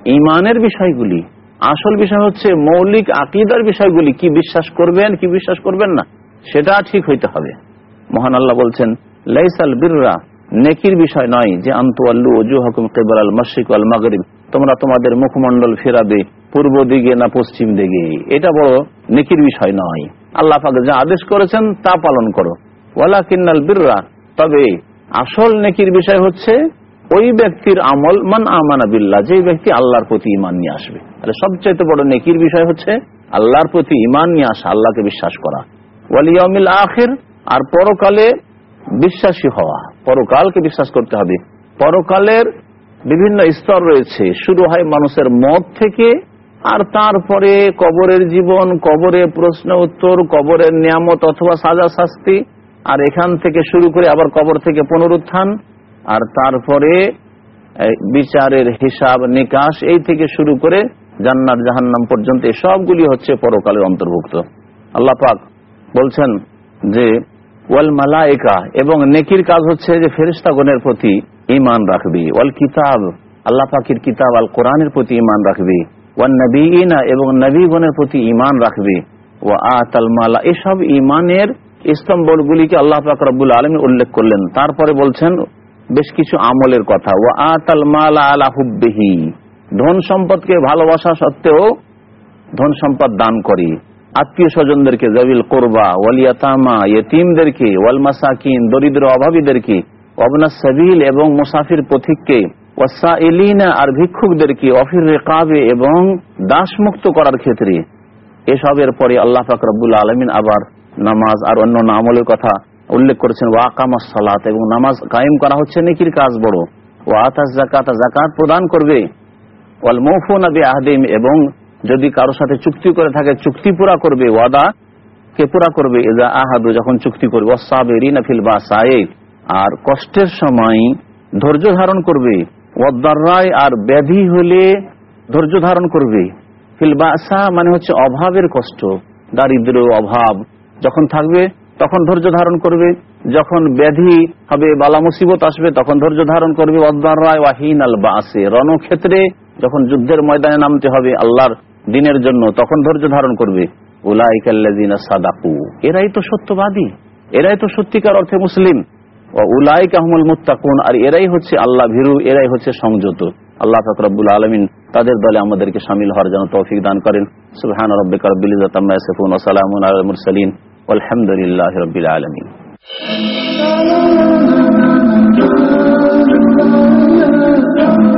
A: ইমানের বিষয়গুলি। আসল বিষয় হচ্ছে মৌলিক আকিদার বিষয়গুলি। কি বিশ্বাস করবেন, কি বিশ্বাস করবেন না, সেটা ঠিক হইতে হবে। মহান আল্লাহ বলছেন, লাইসাল বিররা, নেকির বিষয় নয় যে আন্তু আল্লু অজু হকুম কেবল আল মশিক আল মাগরিব। তোমরা তোমাদের মুখমন্ডল ফেরাবে পূর্ব দিকে না পশ্চিম দিকে? এটা বড় নেকির বিষয় নয়। আল্লাহ পাক যা আদেশ করেছেন তা পালন করো। ওয়ালা কিন্নাল বিররা। তবে আসল নেকির বিষয় হচ্ছে, ওই ব্যক্তির আমল মান আমানা বিল্লাহ যে ব্যক্তি আল্লাহর প্রতি ইমান নিয়ে আসবে। তাহলে সবচাইতে বড় নেকির বিষয় হচ্ছে, আল্লাহর প্রতি ইমান নিয়ে আসা, আল্লাহকে বিশ্বাস করা। ওয়ালিয়মিল আখের, আর পরকালে বিশ্বাসী হওয়া। পরকালকে বিশ্বাস করতে হবে। পরকালের বিভিন্ন স্তর রয়েছে। শুরু হয় মানুষের মত থেকে আর তারপরে কবরের জীবন, কবরে প্রশ্ন উত্তর, কবরের নিয়ামত অথবা সাজা শাস্তি, আর এখান থেকে শুরু করে আবার কবর থেকে পুনরুত্থান, আর তারপরে বিচারের হিসাব নিকাশ, এই থেকে শুরু করে জান্নাত, জাহান্নাম পর্যন্ত এই সবগুলি হচ্ছে পরকালের অন্তর্ভুক্ত। আল্লাহ পাক বলছেন যে, ওয়াল মালাইকা এবং নেকির কাজ হচ্ছে যে ফেরিস্তাগণের প্রতি ইমান রাখবি। ওয়াল কিতাব, আল্লাহ পাকির কিতাব আল কোরআনের প্রতি ইমান রাখবি। এবং নবীগণের প্রতি ইমান রাখবে। ও আতাল মালা এসব ইমানের স্তম্ভগুলিকে আল্লাহ পাক আলমী উল্লেখ করলেন। তারপরে বলছেন, বেশ কিছু আমলের কথা। ও আতাল মালা ধন সম্পদকে ভালোবাসা সত্ত্বেও ধন সম্পদ দান করি। আত্মীয় স্বজনদেরকে, জবিল কোরবা ওয়ালিয়াতামা ইয়তিমদেরকে, ওয়াল মাসাকিন, দরিদ্র অভাবীদেরকে অবনা সাবিল এবং মুসাফির পথিককে আর ভিক্ষুকদেরকে অফির রেকাবে এবং দাসমুক্ত করার ক্ষেত্রে এসবের পরে আল্লাহ ফাকরাবুল আলমিন আবার নামাজ আর অন্য আমলের কথা উল্লেখ করেছেন, ওয়াকামাস সালাত এবং নামাজ কায়েম করা হচ্ছে নেকির কাজ বড়। ও আতাস জাকাত জাকাত প্রদান করবে। ওয়াল আহদিম এবং যদি কারোর সাথে চুক্তি করে থাকে, চুক্তি পুরা করবে ওয়াদা কে পুরা করবে আহাদু, যখন চুক্তি করবে ওয়াসাবেরিনা ফিল বাসায়ে আর কষ্টের সময় ধৈর্য ধারণ করবে। ওয়াদ্দারায় আর ব্যাধি হলে ধৈর্য ধারণ করবে। ফিল বাসা মানে হচ্ছে অভাবের কষ্ট দারিদ্র অভাব। যখন থাকবে, তখন ধৈর্য ধারণ করবে। যখন ব্যাধি হবে, বালা মুসিবত আসবে, তখন ধৈর্য ধারণ করবে অদ্দারায় ওয়াহিন আল বাসে। রণক্ষেত্রে যখন যুদ্ধের ময়দানে নামতে হবে আল্লাহর দিনের জন্য, তখন ধৈর্য ধারণ করবে। উলাইকাল্লাযিনা সাদাকু। এরাই তো সত্যবাদী। এরাই তো সত্যিকার অর্থে মুসলিম। উলাই কাহমুল মুতাকুন আর এরাই হচ্ছে আল্লাহ ভিরু, এরাই হচ্ছে সংযত। আল্লাহ ফাকরাবুল আলমিন তাদের দলে আমাদেরকে সামিল হওয়ার জন্য তৌফিক দান করেন। সুলহান রব্বিকা রব্বিল ইজ্জাতি আম্মা